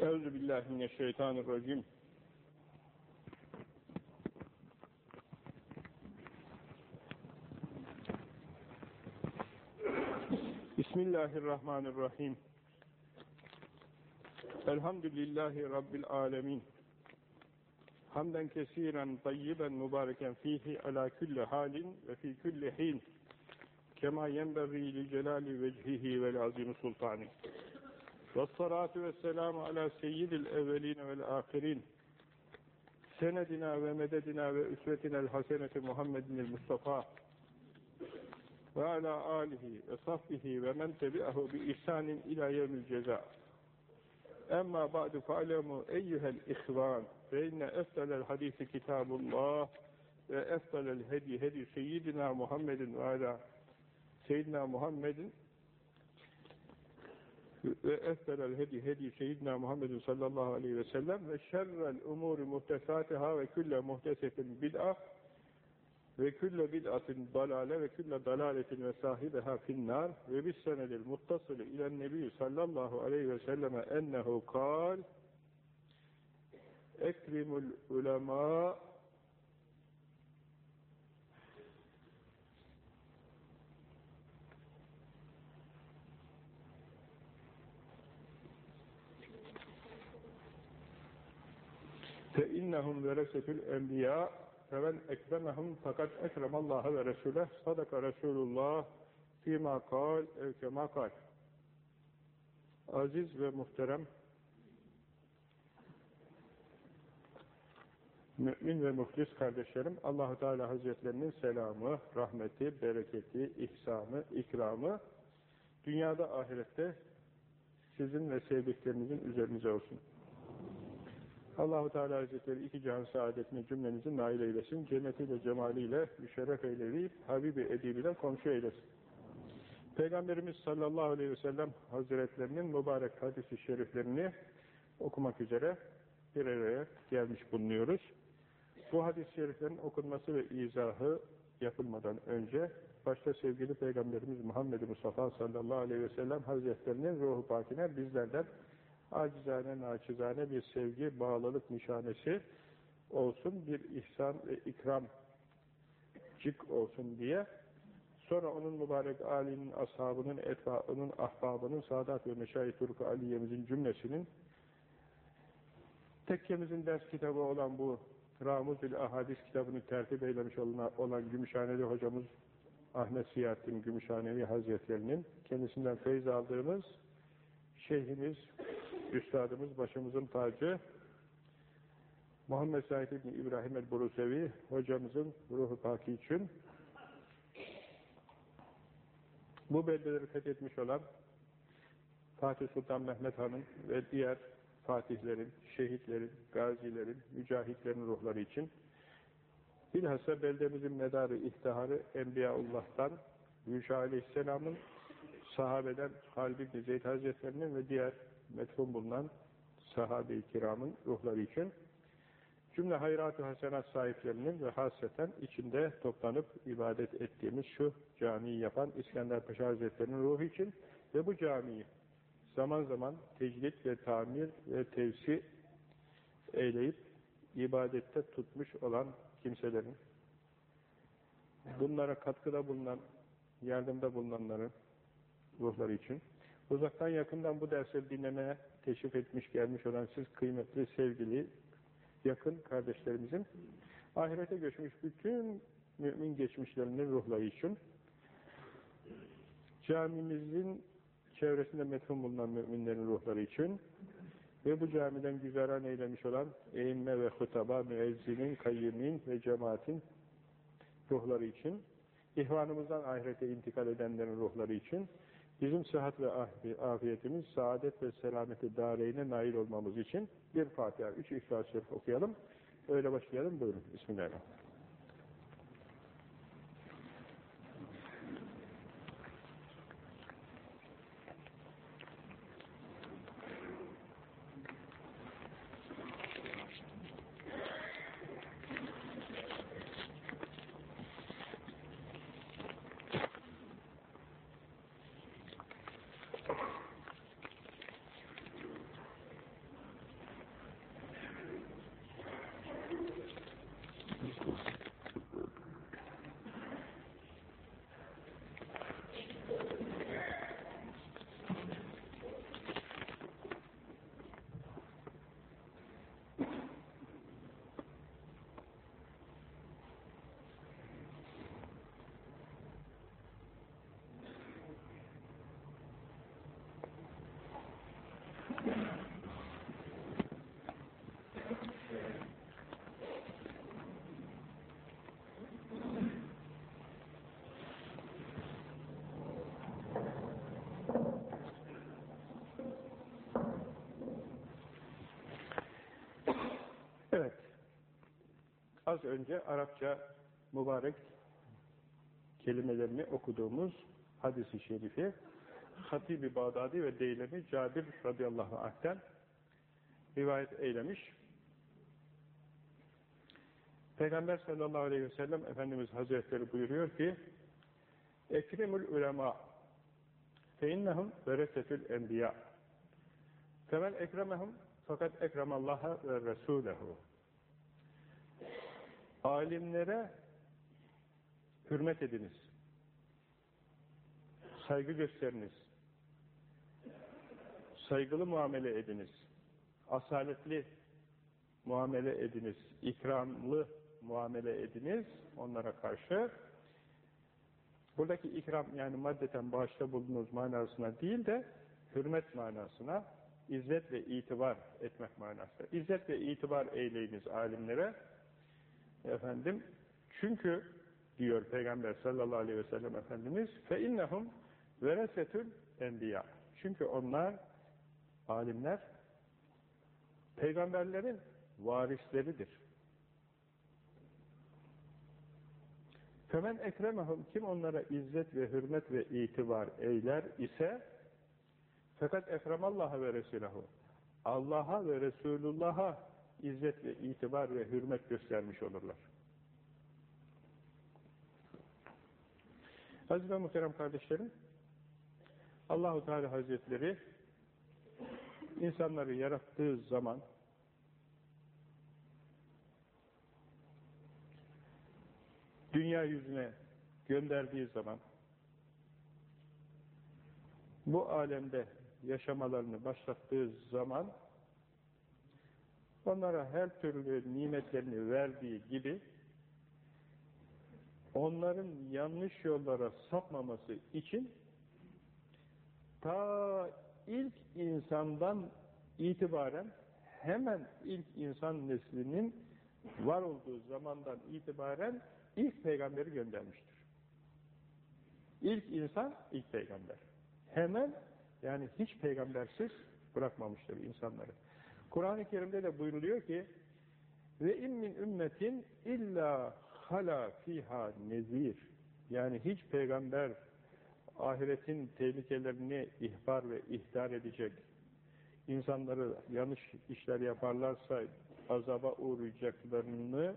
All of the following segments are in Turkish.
Euzu billahi mineşşeytanirracim. Bismillahirrahmanirrahim. Elhamdülillahi rabbil alamin. Hamden kesiren tayyiben mübareken fihi ala kulli halin ve fi kulli hin. Kema yenbagî li celali vecihi vel azim sultani. Vessalatu vesselamu ala seyyidil evvelin vel ahirin. Senedina ve mededina ve üsvetinel haseneti Muhammedinil Mustafa ve ala alihi ve sahbihi ve men tebi'ahu bi ihsanin ila yevmil ceza. Emma ba'du fa'lemu eyyühel ihvan ve inne eftelel hadisi kitabullah ve eftelel hedi hedi seyyidina Muhammedin ve ala seyyidina Muhammedin ve eftelel hedi hedi seyyidina Muhammedin sallallahu aleyhi ve sellem ve şerrel umuri muhtesatiha ve külle muhtesetin bid'ah ve külle bid'atin dalale ve külle dalaletin ve ulema fe innehum veresetül enbiya femen ekremehum fakat ekremallaha ve resuleh sadaka Resulullah fîmâ kal ev kemâ kal aziz ve muhterem mümin ve muhlis kardeşlerim Allahu Teala Hazretlerinin selamı, rahmeti, bereketi, ihsanı, ikramı dünyada ahirette sizin ve sevdiklerinizin üzerinize olsun. Allahu Teala Hazretleri iki cihan saadetini cümlenizi nail eylesin. Cennetiyle, cemaliyle müşerref eyleyip Habibi edibiyle komşu eylesin. Peygamberimiz sallallahu aleyhi ve sellem Hazretlerinin mübarek hadisi şeriflerini okumak üzere bir araya gelmiş bulunuyoruz. Bu hadis-i şeriflerin okunması ve izahı yapılmadan önce başta sevgili Peygamberimiz Muhammed Mustafa sallallahu aleyhi ve sellem Hazretlerinin ruhu pakine bizlerden acizane, naçizane bir sevgi, bağlılık nişanesi olsun, bir ihsan ve ikram cik olsun diye. Sonra onun mübarek âlinin, ashabının, etbaının, ahbabının, Sadat ve Meşayih Turku Aliye'mizin cümlesinin tekkemizin ders kitabı olan bu Ramuzül Ahadis kitabını tertip eylemiş olan, olan Gümüşhaneli hocamız Ahmet Siyahattin Gümüşhaneli Hazretlerinin kendisinden feyz aldığımız şeyhimiz, üstadımız, başımızın tacı Muhammed Said İbni İbrahim el-Burusevi hocamızın ruhu paki için bu beldeleri fethetmiş olan Fatih Sultan Mehmet Han'ın ve diğer fatihlerin, şehitlerin, gazilerin, mücahitlerin ruhları için bilhassa beldemizin medarı, ihtiharı Enbiyaullah'tan Yuşa Aleyhisselam'ın sahabeden Halid İbni Zeyd Hazretlerinin ve diğer metfun bulunan sahabe-i kiramın ruhları için cümle hayrat-ı hasenat sahiplerinin ve hasreten içinde toplanıp ibadet ettiğimiz şu camiyi yapan İskender Paşa Hazretleri'nin ruhu için ve bu camiyi zaman zaman teclit ve tamir ve tevsi eyleyip ibadette tutmuş olan kimselerin bunlara katkıda bulunan, yardımda bulunanların ruhları için uzaktan yakından bu dersleri dinlemeye teşrif etmiş gelmiş olan siz kıymetli, sevgili, yakın kardeşlerimizin ahirete göçmüş bütün mümin geçmişlerinin ruhları için camimizin çevresinde methum bulunan müminlerin ruhları için ve bu camiden güzeran eylemiş olan eğinme ve hutaba, müezzinin, kayyimin ve cemaatin ruhları için, ihvanımızdan ahirete intikal edenlerin ruhları için, bizim sıhhat ve afiyetimiz, saadet ve selameti dareyne nail olmamız için bir Fatiha, üç Şerif okuyalım. Öyle başlayalım. Buyurun. Bismillahirrahmanirrahim. Az önce Arapça mübarek kelimelerini okuduğumuz hadisi şerifi Hatibi Bağdadi ve Deylemi Cabir radıyallahu anh'ten rivayet eylemiş. Peygamber sallallahu aleyhi ve sellem Efendimiz Hazretleri buyuruyor ki Ekrimül ulema feinnehum veresetül enbiya femen ekremehum fakat ekremallaha ve resulehu alimlere hürmet ediniz saygı gösteriniz saygılı muamele ediniz asaletli muamele ediniz ikramlı muamele ediniz onlara karşı. Buradaki ikram yani maddeten bağışta bulunuz manasına değil de hürmet manasına, izzet ve itibar etmek manasına. İzzet ve itibar eyleyiniz alimlere. Efendim çünkü diyor Peygamber sallallahu aleyhi ve sellem Efendimiz fe innehum veresetül enbiya. Çünkü onlar alimler peygamberlerin varisleridir. Femen ekremehum kim onlara izzet ve hürmet ve itibar eyler ise fakat ekremallaha ve resulahu Allah'a ve Resulullah'a izzet ve itibar ve hürmet göstermiş olurlar. Aziz ve muhterem kardeşlerim Allahu Teala Hazretleri insanları yarattığı zaman dünya yüzüne gönderdiği zaman bu alemde yaşamalarını başlattığı zaman onlara her türlü nimetlerini verdiği gibi onların yanlış yollara sapmaması için ta ilk insandan itibaren hemen ilk insan neslinin var olduğu zamandan itibaren ilk peygamberi göndermiştir. İlk insan, ilk peygamber. Hemen, yani hiç peygambersiz bırakmamıştır insanları. Kur'an-ı Kerim'de de buyruluyor ki ve in min ümmetin illa hala fiha nezir. Yani hiç peygamber ahiretin tehlikelerini ihbar ve ihdar edecek, insanları yanlış işler yaparlarsa azaba uğrayacaklarını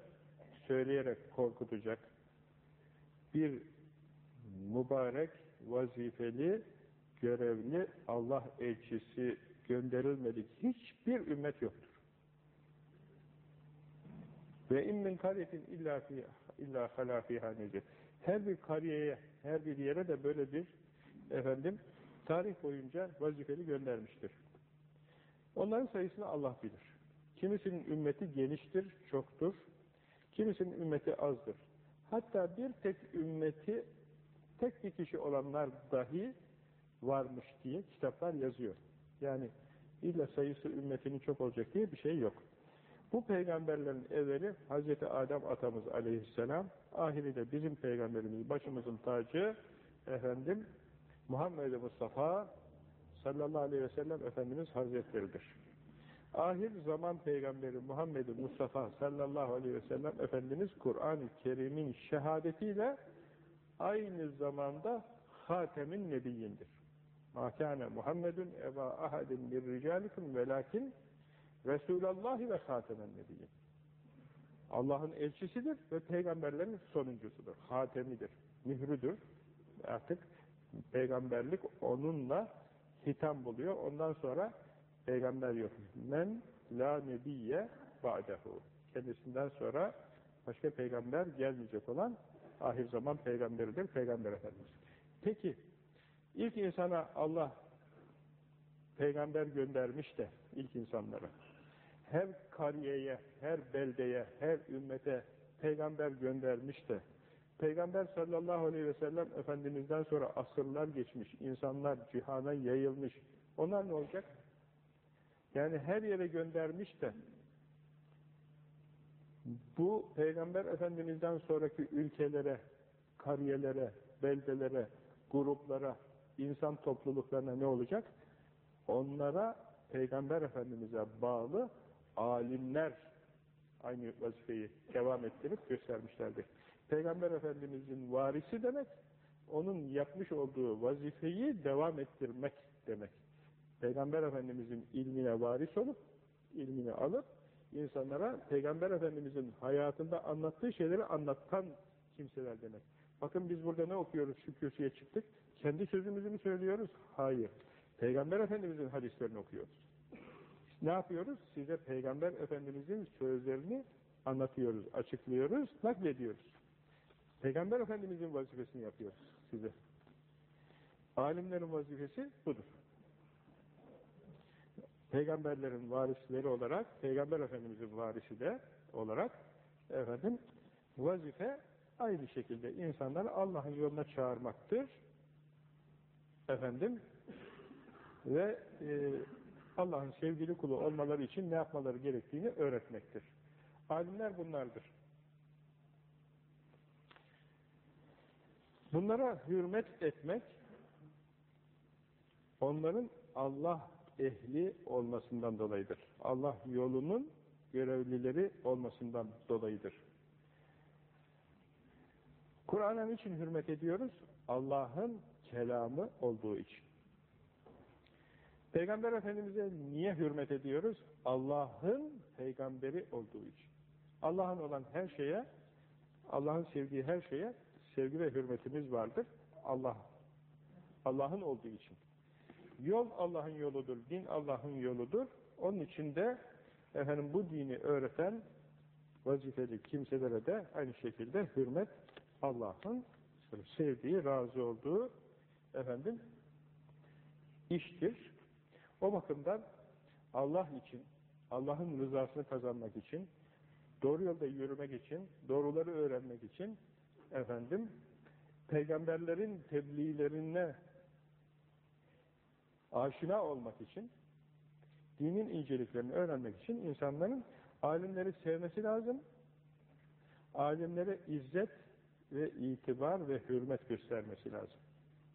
söyleyerek korkutacak bir mübarek, vazifeli, görevli Allah elçisi gönderilmedik hiçbir ümmet yoktur. Ve in min kariyetin illa fi illa hala Her bir kariyeye, her bir yere de böyle bir efendim tarih boyunca vazifeli göndermiştir. Onların sayısını Allah bilir. Kimisinin ümmeti geniştir, çoktur. Kimisinin ümmeti azdır. Hatta bir tek ümmeti tek bir kişi olanlar dahi varmış diye kitaplar yazıyor. Yani illa sayısı ümmetinin çok olacak diye bir şey yok. Bu peygamberlerin evveli Hz. Adem atamız aleyhisselam, ahiri de bizim peygamberimiz, başımızın tacı, efendim, Muhammed Mustafa sallallahu aleyhi ve sellem Efendimiz Hazretleridir. Ahir zaman peygamberi Muhammed Mustafa sallallahu aleyhi ve sellem Efendimiz Kur'an-ı Kerim'in şehadetiyle aynı zamanda hatemin nebiyyindir. Ma kâne Muhammedun eba ahadin bir ricalikum velakin Resulallahi ve hatemen nebiyyin. Allah'ın elçisidir ve peygamberlerin sonuncusudur. Hatemidir, mührüdür. Artık peygamberlik onunla hitam buluyor. Ondan sonra peygamber yok. Men la nebiyye ba'dehu. Kendisinden sonra başka peygamber gelmeyecek olan ahir zaman peygamberidir, peygamber efendimiz. Peki, ilk insana Allah peygamber göndermiş de ilk insanlara, her kariyeye, her beldeye, her ümmete peygamber göndermiş de, Peygamber sallallahu aleyhi ve sellem Efendimiz'den sonra asırlar geçmiş, insanlar cihana yayılmış. Onlar ne olacak? Yani her yere göndermiş de bu Peygamber Efendimiz'den sonraki ülkelere, kariyelere, beldelere, gruplara, insan topluluklarına ne olacak? Onlara Peygamber Efendimiz'e bağlı alimler, aynı vazifeyi devam ettirip göstermişlerdir. Peygamber Efendimizin varisi demek, onun yapmış olduğu vazifeyi devam ettirmek demek. Peygamber Efendimizin ilmine varis olup, ilmini alıp, insanlara Peygamber Efendimizin hayatında anlattığı şeyleri anlatan kimseler demek. Bakın biz burada ne okuyoruz, şu çıktık. Kendi sözümüzü mü söylüyoruz? Hayır. Peygamber Efendimizin hadislerini okuyoruz. Ne yapıyoruz? Size Peygamber Efendimizin sözlerini anlatıyoruz, açıklıyoruz, naklediyoruz. Peygamber Efendimizin vazifesini yapıyoruz size. Alimlerin vazifesi budur. Peygamberlerin varisleri olarak, Peygamber Efendimizin varisi de olarak efendim vazife aynı şekilde insanları Allah'ın yoluna çağırmaktır. Efendim ve e, Allah'ın sevgili kulu olmaları için ne yapmaları gerektiğini öğretmektir. Alimler bunlardır. Bunlara hürmet etmek, onların Allah ehli olmasından dolayıdır. Allah yolunun görevlileri olmasından dolayıdır. Kur'an'a için hürmet ediyoruz? Allah'ın kelamı olduğu için. Peygamber Efendimiz'e niye hürmet ediyoruz? Allah'ın peygamberi olduğu için. Allah'ın olan her şeye, Allah'ın sevdiği her şeye sevgi ve hürmetimiz vardır. Allah, Allah'ın olduğu için. Yol Allah'ın yoludur, din Allah'ın yoludur. Onun için de efendim bu dini öğreten vazifeli kimselere de aynı şekilde hürmet Allah'ın sevdiği, razı olduğu efendim iştir. O bakımdan Allah için, Allah'ın rızasını kazanmak için, doğru yolda yürümek için, doğruları öğrenmek için efendim peygamberlerin tebliğlerine aşina olmak için, dinin inceliklerini öğrenmek için insanların alimleri sevmesi lazım. Alimlere izzet ve itibar ve hürmet göstermesi lazım.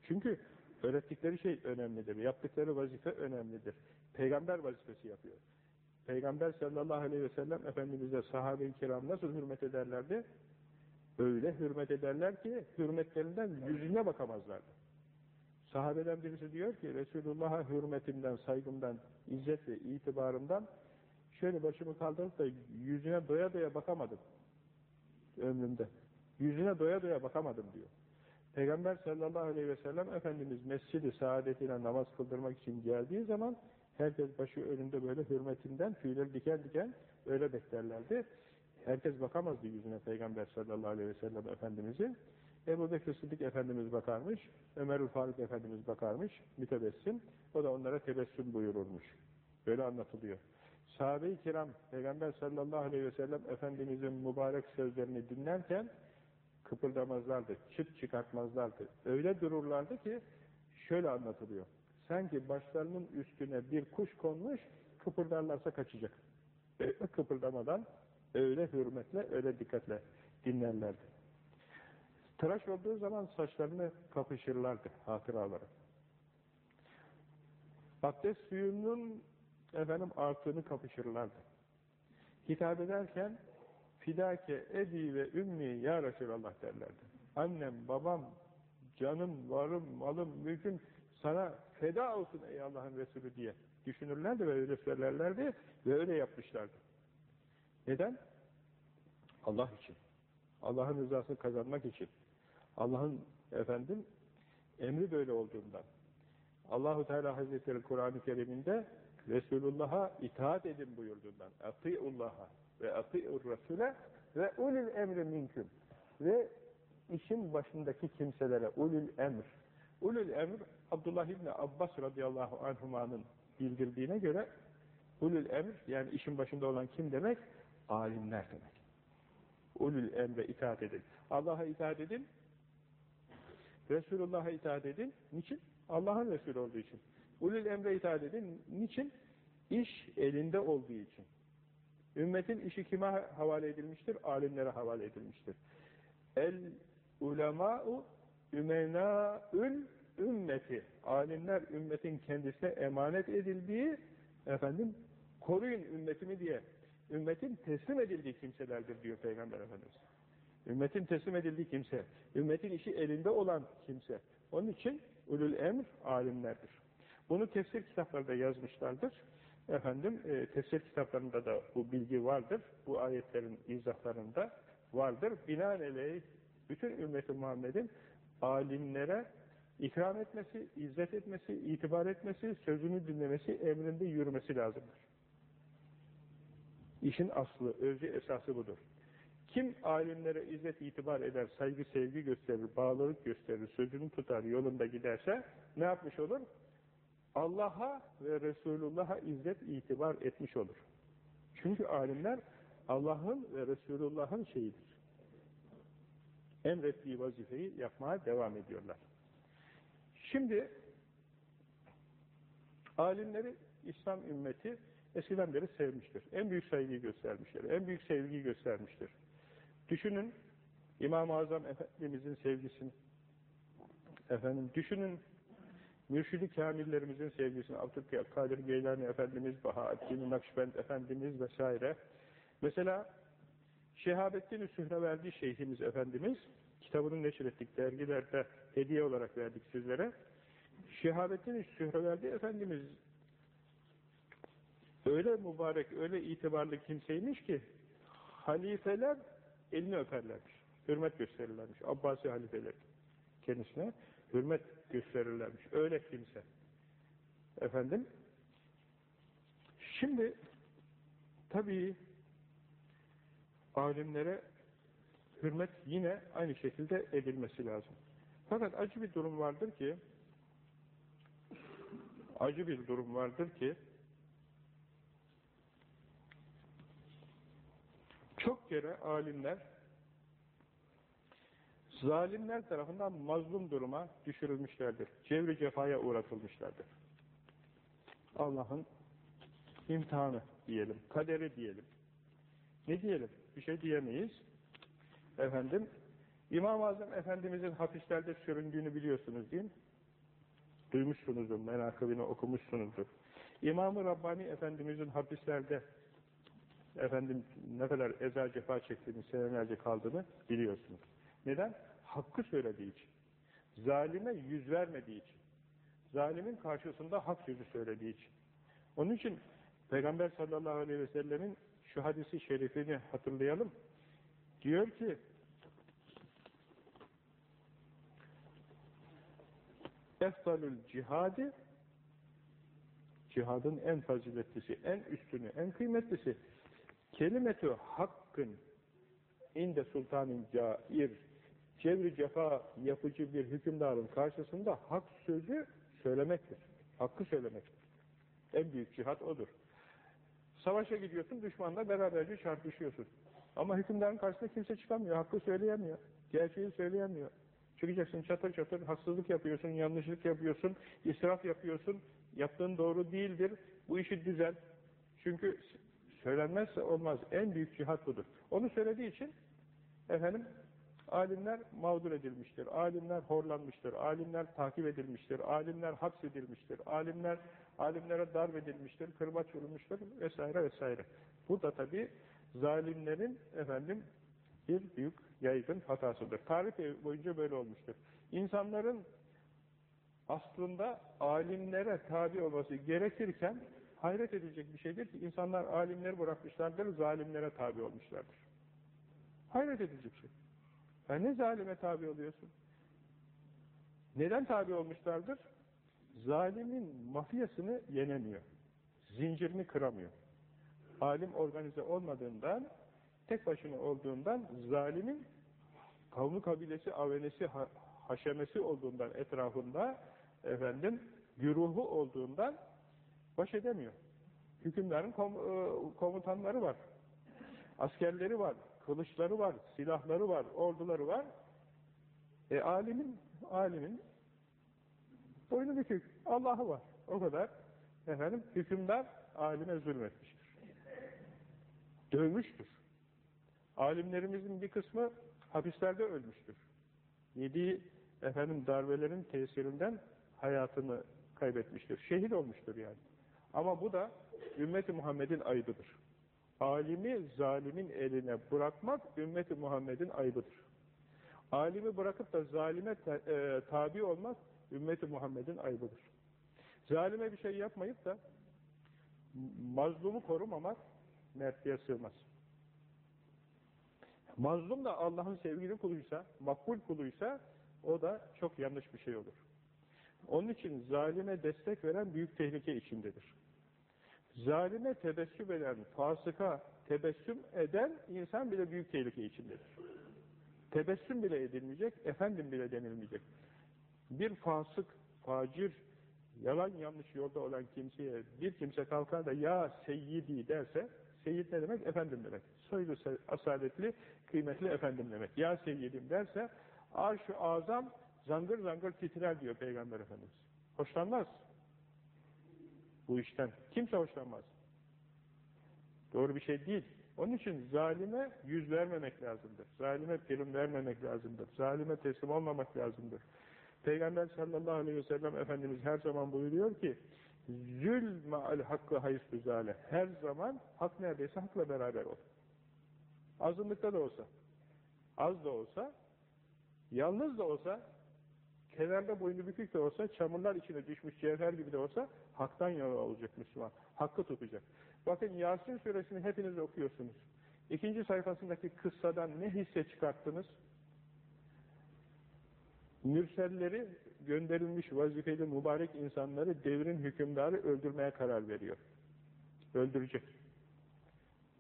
Çünkü öğrettikleri şey önemlidir. Yaptıkları vazife önemlidir. Peygamber vazifesi yapıyor. Peygamber sallallahu aleyhi ve sellem Efendimiz'e sahabe-i kiram nasıl hürmet ederlerdi? Öyle hürmet ederler ki hürmetlerinden yüzüne bakamazlardı. Sahabeden birisi diyor ki Resulullah'a hürmetimden, saygımdan, izzet ve itibarımdan şöyle başımı kaldırıp da yüzüne doya doya bakamadım ömrümde. Yüzüne doya doya bakamadım diyor. Peygamber sallallahu aleyhi ve sellem Efendimiz mescidi saadetine namaz kıldırmak için geldiği zaman herkes başı önünde böyle hürmetinden tüyleri diken diken öyle beklerlerdi. Herkes bakamazdı yüzüne Peygamber sallallahu aleyhi ve sellem Efendimiz'i. Ebu Bekir Sıddık Efendimiz bakarmış, Ömer Faruk Efendimiz bakarmış, mütebessim. O da onlara tebessüm buyururmuş. Böyle anlatılıyor. Sahabe-i kiram, Peygamber sallallahu aleyhi ve sellem Efendimiz'in mübarek sözlerini dinlerken kıpırdamazlardı, çıt çıkartmazlardı. Öyle dururlardı ki şöyle anlatılıyor. Sanki başlarının üstüne bir kuş konmuş, kıpırdarlarsa kaçacak. Öyle kıpırdamadan, öyle hürmetle, öyle dikkatle dinlerlerdi. Tıraş olduğu zaman saçlarını kapışırlardı hatıraları. Abdest suyunun efendim artığını kapışırlardı. Hitap ederken fidake edi ve ümmi ya Resulallah derlerdi. Annem, babam, canım, varım, malım, mülküm sana feda olsun ey Allah'ın Resulü diye düşünürlerdi ve öyle söylerlerdi ve öyle yapmışlardı. Neden? Allah için. Allah'ın rızasını kazanmak için. Allah'ın efendim emri böyle olduğundan. Allahu Teala Hazretleri Kur'an-ı Kerim'inde Resulullah'a itaat edin buyurduğundan. Atiullah'a ve atiur Rasule ve ulul emri minküm. Ve işin başındaki kimselere ulul emr. Ulul emr Abdullah İbni Abbas radıyallahu anhumanın bildirdiğine göre ulul emr yani işin başında olan kim demek? Alimler demek. Ulul emre itaat edin. Allah'a itaat edin. Resulullah'a itaat edin. Niçin? Allah'ın Resulü olduğu için. Ulul emre itaat edin. Niçin? İş elinde olduğu için. Ümmetin işi kime havale edilmiştir? Alimlere havale edilmiştir. El ulemâ'u ümenâ'ül ümmeti. Alimler ümmetin kendisine emanet edildiği efendim koruyun ümmetimi diye ümmetin teslim edildiği kimselerdir diyor Peygamber Efendimiz. Ümmetin teslim edildiği kimse, ümmetin işi elinde olan kimse. Onun için ulul emr alimlerdir. Bunu tefsir kitaplarında yazmışlardır. Efendim, e, tefsir kitaplarında da bu bilgi vardır. Bu ayetlerin izahlarında vardır. Binaenaleyh bütün ümmeti Muhammed'in alimlere ikram etmesi, izzet etmesi, itibar etmesi, sözünü dinlemesi, emrinde yürümesi lazımdır. İşin aslı, özü, esası budur. Kim alimlere izzet itibar eder, saygı, sevgi gösterir, bağlılık gösterir, sözünü tutar, yolunda giderse ne yapmış olur? Allah'a ve Resulullah'a izzet itibar etmiş olur. Çünkü alimler Allah'ın ve Resulullah'ın şeyidir. Emrettiği vazifeyi yapmaya devam ediyorlar. Şimdi alimleri İslam ümmeti eskiden beri sevmiştir. En büyük saygıyı göstermiştir. En büyük sevgiyi göstermiştir. Düşünün İmam-ı Azam Efendimizin sevgisini efendim düşünün Mürşidi Kamillerimizin sevgisini Abdülkadir Geylani Efendimiz, Bahaettin Nakşibend Efendimiz vesaire. Mesela Şehabettin-i Sühreverdi Şeyhimiz Efendimiz kitabını neşrettik dergilerde hediye olarak verdik sizlere. Şehabettin-i Sühreverdi Efendimiz öyle mübarek, öyle itibarlı kimseymiş ki halifeler elini öperlermiş. Hürmet gösterirlermiş. Abbasi halifeler kendisine hürmet gösterirlermiş. Öyle kimse. Efendim şimdi tabii alimlere hürmet yine aynı şekilde edilmesi lazım. Fakat acı bir durum vardır ki acı bir durum vardır ki çok kere alimler zalimler tarafından mazlum duruma düşürülmüşlerdir. Cevri cefaya uğratılmışlardır. Allah'ın imtihanı diyelim, kaderi diyelim. Ne diyelim? Bir şey diyemeyiz. Efendim, İmam-ı Azam Efendimizin hapislerde süründüğünü biliyorsunuz değil mi? Duymuşsunuzdur, menakıbını okumuşsunuzdur. İmam-ı Rabbani Efendimizin hapislerde efendim ne kadar eza cefa çektiğini, senelerce kaldığını biliyorsunuz. Neden? Hakkı söylediği için. Zalime yüz vermediği için. Zalimin karşısında hak sözü söylediği için. Onun için Peygamber sallallahu aleyhi ve sellemin şu hadisi şerifini hatırlayalım. Diyor ki Eftalül cihadi cihadın en faziletlisi, en üstünü, en kıymetlisi kelimetü hakkın inde sultanın cair cevri cefa yapıcı bir hükümdarın karşısında hak sözü söylemektir. Hakkı söylemektir. En büyük cihat odur. Savaşa gidiyorsun, düşmanla beraberce çarpışıyorsun. Ama hükümdarın karşısında kimse çıkamıyor, hakkı söyleyemiyor, gerçeği söyleyemiyor. Çıkacaksın çatır çatır, haksızlık yapıyorsun, yanlışlık yapıyorsun, israf yapıyorsun, yaptığın doğru değildir, bu işi düzel. Çünkü söylenmezse olmaz, en büyük cihat budur. Onu söylediği için, efendim, alimler mağdur edilmiştir, alimler horlanmıştır, alimler takip edilmiştir, alimler hapsedilmiştir, alimler alimlere darp edilmiştir, kırbaç vurulmuştur vesaire vesaire. Bu da tabi zalimlerin efendim bir büyük yaygın hatasıdır. Tarih boyunca böyle olmuştur. İnsanların aslında alimlere tabi olması gerekirken hayret edilecek bir şeydir ki insanlar alimleri bırakmışlardır, zalimlere tabi olmuşlardır. Hayret edilecek şey. Yani ne zalime tabi oluyorsun? Neden tabi olmuşlardır? Zalimin mafyasını yenemiyor. Zincirini kıramıyor. Alim organize olmadığından, tek başına olduğundan, zalimin kavmi kabilesi, avenesi, ha haşemesi olduğundan etrafında, efendim, güruhu olduğundan baş edemiyor. Hükümlerin kom e, komutanları var. Askerleri var, kılıçları var, silahları var, orduları var. E alimin, alimin boynu bükük, Allah'ı var. O kadar. Efendim, hükümdar alime zulmetmiştir. Dövmüştür. Alimlerimizin bir kısmı hapislerde ölmüştür. Yediği efendim darbelerin tesirinden hayatını kaybetmiştir. Şehit olmuştur yani. Ama bu da ümmeti Muhammed'in ayıbıdır. Alimi zalimin eline bırakmak ümmeti Muhammed'in ayıbıdır. Alimi bırakıp da zalime e, tabi olmak ümmeti Muhammed'in ayıbıdır. Zalime bir şey yapmayıp da mazlumu korumamak mertliğe sığmaz. Mazlum da Allah'ın sevgili kuluysa, makbul kuluysa o da çok yanlış bir şey olur. Onun için zalime destek veren büyük tehlike içindedir. Zalime tebessüm eden, fasıka tebessüm eden insan bile büyük tehlike içindedir. Tebessüm bile edilmeyecek, efendim bile denilmeyecek. Bir fasık, facir, yalan yanlış yolda olan kimseye bir kimse kalkar da ya seyyidi derse, seyyid ne demek? Efendim demek. Soylu asaletli, kıymetli efendim demek. Ya seyyidim derse, arş-ı azam zangır zangır titrer diyor Peygamber Efendimiz. Hoşlanmaz. Bu işten. Kimse hoşlanmaz. Doğru bir şey değil. Onun için zalime yüz vermemek lazımdır. Zalime prim vermemek lazımdır. Zalime teslim olmamak lazımdır. Peygamber sallallahu aleyhi ve sellem Efendimiz her zaman buyuruyor ki zül ma'al hakkı hayıs zale. Her zaman hak neredeyse hakla beraber ol. Azınlıkta da olsa, az da olsa, yalnız da olsa, kenarda boynu bükük de olsa, çamurlar içine düşmüş cevher gibi de olsa, haktan yana olacak Müslüman. Hakkı tutacak. Bakın Yasin suresini hepiniz okuyorsunuz. İkinci sayfasındaki kıssadan ne hisse çıkarttınız? Mürselleri gönderilmiş vazifeli mübarek insanları devrin hükümdarı öldürmeye karar veriyor. Öldürecek.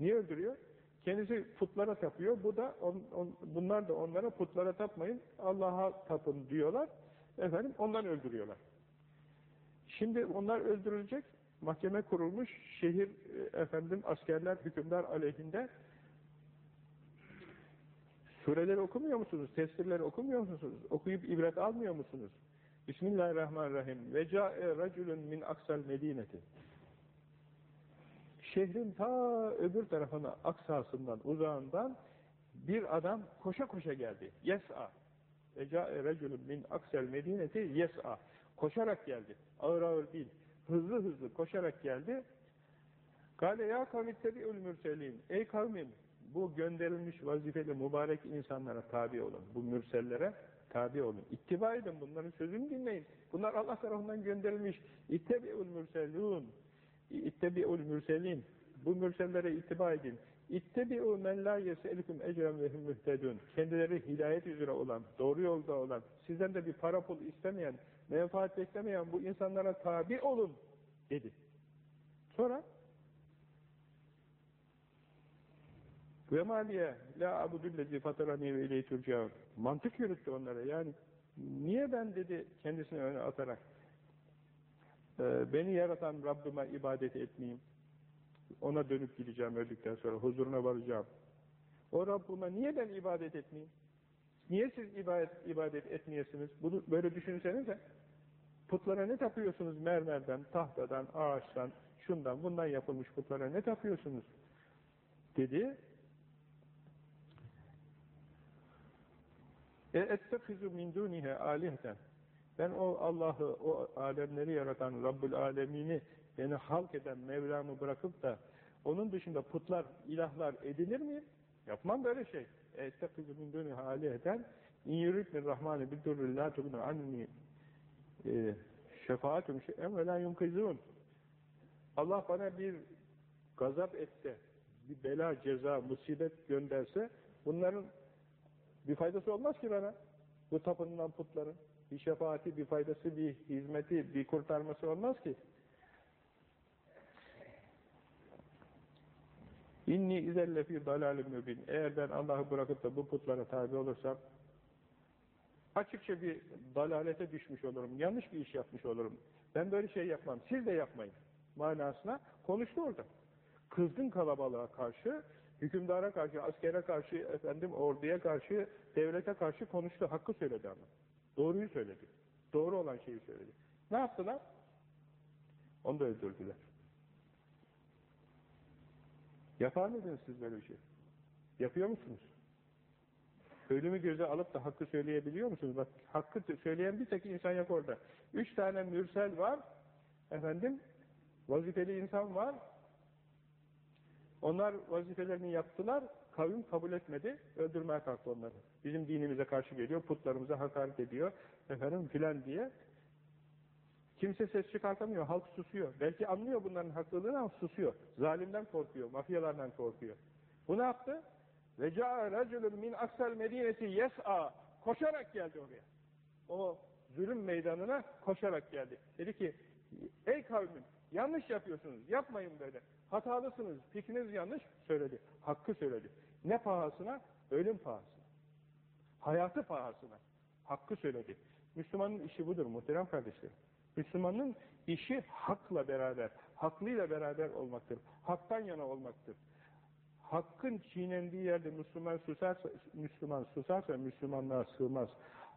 Niye öldürüyor? Kendisi putlara tapıyor. Bu da on, on, bunlar da onlara putlara tapmayın, Allah'a tapın diyorlar. Efendim ondan öldürüyorlar. Şimdi onlar öldürülecek. Mahkeme kurulmuş. Şehir e, efendim askerler hükümdar aleyhinde Sureleri okumuyor musunuz? Tesirleri okumuyor musunuz? Okuyup ibret almıyor musunuz? Bismillahirrahmanirrahim. Ve ca'e raculun min aksal medineti. Şehrin ta öbür tarafına aksasından, uzağından bir adam koşa koşa geldi. Yes'a. Ve ca'e raculun min aksal medineti yes'a. Koşarak geldi. Ağır ağır değil. Hızlı hızlı koşarak geldi. Gale ya kavmittebi'ül mürselin. Ey kavmim bu gönderilmiş vazifeli mübarek insanlara tabi olun. Bu mürsellere tabi olun. İttiba edin. Bunların sözünü dinleyin. Bunlar Allah tarafından gönderilmiş. İttebi'ül mürselun. İttebi'ül mürselin. Bu mürsellere ittiba edin. İttebi'u men la yeselüküm ecren ve hum mühtedun. Kendileri hidayet üzere olan, doğru yolda olan, sizden de bir para pul istemeyen, menfaat beklemeyen bu insanlara tabi olun dedi. Sonra Ve maliye la abudullezi fatarani ve ileyhi turcaun. Mantık yürüttü onlara. Yani niye ben dedi kendisini öne atarak e, beni yaratan Rabbime ibadet etmeyeyim? Ona dönüp gideceğim öldükten sonra huzuruna varacağım. O Rabbime niye ben ibadet etmeyeyim? Niye siz ibadet, ibadet etmeyesiniz? Bunu böyle düşünsenize. Putlara ne tapıyorsunuz mermerden, tahtadan, ağaçtan, şundan, bundan yapılmış putlara ne tapıyorsunuz? Dedi. E ettefizu min dunihe alihten. Ben o Allah'ı, o alemleri yaratan Rabbül Alemini beni halk eden Mevlam'ı bırakıp da onun dışında putlar, ilahlar edilir mi? Yapmam böyle şey. E ettefizu min dunihe alihten in yuridni rahmani bidurri la tugnu anni e, şefaatum şey'en ve. Allah bana bir gazap etse, bir bela, ceza, musibet gönderse bunların bir faydası olmaz ki bana. Bu tapınılan putların. Bir şefaati, bir faydası, bir hizmeti, bir kurtarması olmaz ki. İnni izelle fi dalalim mübin. Eğer ben Allah'ı bırakıp da bu putlara tabi olursam açıkça bir dalalete düşmüş olurum. Yanlış bir iş yapmış olurum. Ben böyle şey yapmam. Siz de yapmayın. Manasına konuştu orada. Kızgın kalabalığa karşı Hükümdara karşı, askere karşı, efendim orduya karşı, devlete karşı konuştu. Hakkı söyledi ama. Doğruyu söyledi. Doğru olan şeyi söyledi. Ne yaptılar? Onu da öldürdüler. Yapar mıydınız siz böyle bir şey? Yapıyor musunuz? Ölümü göze alıp da hakkı söyleyebiliyor musunuz? Bak hakkı söyleyen bir tek insan yok orada. Üç tane mürsel var. Efendim vazifeli insan var. Onlar vazifelerini yaptılar, kavim kabul etmedi, öldürmeye kalktı onları. Bizim dinimize karşı geliyor, putlarımıza hakaret ediyor, efendim filan diye. Kimse ses çıkartamıyor, halk susuyor. Belki anlıyor bunların haklılığını ama susuyor. Zalimden korkuyor, mafyalardan korkuyor. Bu ne yaptı? Ve ca'a raculun min aksal medineti yes'a koşarak geldi oraya. O zulüm meydanına koşarak geldi. Dedi ki, ey kavmim yanlış yapıyorsunuz, yapmayın böyle. Hatalısınız, fikriniz yanlış söyledi. Hakkı söyledi. Ne pahasına? Ölüm pahasına. Hayatı pahasına. Hakkı söyledi. Müslümanın işi budur muhterem kardeşlerim. Müslümanın işi hakla beraber, haklıyla beraber olmaktır. Haktan yana olmaktır. Hakkın çiğnendiği yerde Müslüman susarsa, Müslüman susarsa Müslümanlığa sığmaz.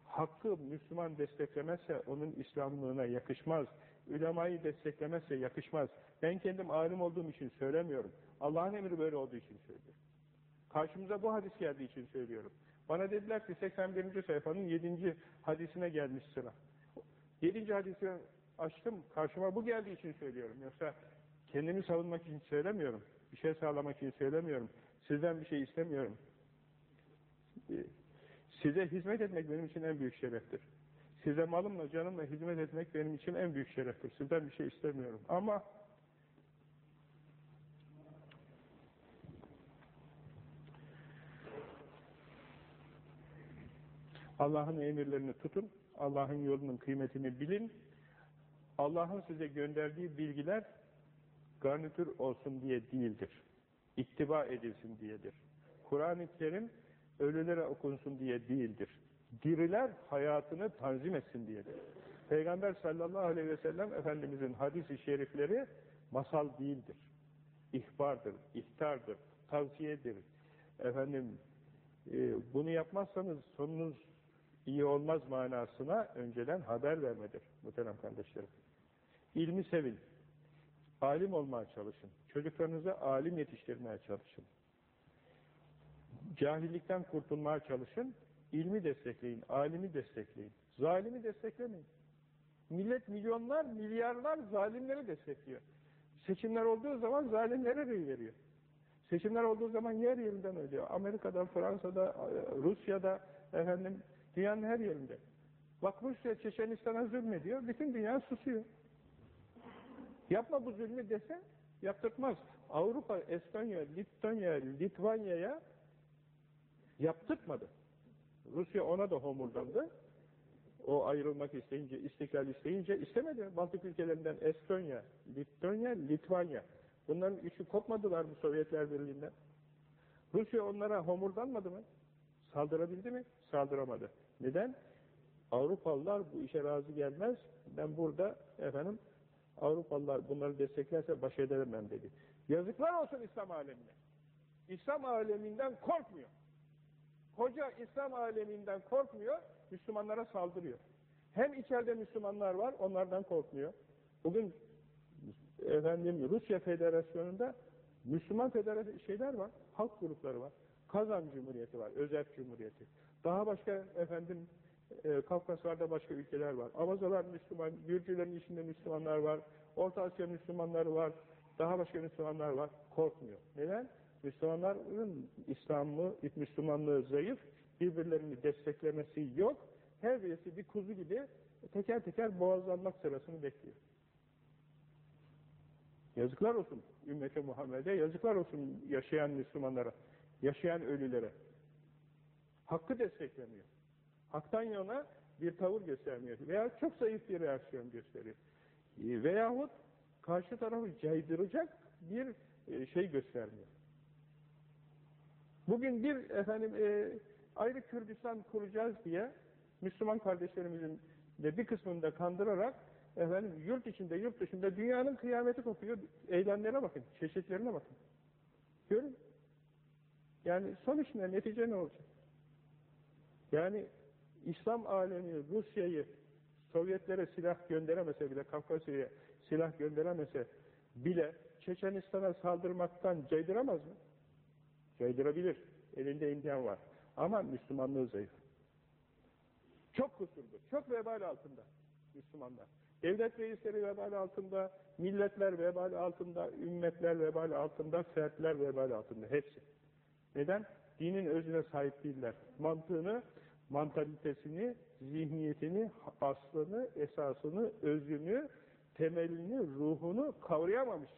Hakkı Müslüman desteklemezse onun İslamlığına yakışmaz. Ülemayı desteklemezse yakışmaz. Ben kendim alim olduğum için söylemiyorum. Allah'ın emri böyle olduğu için söylüyorum. Karşımıza bu hadis geldiği için söylüyorum. Bana dediler ki 81. sayfanın 7. hadisine gelmiş sıra. 7. hadisi açtım, karşıma bu geldiği için söylüyorum. Yoksa kendimi savunmak için söylemiyorum. Bir şey sağlamak için söylemiyorum. Sizden bir şey istemiyorum. Size hizmet etmek benim için en büyük şereftir. Size malımla, canımla hizmet etmek benim için en büyük şereftir. Sizden bir şey istemiyorum. Ama Allah'ın emirlerini tutun, Allah'ın yolunun kıymetini bilin. Allah'ın size gönderdiği bilgiler garnitür olsun diye değildir. İttiba edilsin diyedir. Kur'an-ı Kerim ölülere okunsun diye değildir. Diriler hayatını tanzim etsin diyedir. Peygamber sallallahu aleyhi ve sellem Efendimizin hadis-i şerifleri masal değildir. İhbardır, ihtardır, tavsiyedir. Efendim, e, bunu yapmazsanız sonunuz iyi olmaz manasına önceden haber vermedir muhterem kardeşlerim. İlmi sevin. Alim olmaya çalışın. Çocuklarınıza alim yetiştirmeye çalışın. Cahillikten kurtulmaya çalışın. İlmi destekleyin, alimi destekleyin. Zalimi desteklemeyin. Millet milyonlar, milyarlar zalimleri destekliyor. Seçimler olduğu zaman zalimlere rey veriyor. Seçimler olduğu zaman yer yerinden ölüyor. Amerika'da, Fransa'da, Rusya'da, efendim dünyanın her yerinde. Bak Rusya Çeçenistan'a zulmediyor, bütün dünya susuyor. Yapma bu zulmü dese yaptırtmaz. Avrupa, Estonya, Litonya, Litvanya'ya yaptırtmadı. Rusya ona da homurdandı. O ayrılmak isteyince, istiklal isteyince istemedi. Baltık ülkelerinden Estonya, Litonya, Litvanya. Bunların üçü kopmadılar mı Sovyetler Birliği'nden? Rusya onlara homurdanmadı mı? Saldırabildi mi? Saldıramadı. Neden? Avrupalılar bu işe razı gelmez. Ben burada efendim Avrupalılar bunları desteklerse baş edemem dedi. Yazıklar olsun İslam alemine. İslam aleminden korkmuyor. Koca İslam aleminden korkmuyor, Müslümanlara saldırıyor. Hem içeride Müslümanlar var, onlardan korkmuyor. Bugün efendim Rusya Federasyonu'nda Müslüman federasyon şeyler var, halk grupları var. Kazan Cumhuriyeti var, Özerk Cumhuriyeti. Daha başka efendim e, Kafkaslar'da başka ülkeler var. Avazalar Müslüman, Gürcülerin içinde Müslümanlar var, Orta Asya Müslümanları var, daha başka Müslümanlar var. Korkmuyor. Neden? Müslümanların İslam'ı, Müslümanlığı zayıf, birbirlerini desteklemesi yok. Her birisi bir kuzu gibi teker teker boğazlanmak sırasını bekliyor. Yazıklar olsun ümmete Muhammed'e, yazıklar olsun yaşayan Müslümanlara, yaşayan ölülere. Hakkı desteklemiyor. Haktan yana bir tavır göstermiyor. Veya çok zayıf bir reaksiyon gösteriyor. Veyahut karşı tarafı caydıracak bir şey göstermiyor. Bugün bir efendim e, ayrı Kürdistan kuracağız diye Müslüman kardeşlerimizin de bir kısmını da kandırarak efendim yurt içinde yurt dışında dünyanın kıyameti kopuyor. Eylemlere bakın, çeşitlerine bakın. Görün. Yani sonuç ne, netice ne olacak? Yani İslam alemi Rusya'yı Sovyetlere silah gönderemese bile, Kafkasya'ya silah gönderemese bile Çeçenistan'a saldırmaktan caydıramaz mı? Caydırabilir. Elinde imkan var. Ama Müslümanlığı zayıf. Çok kusurlu, çok vebal altında Müslümanlar. Devlet reisleri vebal altında, milletler vebal altında, ümmetler vebal altında, fertler vebal altında. Hepsi. Neden? Dinin özüne sahip değiller. Mantığını, mantalitesini, zihniyetini, aslını, esasını, özünü, temelini, ruhunu kavrayamamış.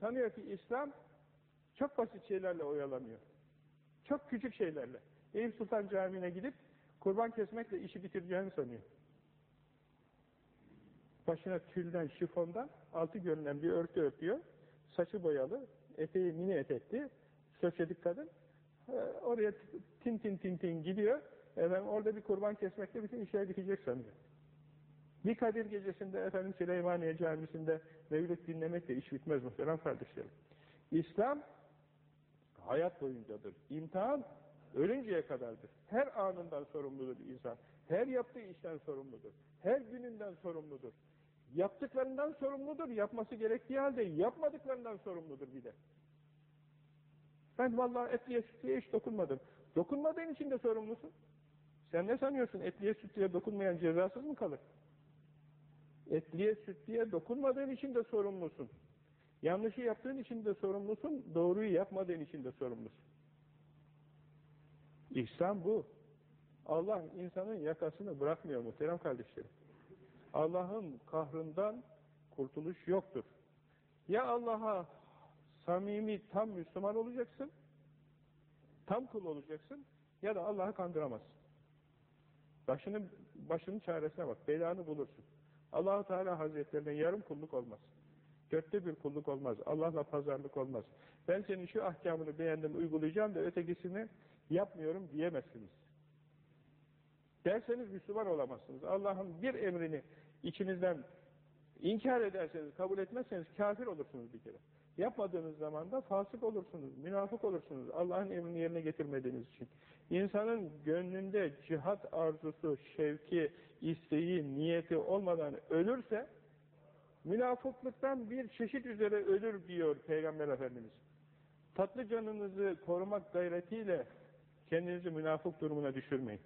Sanıyor ki İslam çok basit şeylerle oyalanıyor. Çok küçük şeylerle. Eyüp Sultan Camii'ne gidip kurban kesmekle işi bitireceğini sanıyor. Başına tülden, şifondan altı görünen bir örtü örtüyor. Saçı boyalı, eteği mini etekli, sosyetik kadın. Ee, oraya tin tin tin tin gidiyor. Efendim, orada bir kurban kesmekle bütün işleri bitecek sanıyor. Bir Kadir gecesinde efendim Süleymaniye Camisi'nde mevlüt dinlemekle iş bitmez muhterem kardeşlerim. İslam hayat boyuncadır. İmtihan ölünceye kadardır. Her anından sorumludur insan. Her yaptığı işten sorumludur. Her gününden sorumludur. Yaptıklarından sorumludur. Yapması gerektiği halde yapmadıklarından sorumludur bir de. Ben vallahi etliye sütlüye hiç dokunmadım. Dokunmadığın için de sorumlusun. Sen ne sanıyorsun? Etliye sütlüye dokunmayan cezasız mı kalır? Etliye sütlüye dokunmadığın için de sorumlusun. Yanlışı yaptığın için de sorumlusun. Doğruyu yapmadığın için de sorumlusun. İhsan bu. Allah insanın yakasını bırakmıyor muhterem kardeşlerim. Allah'ın kahrından kurtuluş yoktur. Ya Allah'a samimi, tam Müslüman olacaksın, tam kul olacaksın ya da Allah'ı kandıramazsın. Başının, başının çaresine bak, belanı bulursun. allah Teala Hazretlerine yarım kulluk olmaz. Dörtte bir kulluk olmaz. Allah'la pazarlık olmaz. Ben senin şu ahkamını beğendim, uygulayacağım da ötekisini yapmıyorum diyemezsiniz. Derseniz Müslüman olamazsınız. Allah'ın bir emrini içinizden inkar ederseniz, kabul etmezseniz kafir olursunuz bir kere. Yapmadığınız zaman da fasık olursunuz, münafık olursunuz. Allah'ın emrini yerine getirmediğiniz için. İnsanın gönlünde cihat arzusu, şevki, isteği, niyeti olmadan ölürse, münafıklıktan bir çeşit üzere ölür diyor Peygamber Efendimiz. Tatlı canınızı korumak gayretiyle kendinizi münafık durumuna düşürmeyin.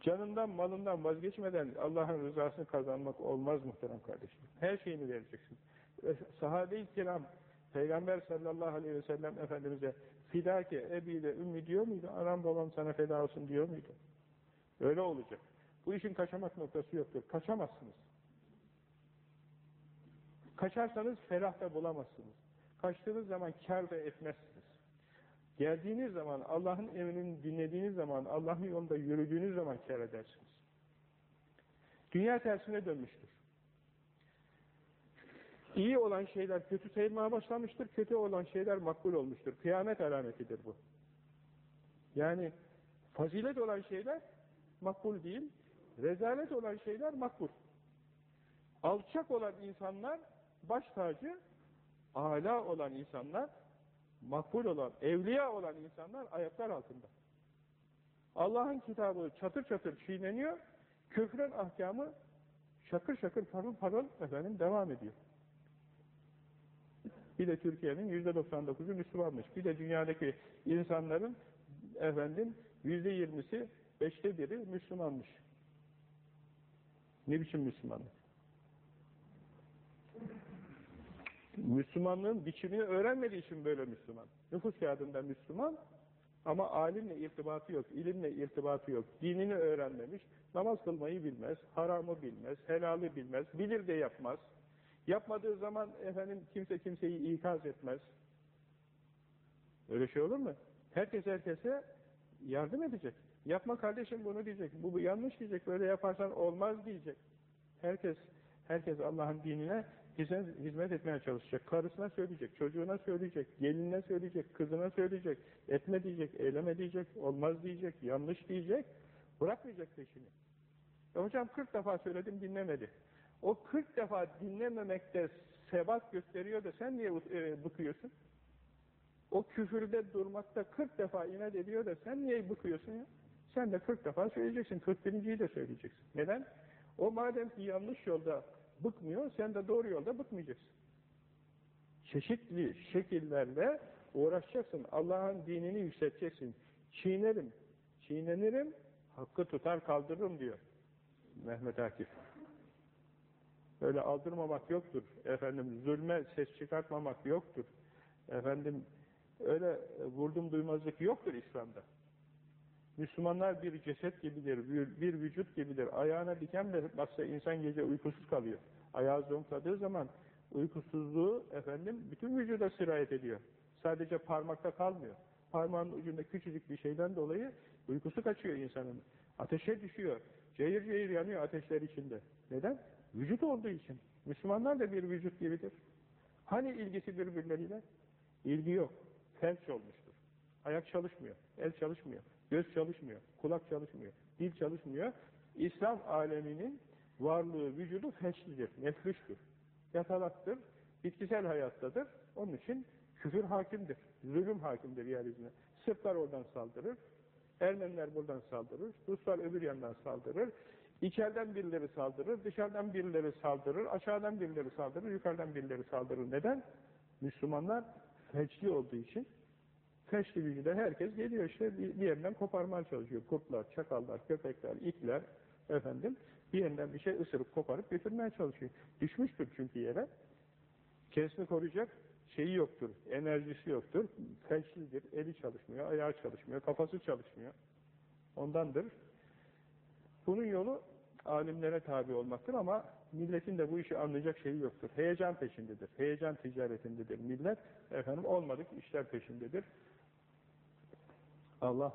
Canından, malından vazgeçmeden Allah'ın rızasını kazanmak olmaz muhterem kardeşim. Her şeyini vereceksin. Sahabe-i kiram, Peygamber sallallahu aleyhi ve sellem Efendimiz'e fidake ebiyle ümmi diyor muydu? Anam babam sana feda olsun diyor muydu? Öyle olacak. Bu işin kaçamak noktası yoktur. Kaçamazsınız. Kaçarsanız ferah da bulamazsınız. Kaçtığınız zaman kar da etmezsiniz. Geldiğiniz zaman, Allah'ın emrini dinlediğiniz zaman, Allah'ın yolunda yürüdüğünüz zaman kar edersiniz. Dünya tersine dönmüştür. İyi olan şeyler kötü sayılmaya başlamıştır, kötü olan şeyler makbul olmuştur. Kıyamet alametidir bu. Yani fazilet olan şeyler makbul değil, rezalet olan şeyler makbul. Alçak olan insanlar baş tacı, âlâ olan insanlar makbul olan, evliya olan insanlar ayaklar altında. Allah'ın kitabı çatır çatır çiğneniyor, küfrün ahkamı şakır şakır parıl parıl efendim devam ediyor. Bir de Türkiye'nin yüzde 99'u Müslümanmış. Bir de dünyadaki insanların efendim yüzde yirmisi, beşte biri Müslümanmış. Ne biçim Müslümanlık? Müslümanlığın biçimini öğrenmediği için böyle Müslüman. Nüfus kağıdında Müslüman ama alimle irtibatı yok, ilimle irtibatı yok. Dinini öğrenmemiş, namaz kılmayı bilmez, haramı bilmez, helali bilmez, bilir de yapmaz. Yapmadığı zaman efendim kimse kimseyi ikaz etmez. Öyle şey olur mu? Herkes herkese yardım edecek. Yapma kardeşim bunu diyecek. Bu, bu yanlış diyecek. Böyle yaparsan olmaz diyecek. Herkes herkes Allah'ın dinine hizmet etmeye çalışacak. Karısına söyleyecek, çocuğuna söyleyecek, gelinine söyleyecek, kızına söyleyecek, etme diyecek, eyleme diyecek, olmaz diyecek, yanlış diyecek, bırakmayacak peşini. E hocam 40 defa söyledim dinlemedi. O 40 defa dinlememekte sebat gösteriyor da sen niye e, bıkıyorsun? O küfürde durmakta 40 defa inat ediyor da sen niye bıkıyorsun ya? Sen de 40 defa söyleyeceksin, 41.yi de söyleyeceksin. Neden? O madem ki yanlış yolda bıkmıyor, sen de doğru yolda bıkmayacaksın. Çeşitli şekillerle uğraşacaksın. Allah'ın dinini yükselteceksin. Çiğnerim, çiğnenirim, hakkı tutar kaldırırım diyor Mehmet Akif. Öyle aldırmamak yoktur. Efendim zulme ses çıkartmamak yoktur. Efendim öyle vurdum duymazlık yoktur İslam'da. Müslümanlar bir ceset gibidir, bir, vücut gibidir. Ayağına diken bassa insan gece uykusuz kalıyor. Ayağı zonkladığı zaman uykusuzluğu efendim bütün vücuda sirayet ediyor. Sadece parmakta kalmıyor. Parmağın ucunda küçücük bir şeyden dolayı uykusu kaçıyor insanın. Ateşe düşüyor. Cayır cayır yanıyor ateşler içinde. Neden? Vücut olduğu için. Müslümanlar da bir vücut gibidir. Hani ilgisi birbirleriyle? İlgi yok. Felç olmuştur. Ayak çalışmıyor. El çalışmıyor. Göz çalışmıyor. Kulak çalışmıyor. Dil çalışmıyor. İslam aleminin varlığı, vücudu felçlidir. Nefrüştür. Yatalaktır. Bitkisel hayattadır. Onun için küfür hakimdir. Zulüm hakimdir yeryüzüne. Sırplar oradan saldırır. Ermeniler buradan saldırır. Ruslar öbür yandan saldırır. İçeriden birileri saldırır, dışarıdan birileri saldırır, aşağıdan birileri saldırır, yukarıdan birileri saldırır. Neden? Müslümanlar feçli olduğu için feçli vücuda herkes geliyor işte bir yerinden koparmaya çalışıyor. Kurtlar, çakallar, köpekler, itler efendim bir yerinden bir şey ısırıp koparıp götürmeye çalışıyor. Düşmüştür çünkü yere. Kendisini koruyacak şeyi yoktur, enerjisi yoktur, felçlidir, eli çalışmıyor, ayağı çalışmıyor, kafası çalışmıyor. Ondandır. Bunun yolu alimlere tabi olmaktır ama milletin de bu işi anlayacak şeyi yoktur. Heyecan peşindedir. Heyecan ticaretindedir. Millet efendim olmadık işler peşindedir. Allah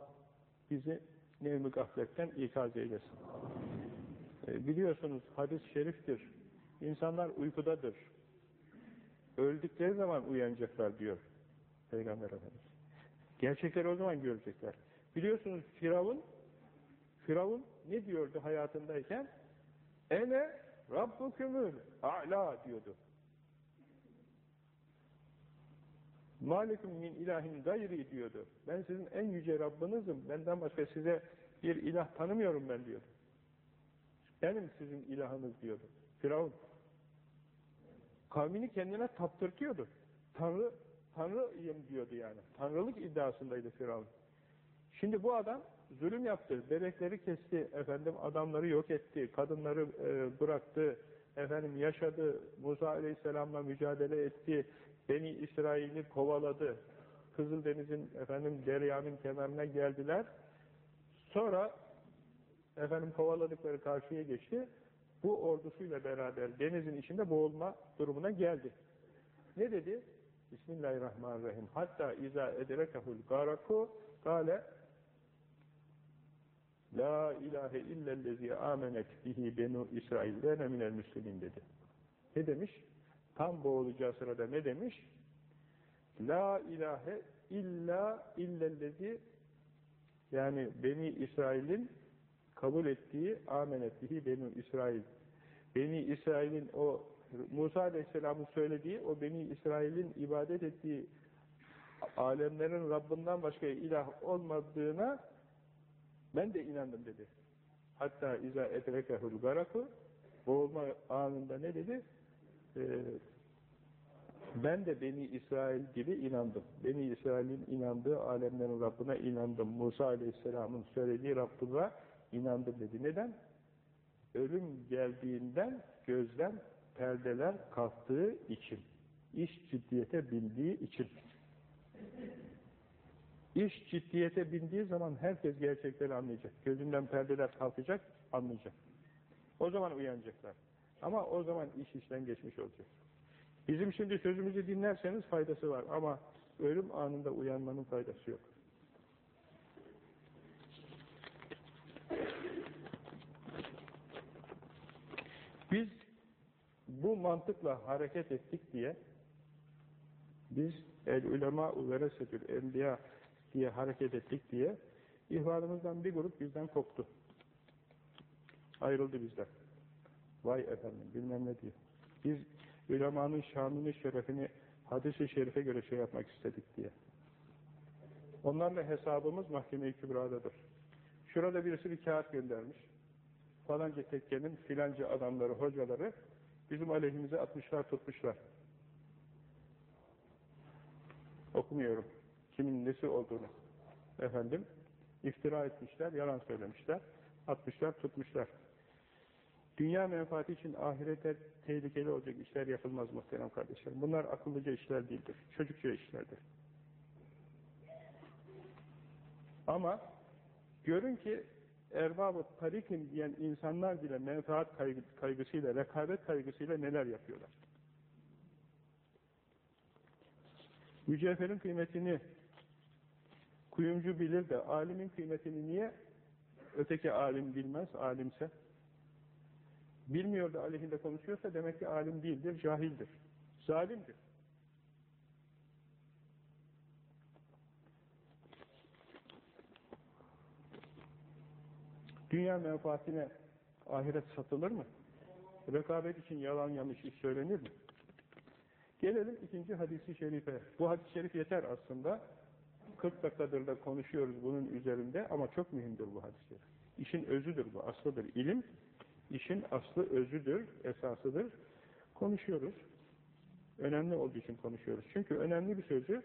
bizi nevmi gafletten ikaz eylesin. E, biliyorsunuz hadis-i şeriftir. İnsanlar uykudadır. Öldükleri zaman uyanacaklar diyor Peygamber Efendimiz. Gerçekleri o zaman görecekler. Biliyorsunuz Firavun Firavun ne diyordu hayatındayken? Ene Rabbukümül a'la diyordu. Malikum min ilahin gayri diyordu. Ben sizin en yüce Rabbinizim. Benden başka size bir ilah tanımıyorum ben diyordu. Benim sizin ilahınız diyordu. Firavun. Kavmini kendine taptırtıyordu. Tanrı, Tanrıyım diyordu yani. Tanrılık iddiasındaydı Firavun. Şimdi bu adam zulüm yaptı, bebekleri kesti, efendim adamları yok etti, kadınları e, bıraktı, efendim yaşadı, Musa Aleyhisselam'la mücadele etti, Beni İsrail'i kovaladı, Kızıldeniz'in efendim deryanın kenarına geldiler. Sonra efendim kovaladıkları karşıya geçti. Bu ordusuyla beraber denizin içinde boğulma durumuna geldi. Ne dedi? Bismillahirrahmanirrahim. Hatta iza edrekehul garaku kale La ilahe illellezi amenet bihi benu İsrail ve minel müslimin dedi. Ne demiş? Tam boğulacağı sırada ne demiş? La ilahe illa illellezi yani Beni İsrail'in kabul ettiği amenet bihi benu İsrail. Beni İsrail'in o Musa Aleyhisselam'ın söylediği o Beni İsrail'in ibadet ettiği alemlerin Rabbinden başka ilah olmadığına ben de inandım dedi. Hatta iza edrekehul garaku boğulma anında ne dedi? Ee, ben de Beni İsrail gibi inandım. Beni İsrail'in inandığı alemlerin Rabbine inandım. Musa Aleyhisselam'ın söylediği Rabbine inandım dedi. Neden? Ölüm geldiğinden gözden perdeler kalktığı için. İş ciddiyete bildiği için. İş ciddiyete bindiği zaman herkes gerçekleri anlayacak. Gözünden perdeler kalkacak, anlayacak. O zaman uyanacaklar. Ama o zaman iş işten geçmiş olacak. Bizim şimdi sözümüzü dinlerseniz faydası var ama ölüm anında uyanmanın faydası yok. Biz bu mantıkla hareket ettik diye biz el ulema veresetül enbiya diye hareket ettik diye ihvanımızdan bir grup bizden koptu. Ayrıldı bizden. Vay efendim bilmem ne diyor. Biz ulemanın şanını, şerefini hadis-i şerife göre şey yapmak istedik diye. Onlarla hesabımız mahkeme-i kübradadır. Şurada birisi bir kağıt göndermiş. Falanca tekkenin filanca adamları, hocaları bizim aleyhimize atmışlar, tutmuşlar. Okumuyorum kimin nesi olduğunu efendim iftira etmişler, yalan söylemişler, atmışlar, tutmuşlar. Dünya menfaati için ahirete tehlikeli olacak işler yapılmaz muhterem kardeşlerim. Bunlar akıllıca işler değildir. Çocukça işlerdir. Ama görün ki erbabı tarikim diyen insanlar bile menfaat kaygısıyla, rekabet kaygısıyla neler yapıyorlar. Mücevherin kıymetini kuyumcu bilir de alimin kıymetini niye öteki alim bilmez, alimse? Bilmiyor da aleyhinde konuşuyorsa demek ki alim değildir, cahildir, zalimdir. Dünya menfaatine ahiret satılır mı? Rekabet için yalan yanlış iş söylenir mi? Gelelim ikinci hadisi şerife. Bu hadis-i şerif yeter aslında. 40 dakikadır da konuşuyoruz bunun üzerinde ama çok mühimdir bu hadis-i şerif. İşin özüdür bu, aslıdır. İlim, işin aslı özüdür, esasıdır. Konuşuyoruz. Önemli olduğu için konuşuyoruz. Çünkü önemli bir sözü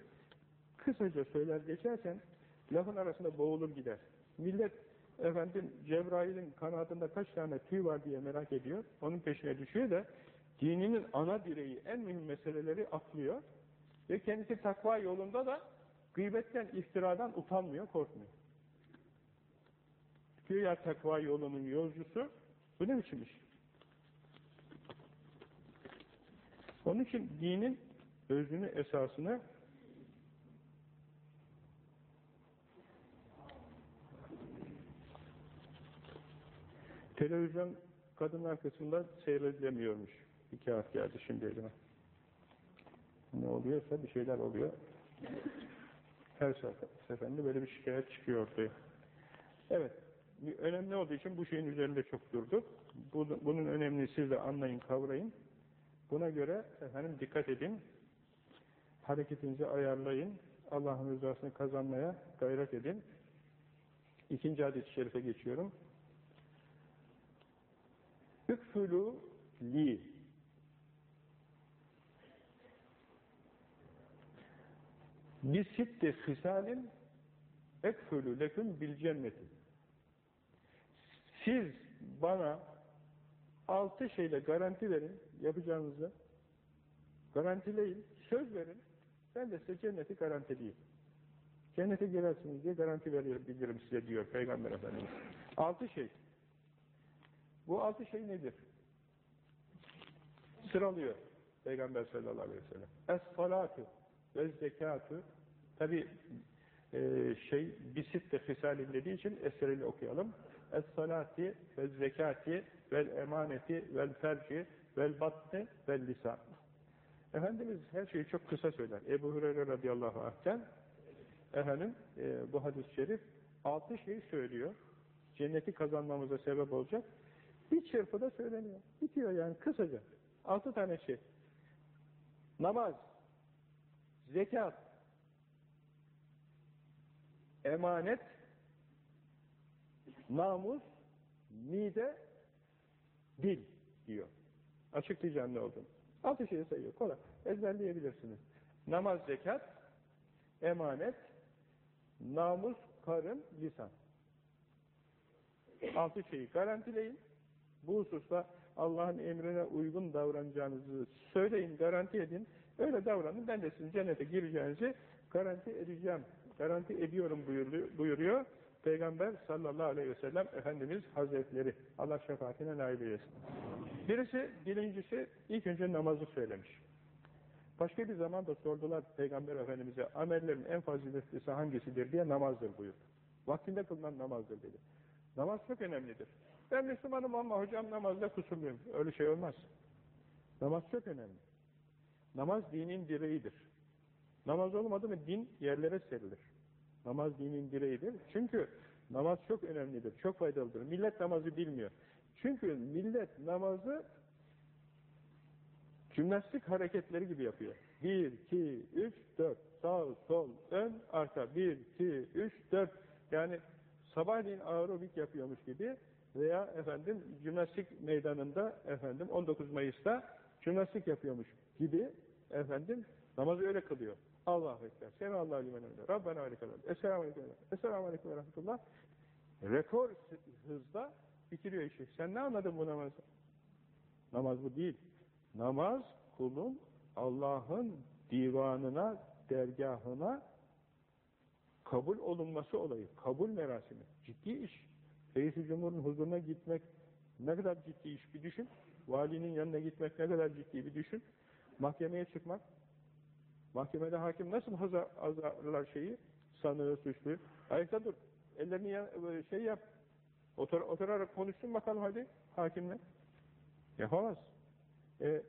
kısaca söyler geçersen lafın arasında boğulur gider. Millet efendim Cebrail'in kanadında kaç tane tüy var diye merak ediyor. Onun peşine düşüyor da dininin ana direği, en mühim meseleleri atlıyor. Ve kendisi takva yolunda da gıybetten, iftiradan utanmıyor, korkmuyor. Güya takva yolunun yolcusu, bu ne biçim iş? Onun için dinin özünü, esasını televizyon kadın arkasında seyredilemiyormuş. Bir kağıt geldi şimdi elime. Ne oluyorsa bir şeyler oluyor. Her seferinde böyle bir şikayet çıkıyordu. Evet, önemli olduğu için bu şeyin üzerinde çok durduk. Bunun önemini siz de anlayın, kavrayın. Buna göre efendim dikkat edin. Hareketinizi ayarlayın. Allah'ın rızasını kazanmaya gayret edin. İkinci hadis-i şerife geçiyorum. Üfülü li bisitte hısalin ekfülü leküm bil cenneti. Siz bana altı şeyle garanti verin yapacağınızı garantileyin, söz verin. Ben de size cenneti garantileyim cennete girersiniz diye garanti verebilirim size diyor Peygamber Efendimiz. Altı şey. Bu altı şey nedir? Sıralıyor Peygamber sallallahu aleyhi ve sellem. Es-salatu ve zekatü tabi e, şey bisitte hisalin dediği için eseriyle okuyalım. Es-salati ve zekati vel emaneti vel ferci vel batni vel lisan. Efendimiz her şeyi çok kısa söyler. Ebu Hureyre radıyallahu anh'ten efendim e, bu hadis-i şerif altı şeyi söylüyor. Cenneti kazanmamıza sebep olacak. Bir çırpıda söyleniyor. Bitiyor yani kısaca. Altı tane şey. Namaz, zekat, emanet, namus, mide, dil diyor. Açıklayacağım ne olduğunu. Altı şeyi sayıyor. Kolay. Ezberleyebilirsiniz. Namaz, zekat, emanet, namus, karın, lisan. Altı şeyi garantileyin. Bu hususta Allah'ın emrine uygun davranacağınızı söyleyin, garanti edin. Öyle davranın, ben de sizin cennete gireceğinizi garanti edeceğim. Garanti ediyorum buyuruyor. Peygamber sallallahu aleyhi ve sellem Efendimiz Hazretleri. Allah şefaatine nail eylesin. Birisi, birincisi ilk önce namazı söylemiş. Başka bir zaman da sordular Peygamber Efendimiz'e amellerin en faziletlisi hangisidir diye namazdır buyurdu. Vaktinde kılınan namazdır dedi. Namaz çok önemlidir. Ben Müslümanım ama hocam namazda kusurluyum. Öyle şey olmaz. Namaz çok önemli. Namaz dinin direğidir. Namaz olmadı mı din yerlere serilir. Namaz dinin direğidir. Çünkü namaz çok önemlidir, çok faydalıdır. Millet namazı bilmiyor. Çünkü millet namazı cümnastik hareketleri gibi yapıyor. Bir, iki, üç, dört. Sağ, sol, ön, arka. Bir, iki, üç, dört. Yani sabahleyin aerobik yapıyormuş gibi veya efendim jimnastik meydanında efendim 19 Mayıs'ta jimnastik yapıyormuş gibi efendim namazı öyle kılıyor. Allahu Ekber. Semallahu limen emre. Rabbena aleykeler. Esselamu aleyküm. Esselamu aleyküm ve rahmetullah. Rekor hızda bitiriyor işi. Sen ne anladın bu namazı? Namaz bu değil. Namaz kulun Allah'ın divanına, dergahına kabul olunması olayı. Kabul merasimi. Ciddi iş. Reis-i Cumhur'un huzuruna gitmek ne kadar ciddi iş bir düşün. Valinin yanına gitmek ne kadar ciddi bir düşün. Mahkemeye çıkmak. Mahkemede hakim nasıl azarlar şeyi? Sanığı, suçluyu. Ayakta dur. Ellerini yan, şey yap. Otur, oturarak konuşsun bakalım hadi hakimle. Yapamaz. E,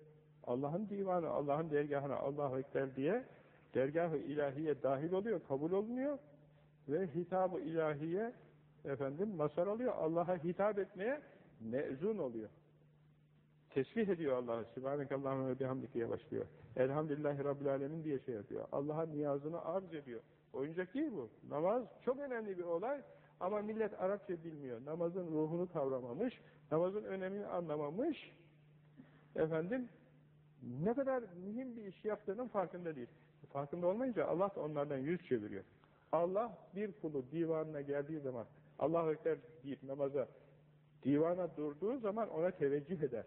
Allah'ın divanı, Allah'ın dergahına Allahu Ekber diye dergah-ı ilahiye dahil oluyor, kabul olunuyor ve hitab-ı ilahiye efendim masar oluyor. Allah'a hitap etmeye mezun oluyor. Tesbih ediyor Allah'ı. Sübhanekallahümme ve bihamdike başlıyor. Elhamdülillahi Rabbil Alemin diye şey yapıyor. Allah'a niyazını arz ediyor. Oyuncak değil bu. Namaz çok önemli bir olay ama millet Arapça bilmiyor. Namazın ruhunu kavramamış, namazın önemini anlamamış. Efendim, ne kadar mühim bir iş yaptığının farkında değil. Farkında olmayınca Allah da onlardan yüz çeviriyor. Allah bir kulu divanına geldiği zaman Allah-u Ekber deyip namaza divana durduğu zaman ona teveccüh eder.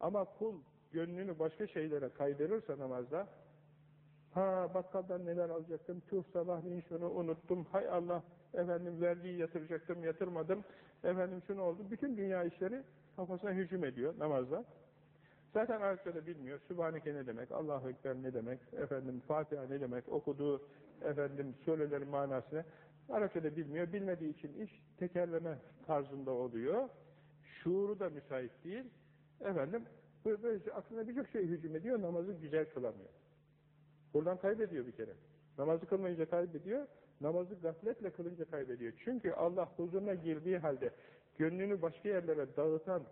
Ama kul gönlünü başka şeylere kaydırırsa namazda ha bakkaldan neler alacaktım, tüh sabahleyin şunu unuttum, hay Allah efendim vergiyi yatıracaktım, yatırmadım, efendim şunu oldu. Bütün dünya işleri kafasına hücum ediyor namazda. Zaten Arapçada bilmiyor. Sübhaneke ne demek, Allahu Ekber ne demek, efendim Fatiha ne demek, okuduğu efendim surelerin manasını Arapçada bilmiyor. Bilmediği için iş tekerleme tarzında oluyor. Şuuru da müsait değil. Efendim böylece aklına birçok şey hücum ediyor, namazı güzel kılamıyor. Buradan kaybediyor bir kere. Namazı kılmayınca kaybediyor, namazı gafletle kılınca kaybediyor. Çünkü Allah huzuruna girdiği halde gönlünü başka yerlere dağıtan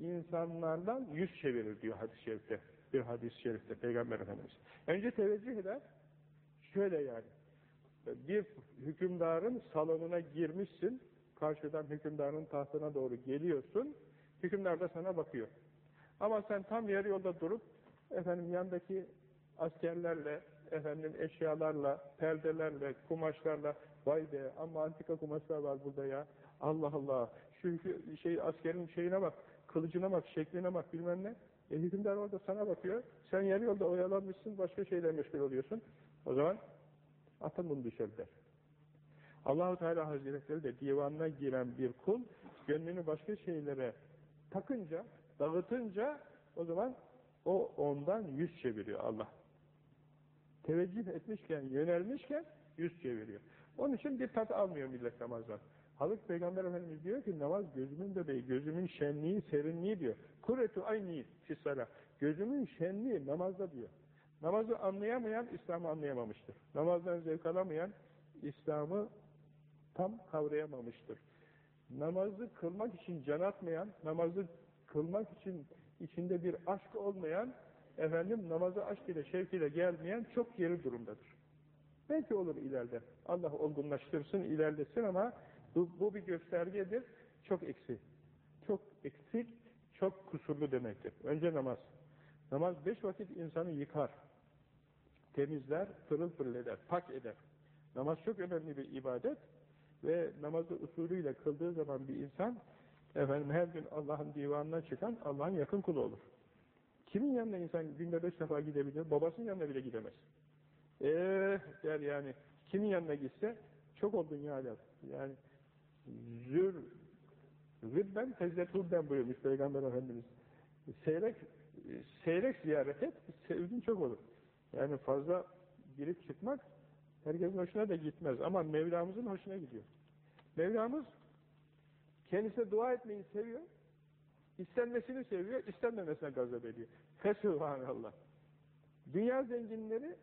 insanlardan yüz çevirir diyor hadis-i şerifte. Bir hadis-i şerifte Peygamber Efendimiz. Önce teveccüh eder, şöyle yani, bir hükümdarın salonuna girmişsin, karşıdan hükümdarın tahtına doğru geliyorsun, hükümdar da sana bakıyor. Ama sen tam yarı yolda durup, efendim yandaki askerlerle, efendim eşyalarla, perdelerle, kumaşlarla, vay be ama antika kumaşlar var burada ya, Allah Allah, şu şey askerin şeyine bak, kılıcına bak, şekline bak bilmem ne. E hükümdar orada sana bakıyor. Sen yarı yolda oyalanmışsın, başka şeyle meşgul oluyorsun. O zaman atın bunu dışarı der. Allahu Teala Hazretleri de divanına giren bir kul gönlünü başka şeylere takınca, dağıtınca o zaman o ondan yüz çeviriyor Allah. Teveccüh etmişken, yönelmişken yüz çeviriyor. Onun için bir tat almıyor millet namazdan. Haluk Peygamber Efendimiz diyor ki namaz gözümün bebeği, gözümün şenliği, serinliği diyor. Kuretu ayni fissala. Gözümün şenliği namazda diyor. Namazı anlayamayan İslam'ı anlayamamıştır. Namazdan zevk alamayan İslam'ı tam kavrayamamıştır. Namazı kılmak için can atmayan, namazı kılmak için içinde bir aşk olmayan, efendim namazı aşk ile şevk ile gelmeyen çok geri durumdadır. Belki olur ileride. Allah olgunlaştırsın, ilerlesin ama bu, bu bir göstergedir. Çok eksik. Çok eksik, çok kusurlu demektir. Önce namaz. Namaz beş vakit insanı yıkar. Temizler, pırıl pırıl eder, pak eder. Namaz çok önemli bir ibadet ve namazı usulüyle kıldığı zaman bir insan efendim her gün Allah'ın divanına çıkan Allah'ın yakın kulu olur. Kimin yanına insan günde beş defa gidebilir? Babasının yanına bile gidemez. Eee der yani kimin yanına gitse çok oldun ya der. Yani zür gıbben tezzetulden buyurmuş Peygamber Efendimiz. Seyrek seyrek ziyaret et, sevgin çok olur. Yani fazla girip çıkmak herkesin hoşuna da gitmez ama Mevlamızın hoşuna gidiyor. Mevlamız kendisine dua etmeyi seviyor, istenmesini seviyor, istenmemesine gazap ediyor. Fesubhanallah. Dünya zenginleri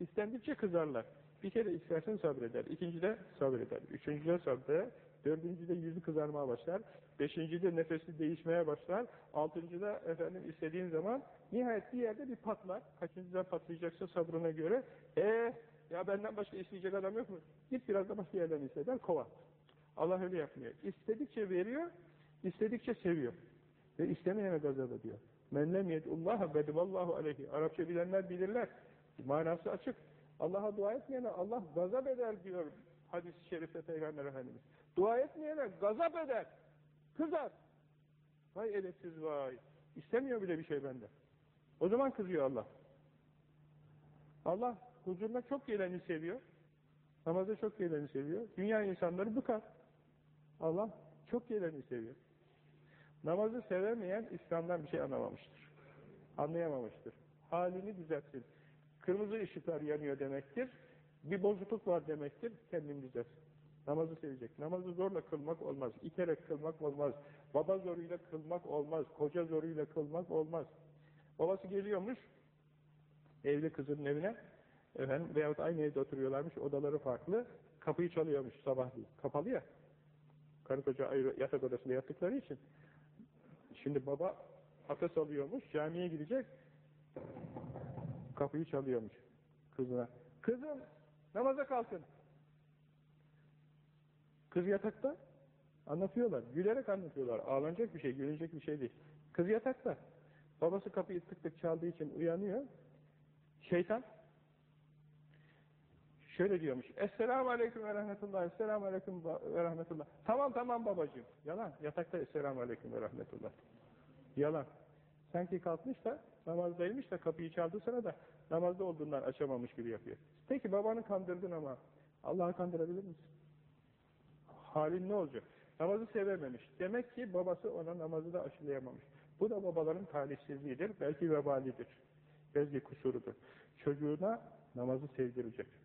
istendikçe kızarlar. Bir kere istersen sabreder, ikincide sabreder, üçüncüde sabreder, dördüncüde yüzü kızarmaya başlar, beşincide nefesi değişmeye başlar, altıncıda efendim istediğin zaman nihayet bir yerde bir patlar, kaçıncıda patlayacaksa sabrına göre, ee ya benden başka isteyecek adam yok mu? Git biraz da başka yerden isteder, kova. Allah öyle yapmıyor. İstedikçe veriyor, istedikçe seviyor. Ve istemeyene gazap ediyor. Men lem yed'ullaha gadiballahu aleyhi. Arapça bilenler bilirler. Manası açık. Allah'a dua etmeyene Allah gazap eder diyor hadis-i şerifte Peygamber Efendimiz. Dua etmeyene gazap eder. Kızar. Vay edepsiz vay. İstemiyor bile bir şey bende. O zaman kızıyor Allah. Allah huzuruna çok geleni seviyor. Namaza çok geleni seviyor. Dünya insanları bıkar. Allah çok geleni seviyor. Namazı sevemeyen İslam'dan bir şey anlamamıştır. Anlayamamıştır. Halini düzeltsin. Kırmızı ışıklar yanıyor demektir. Bir bozukluk var demektir. Kendini düzeltsin. Namazı sevecek. Namazı zorla kılmak olmaz. İterek kılmak olmaz. Baba zoruyla kılmak olmaz. Koca zoruyla kılmak olmaz. Babası geliyormuş evli kızın evine efendim, veyahut aynı evde oturuyorlarmış. Odaları farklı. Kapıyı çalıyormuş sabahleyin. Kapalı ya. Karı koca ayrı yatak odasında yattıkları için. Şimdi baba abdest alıyormuş. Camiye gidecek. Kapıyı çalıyormuş kızına. Kızım namaza kalkın. Kız yatakta anlatıyorlar. Gülerek anlatıyorlar. Ağlanacak bir şey, gülünecek bir şey değil. Kız yatakta. Babası kapıyı tık tık çaldığı için uyanıyor. Şeytan şöyle diyormuş. Esselamu aleyküm ve rahmetullah. Esselamu aleyküm ve rahmetullah. Tamam tamam babacığım. Yalan. Yatakta esselamu aleyküm ve rahmetullah. Yalan. Sanki kalkmış da namazdaymış da kapıyı çaldı sana da namazda olduğundan açamamış gibi yapıyor. Peki babanı kandırdın ama Allah'ı kandırabilir misin? Halin ne olacak? Namazı sevememiş. Demek ki babası ona namazı da aşılayamamış. Bu da babaların talihsizliğidir. Belki vebalidir. Belki kusurudur. Çocuğuna namazı sevdirecek.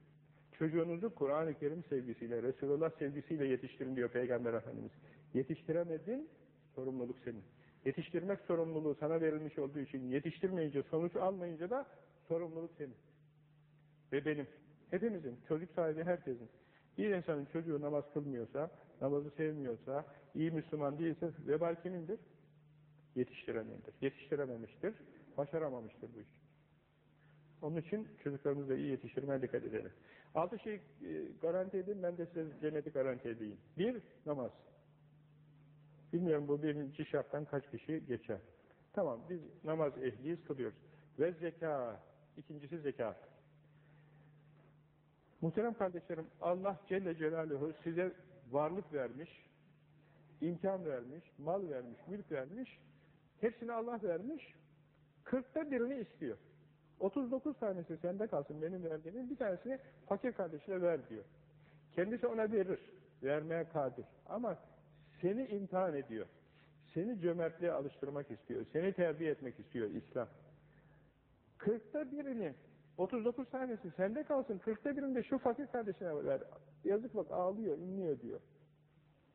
Çocuğunuzu Kur'an-ı Kerim sevgisiyle, Resulullah sevgisiyle yetiştirin diyor Peygamber Efendimiz. Yetiştiremedin, sorumluluk senin. Yetiştirmek sorumluluğu sana verilmiş olduğu için yetiştirmeyince, sonuç almayınca da sorumluluk senin. Ve benim. Hepimizin, çocuk sahibi herkesin. Bir insanın çocuğu namaz kılmıyorsa, namazı sevmiyorsa, iyi Müslüman değilse vebal kimindir? Yetiştiremeyendir. Yetiştirememiştir, başaramamıştır bu işi. Onun için çocuklarımızı iyi yetiştirmeye dikkat edelim. Altı şey e, garanti edin, ben de size cenneti garanti edeyim. Bir, namaz. Bilmiyorum bu birinci şarttan kaç kişi geçer. Tamam, biz namaz ehliyiz, kılıyoruz. Ve zeka, ikincisi zekat. Muhterem kardeşlerim, Allah Celle Celaluhu size varlık vermiş, imkan vermiş, mal vermiş, mülk vermiş, hepsini Allah vermiş, kırkta birini istiyor. 39 tanesi sende kalsın benim verdiğimin, bir tanesini fakir kardeşine ver diyor. Kendisi ona verir, vermeye kadir. Ama seni imtihan ediyor. Seni cömertliğe alıştırmak istiyor, seni terbiye etmek istiyor İslam. Kırkta birini 39 tanesi sende kalsın. 40'ta birinde şu fakir kardeşine ver. Yazık bak ağlıyor, inliyor diyor.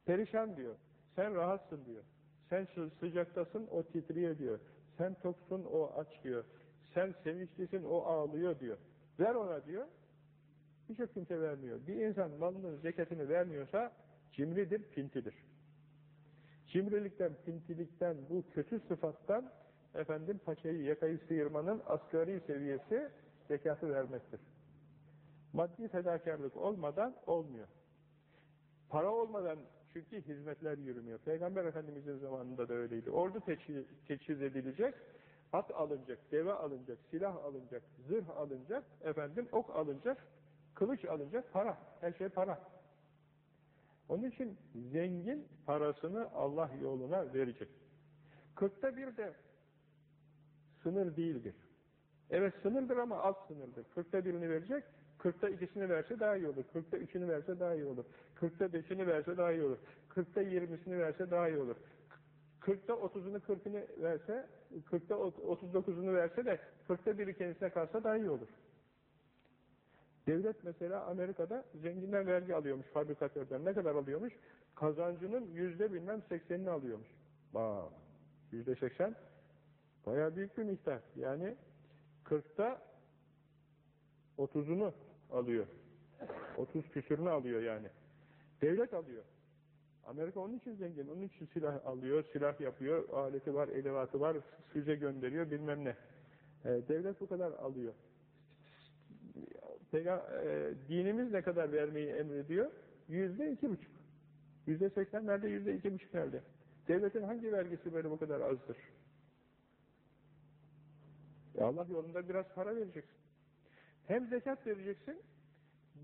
Perişan diyor. Sen rahatsın diyor. Sen sıcaktasın, o titriyor diyor. Sen toksun, o aç diyor. Sen sevinçlisin, o ağlıyor diyor. Ver ona diyor. Birçok kimse vermiyor. Bir insan malının zekatını vermiyorsa cimridir, pintidir. Cimrilikten, pintilikten, bu kötü sıfattan efendim paçayı, yakayı sıyırmanın asgari seviyesi zekatı vermektir. Maddi fedakarlık olmadan olmuyor. Para olmadan çünkü hizmetler yürümüyor. Peygamber Efendimiz'in zamanında da öyleydi. Ordu teçhiz edilecek, at alınacak, deve alınacak, silah alınacak, zırh alınacak, efendim ok alınacak, kılıç alınacak, para. Her şey para. Onun için zengin parasını Allah yoluna verecek. Kırkta bir de sınır değildir. Evet sınırdır ama az sınırdır. Kırkta birini verecek, kırkta ikisini verse daha iyi olur. Kırkta üçünü verse daha iyi olur. Kırkta beşini verse daha iyi olur. Kırkta yirmisini verse daha iyi olur. Kırkta otuzunu kırkını verse, kırkta otuz dokuzunu verse de kırkta biri kendisine kalsa daha iyi olur. Devlet mesela Amerika'da zenginden vergi alıyormuş fabrikatörden. Ne kadar alıyormuş? Kazancının yüzde bilmem seksenini alıyormuş. Bak, yüzde seksen bayağı büyük bir miktar. Yani kırkta otuzunu alıyor. Otuz küsürünü alıyor yani. Devlet alıyor. Amerika onun için zengin. Onun için silah alıyor, silah yapıyor, aleti var, elevatı var, füze gönderiyor, bilmem ne. E, devlet bu kadar alıyor. Pega, e, dinimiz ne kadar vermeyi emrediyor? Yüzde iki buçuk. Yüzde seksen nerede, yüzde iki buçuk nerede? Devletin hangi vergisi böyle bu kadar azdır? E Allah yolunda biraz para vereceksin. Hem zekat vereceksin,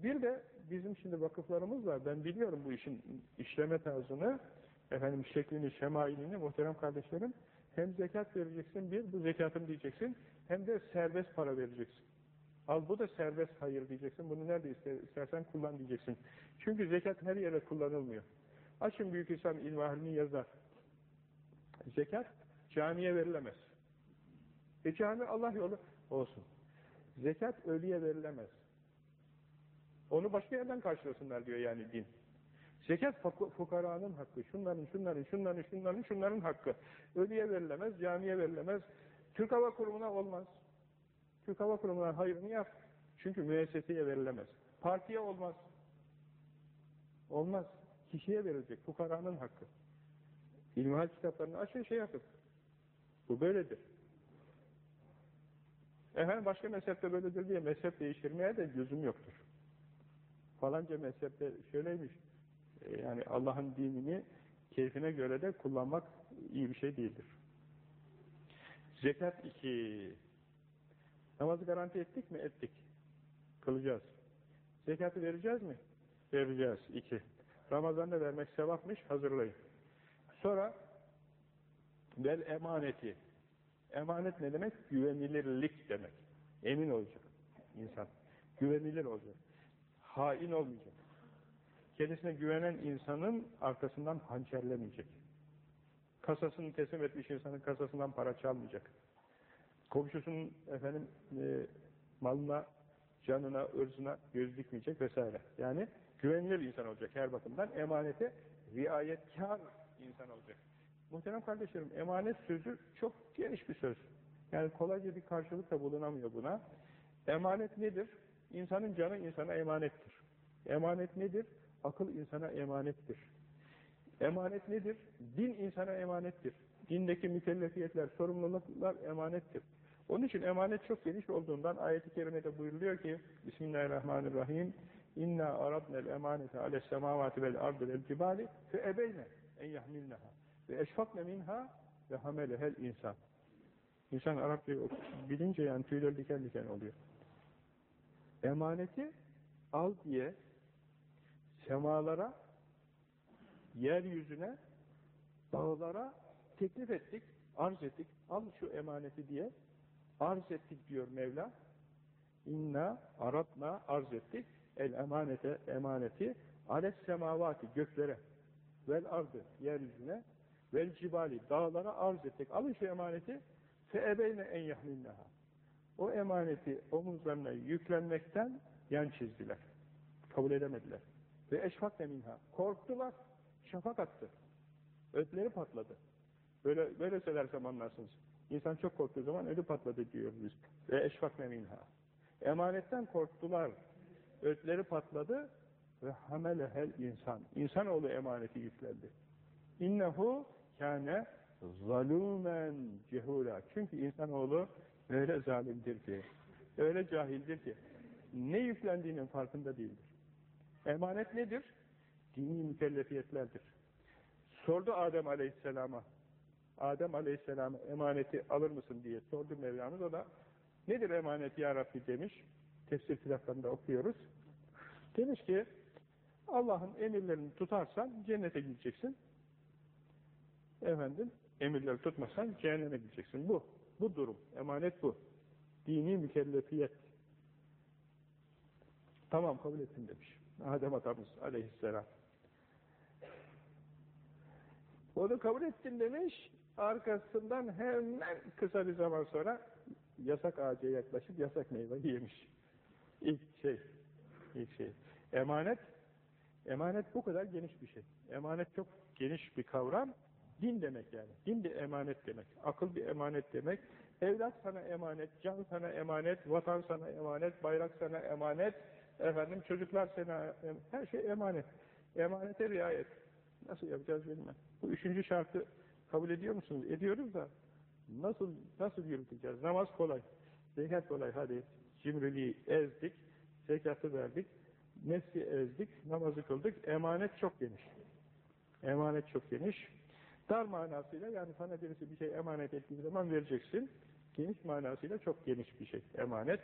bir de bizim şimdi vakıflarımız var. Ben biliyorum bu işin işleme tarzını, efendim şeklini, şemailini muhterem kardeşlerim. Hem zekat vereceksin, bir, bu zekatım diyeceksin, hem de serbest para vereceksin. Al bu da serbest hayır diyeceksin, bunu nerede istersen kullan diyeceksin. Çünkü zekat her yere kullanılmıyor. Açın Büyük İslam İlmihali'ni yazar. Zekat camiye verilemez. E cami Allah yolu olsun. Zekat ölüye verilemez. Onu başka yerden karşılasınlar diyor yani din. Zekat fukaranın hakkı. Şunların, şunların, şunların, şunların, şunların hakkı. Ölüye verilemez, camiye verilemez. Türk Hava Kurumu'na olmaz. Türk Hava Kurumu'na hayrını yap. Çünkü müesseseye verilemez. Partiye olmaz. Olmaz. Kişiye verilecek. Fukaranın hakkı. İlmihal kitaplarını açın şey yapın. Bu böyledir. Efendim başka mezhepte böyledir diye mezhep değiştirmeye de lüzum yoktur. Falanca mezhepte şöyleymiş. E, yani Allah'ın dinini keyfine göre de kullanmak iyi bir şey değildir. Zekat 2. Namazı garanti ettik mi? Ettik. Kılacağız. Zekatı vereceğiz mi? Vereceğiz. 2. Ramazan'da vermek sevapmış. Hazırlayın. Sonra vel emaneti. Emanet ne demek? Güvenilirlik demek. Emin olacak insan. Güvenilir olacak. Hain olmayacak. Kendisine güvenen insanın arkasından hançerlemeyecek. Kasasını teslim etmiş insanın kasasından para çalmayacak. Komşusunun efendim e, malına, canına, ırzına göz dikmeyecek vesaire. Yani güvenilir insan olacak her bakımdan. Emanete riayetkar insan olacak. Muhterem kardeşlerim, emanet sözü çok geniş bir söz. Yani kolayca bir karşılık da bulunamıyor buna. Emanet nedir? İnsanın canı insana emanettir. Emanet nedir? Akıl insana emanettir. Emanet nedir? Din insana emanettir. Dindeki mükellefiyetler, sorumluluklar emanettir. Onun için emanet çok geniş olduğundan ayet-i kerimede buyuruluyor ki Bismillahirrahmanirrahim İnna aradnel emanete ales semavati vel ardı vel cibali fe ebeyne en yahmilneha ve eşfakne minha ve hamelehel insan. İnsan Arapça bilince yani tüyler diken diken oluyor. Emaneti al diye semalara, yeryüzüne, dağlara teklif ettik, arz ettik. Al şu emaneti diye arz ettik diyor Mevla. İnna aratna arz ettik. El emanete emaneti ales semavati göklere vel ardı yeryüzüne vel cibali dağlara arz ettik. Alın şu emaneti fe ebeyne en yahminneha. O emaneti omuzlarına yüklenmekten yan çizdiler. Kabul edemediler. Ve eşfak minha. Korktular. Şafak attı. Ötleri patladı. Böyle, böyle söylersem anlarsınız. İnsan çok korktuğu zaman ödü patladı diyoruz. Ve eşfak minha. Emanetten korktular. Ötleri patladı ve hamelehel insan. İnsanoğlu emaneti yüklendi. İnnehu kâne zalûmen cehûlâ. Çünkü insanoğlu öyle zalimdir ki, öyle cahildir ki, ne yüklendiğinin farkında değildir. Emanet nedir? Dini mükellefiyetlerdir. Sordu Adem Aleyhisselam'a, Adem Aleyhisselam'a emaneti alır mısın diye sordu Mevlamız. O da nedir emanet ya Rabbi demiş. Tefsir kitaplarında okuyoruz. Demiş ki Allah'ın emirlerini tutarsan cennete gideceksin. Efendim emirleri tutmasan cehenneme gideceksin. Bu. Bu durum. Emanet bu. Dini mükellefiyet. Tamam kabul ettim demiş. Adem atamız aleyhisselam. Onu kabul ettim demiş. Arkasından hemen kısa bir zaman sonra yasak ağaca yaklaşıp yasak meyve yemiş. İlk şey. ilk şey. Emanet emanet bu kadar geniş bir şey. Emanet çok geniş bir kavram. Din demek yani. Din bir emanet demek. Akıl bir emanet demek. Evlat sana emanet, can sana emanet, vatan sana emanet, bayrak sana emanet, efendim çocuklar sana her şey emanet. Emanete riayet. Nasıl yapacağız bilmem. Bu üçüncü şartı kabul ediyor musunuz? Ediyoruz da nasıl nasıl yürüteceğiz? Namaz kolay. Zekat kolay. Hadi cimriliği ezdik. Zekatı verdik. Nefsi ezdik. Namazı kıldık. Emanet çok geniş. Emanet çok geniş. Dar manasıyla yani sana birisi bir şey emanet ettiği zaman vereceksin. Geniş manasıyla çok geniş bir şey. Emanet.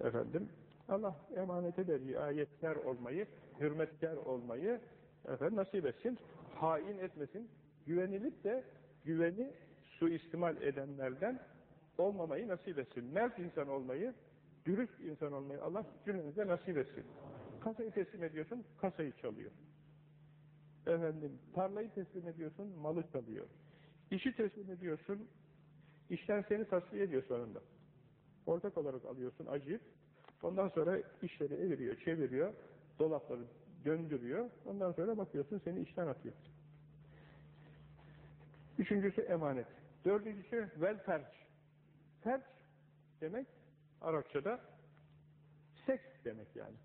Efendim Allah emanete de riayetkar olmayı, hürmetkar olmayı efendim, nasip etsin. Hain etmesin. Güvenilip de güveni suistimal edenlerden olmamayı nasip etsin. Mert insan olmayı, dürüst insan olmayı Allah cümlenize nasip etsin. Kasayı teslim ediyorsun, kasayı çalıyor. Efendim, tarlayı teslim ediyorsun, malı çalıyor. İşi teslim ediyorsun, işten seni tasfiye ediyor sonunda. Ortak olarak alıyorsun, acıyıp, ondan sonra işleri eviriyor, çeviriyor, dolapları döndürüyor, ondan sonra bakıyorsun seni işten atıyor. Üçüncüsü emanet. Dördüncüsü vel ferç. Ferç demek Arapçada seks demek yani.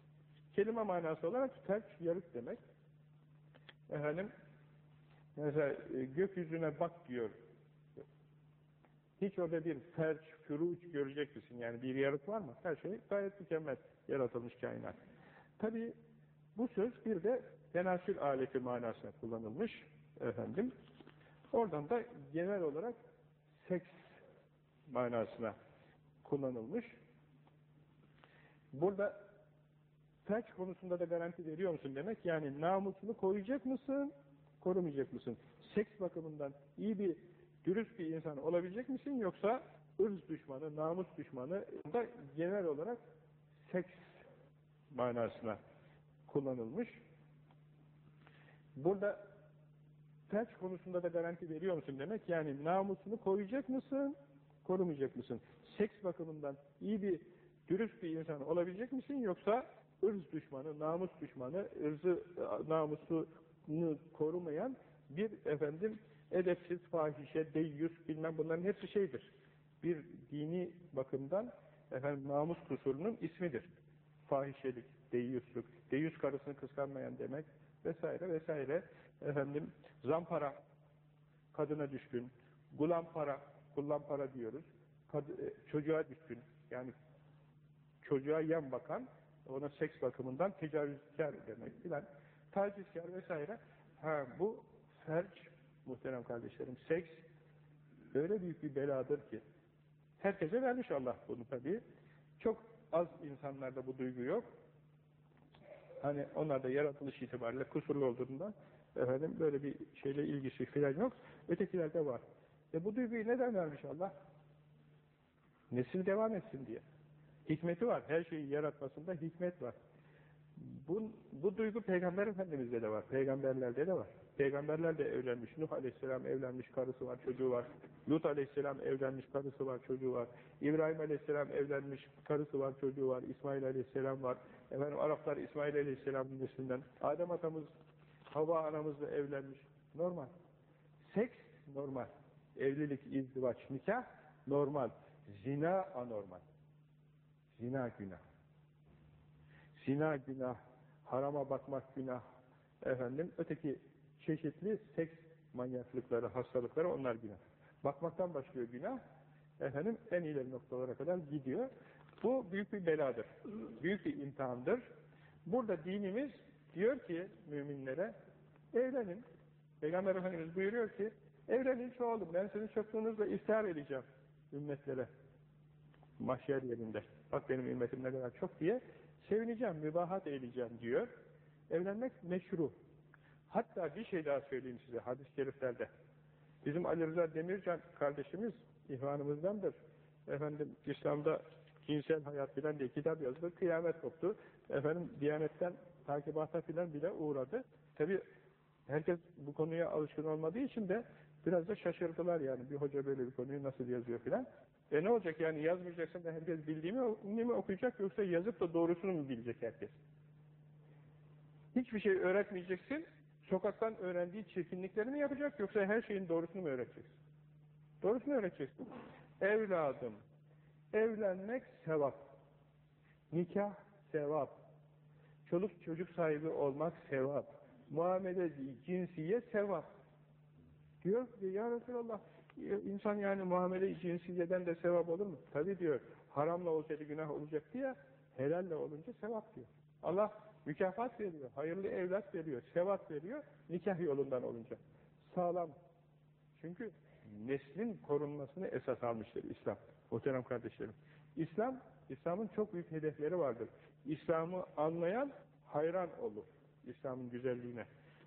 Kelime manası olarak ferç yarık demek. Efendim mesela e, gökyüzüne bak diyor. Hiç orada bir ferç, füruç görecek misin? Yani bir yarık var mı? Her şey gayet mükemmel yaratılmış kainat. Tabi bu söz bir de tenasül aleti manasına kullanılmış efendim. Oradan da genel olarak seks manasına kullanılmış. Burada felç konusunda da garanti veriyor musun demek. Yani namusunu koruyacak mısın, korumayacak mısın? Seks bakımından iyi bir, dürüst bir insan olabilecek misin? Yoksa ırz düşmanı, namus düşmanı da genel olarak seks manasına kullanılmış. Burada felç konusunda da garanti veriyor musun demek. Yani namusunu koruyacak mısın, korumayacak mısın? Seks bakımından iyi bir, dürüst bir insan olabilecek misin? Yoksa ırz düşmanı, namus düşmanı, ırzı, namusunu korumayan bir efendim edepsiz, fahişe, deyyus bilmem bunların hepsi şeydir. Bir dini bakımdan efendim namus kusurunun ismidir. Fahişelik, deyyusluk, deyyus karısını kıskanmayan demek vesaire vesaire. Efendim zampara, kadına düşkün, gulam para, diyoruz. Kad e, çocuğa düşkün, yani çocuğa yan bakan, ona seks bakımından tecavüzkar demek filan. Tacizkar vesaire. Ha, bu ferç, muhterem kardeşlerim, seks öyle büyük bir beladır ki herkese vermiş Allah bunu tabii. Çok az insanlarda bu duygu yok. Hani onlar da yaratılış itibariyle kusurlu olduğundan efendim böyle bir şeyle ilgisi filan yok. Ötekilerde var. E bu duyguyu neden vermiş Allah? Nesil devam etsin diye. Hikmeti var. Her şeyi yaratmasında hikmet var. Bu, bu duygu Peygamber Efendimiz'de de var. Peygamberlerde de var. Peygamberler de evlenmiş. Nuh Aleyhisselam evlenmiş, karısı var, çocuğu var. Lut Aleyhisselam evlenmiş, karısı var, çocuğu var. İbrahim Aleyhisselam evlenmiş, karısı var, çocuğu var. İsmail Aleyhisselam var. Efendim Araplar İsmail Aleyhisselam'ın neslinden. Adem atamız, Hava anamızla evlenmiş. Normal. Seks normal. Evlilik, izdivaç, nikah normal. Zina anormal. Zina günah. Zina günah, harama bakmak günah, efendim öteki çeşitli seks manyaklıkları, hastalıkları onlar günah. Bakmaktan başlıyor günah, efendim en ileri noktalara kadar gidiyor. Bu büyük bir beladır. Büyük bir imtihandır. Burada dinimiz diyor ki müminlere evlenin. Peygamber Efendimiz buyuruyor ki evlenin çoğalın. Ben sizin çokluğunuzla iftihar edeceğim ümmetlere. Mahşer yerinde. Bak benim ümmetim ne kadar çok diye sevineceğim, mübahat eyleyeceğim diyor. Evlenmek meşru. Hatta bir şey daha söyleyeyim size hadis-i şeriflerde. Bizim Ali Rıza Demircan kardeşimiz ihvanımızdandır. Efendim İslam'da cinsel hayat filan diye kitap yazdı. Kıyamet koptu. Efendim Diyanet'ten takibata filan bile uğradı. Tabi herkes bu konuya alışkın olmadığı için de biraz da şaşırdılar yani. Bir hoca böyle bir konuyu nasıl yazıyor filan. E ne olacak yani yazmayacaksın da herkes bildiğimi mi okuyacak yoksa yazıp da doğrusunu mu bilecek herkes? Hiçbir şey öğretmeyeceksin, sokaktan öğrendiği çirkinlikleri mi yapacak yoksa her şeyin doğrusunu mu öğreteceksin? Doğrusunu öğreteceksin. Evladım, evlenmek sevap. Nikah sevap. Çoluk çocuk sahibi olmak sevap. Muamele cinsiye sevap. Diyor ki ya Resulallah insan yani muamele cinsiyeden de sevap olur mu? Tabi diyor. Haramla olsaydı günah olacaktı ya helalle olunca sevap diyor. Allah mükafat veriyor. Hayırlı evlat veriyor. Sevap veriyor. Nikah yolundan olunca. Sağlam. Çünkü neslin korunmasını esas almıştır İslam. Muhterem kardeşlerim. İslam, İslam'ın çok büyük hedefleri vardır. İslam'ı anlayan hayran olur. İslam'ın güzelliğine.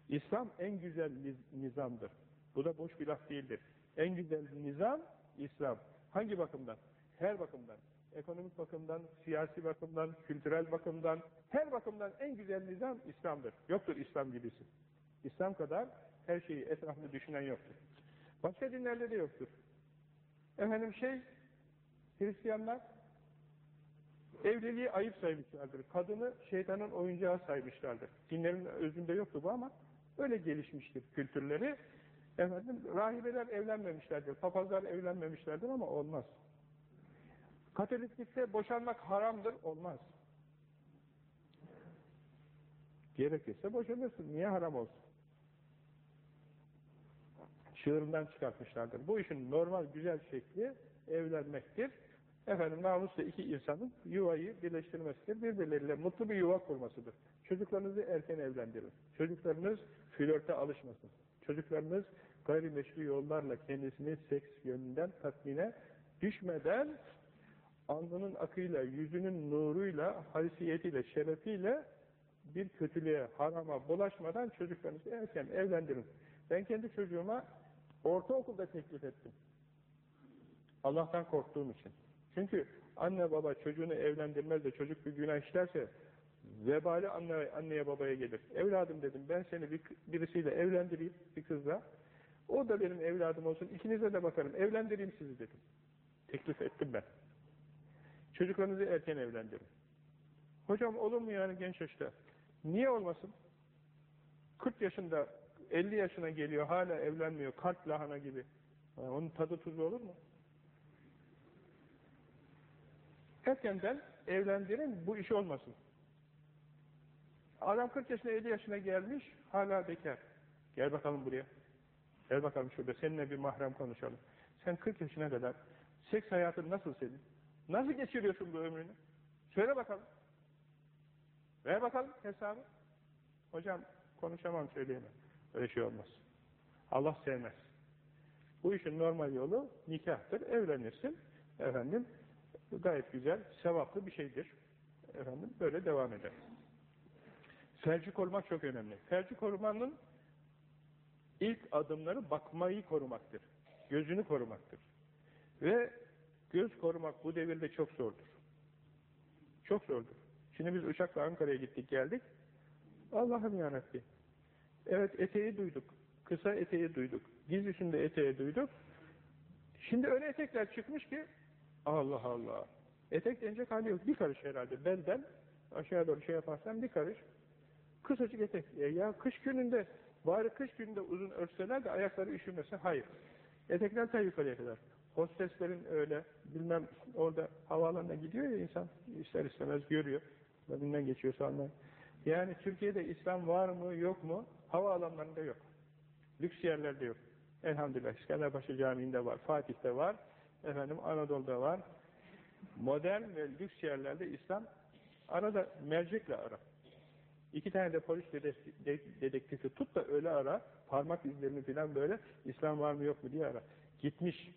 İslam en güzel nizamdır. Bu da boş bir laf değildir. En güzel nizam İslam. Hangi bakımdan? Her bakımdan. Ekonomik bakımdan, siyasi bakımdan, kültürel bakımdan, her bakımdan en güzel nizam İslam'dır. Yoktur İslam gibisi. İslam kadar her şeyi etrafını düşünen yoktur. Başka dinlerde de yoktur. Efendim şey, Hristiyanlar evliliği ayıp saymışlardır. Kadını şeytanın oyuncağı saymışlardır. Dinlerin özünde yoktu bu ama öyle gelişmiştir kültürleri. Efendim, rahibeler evlenmemişlerdir, papazlar evlenmemişlerdir ama olmaz. Katoliklikte boşanmak haramdır, olmaz. Gerekirse boşanırsın, niye haram olsun? Çığırından çıkartmışlardır. Bu işin normal, güzel şekli evlenmektir. Efendim, namusla iki insanın yuvayı birleştirmesidir, birbirleriyle mutlu bir yuva kurmasıdır. Çocuklarınızı erken evlendirin. Çocuklarınız flörte alışmasın. Çocuklarınız gayrimeşru yollarla kendisini seks yönünden tatmine düşmeden alnının akıyla, yüzünün nuruyla, haysiyetiyle, şerefiyle bir kötülüğe, harama bulaşmadan çocuklarınızı erken evlendirin. Ben kendi çocuğuma ortaokulda teklif ettim. Allah'tan korktuğum için. Çünkü anne baba çocuğunu evlendirmez de çocuk bir günah işlerse vebali anne, anneye babaya gelir. Evladım dedim ben seni bir, birisiyle evlendireyim bir kızla. O da benim evladım olsun. İkinize de bakarım. Evlendireyim sizi dedim. Teklif ettim ben. Çocuklarınızı erken evlendirin. Hocam olur mu yani genç yaşta? Niye olmasın? 40 yaşında 50 yaşına geliyor hala evlenmiyor. Kart lahana gibi. Yani onun tadı tuzu olur mu? Erkenden evlendirin bu iş olmasın. Adam 40 yaşına 50 yaşına gelmiş hala bekar. Gel bakalım buraya. Gel bakalım şurada seninle bir mahrem konuşalım. Sen 40 yaşına kadar seks hayatın nasıl senin? Nasıl geçiriyorsun bu ömrünü? Söyle bakalım. Ver bakalım hesabı. Hocam konuşamam söyleyemem. Öyle şey olmaz. Allah sevmez. Bu işin normal yolu nikahtır. Evlenirsin. Efendim gayet güzel, sevaplı bir şeydir. Efendim böyle devam eder. Felci korumak çok önemli. Felci korumanın ilk adımları bakmayı korumaktır. Gözünü korumaktır. Ve göz korumak bu devirde çok zordur. Çok zordur. Şimdi biz uçakla Ankara'ya gittik geldik. Allah'ım yarabbim. Evet eteği duyduk. Kısa eteği duyduk. Dizüstünde eteği duyduk. Şimdi öyle etekler çıkmış ki Allah Allah. Etek denecek hali yok. Bir karış herhalde. Belden aşağı doğru şey yaparsam bir karış. Kısacık etek. E ya kış gününde bari kış gününde uzun örseler de ayakları üşümese hayır. Etekler ta yukarıya kadar. Hosteslerin öyle bilmem orada havaalanına gidiyor ya insan ister istemez görüyor. Önünden geçiyorsa anlar. Yani Türkiye'de İslam var mı yok mu? Havaalanlarında yok. Lüks yerlerde yok. Elhamdülillah İskenderbaşı Camii'nde var. Fatih'te var. Efendim Anadolu'da var. Modern ve lüks yerlerde İslam arada mercekle ara. İki tane de polis dedektifi tut da öyle ara, parmak izlerini falan böyle, İslam var mı yok mu diye ara. Gitmiş,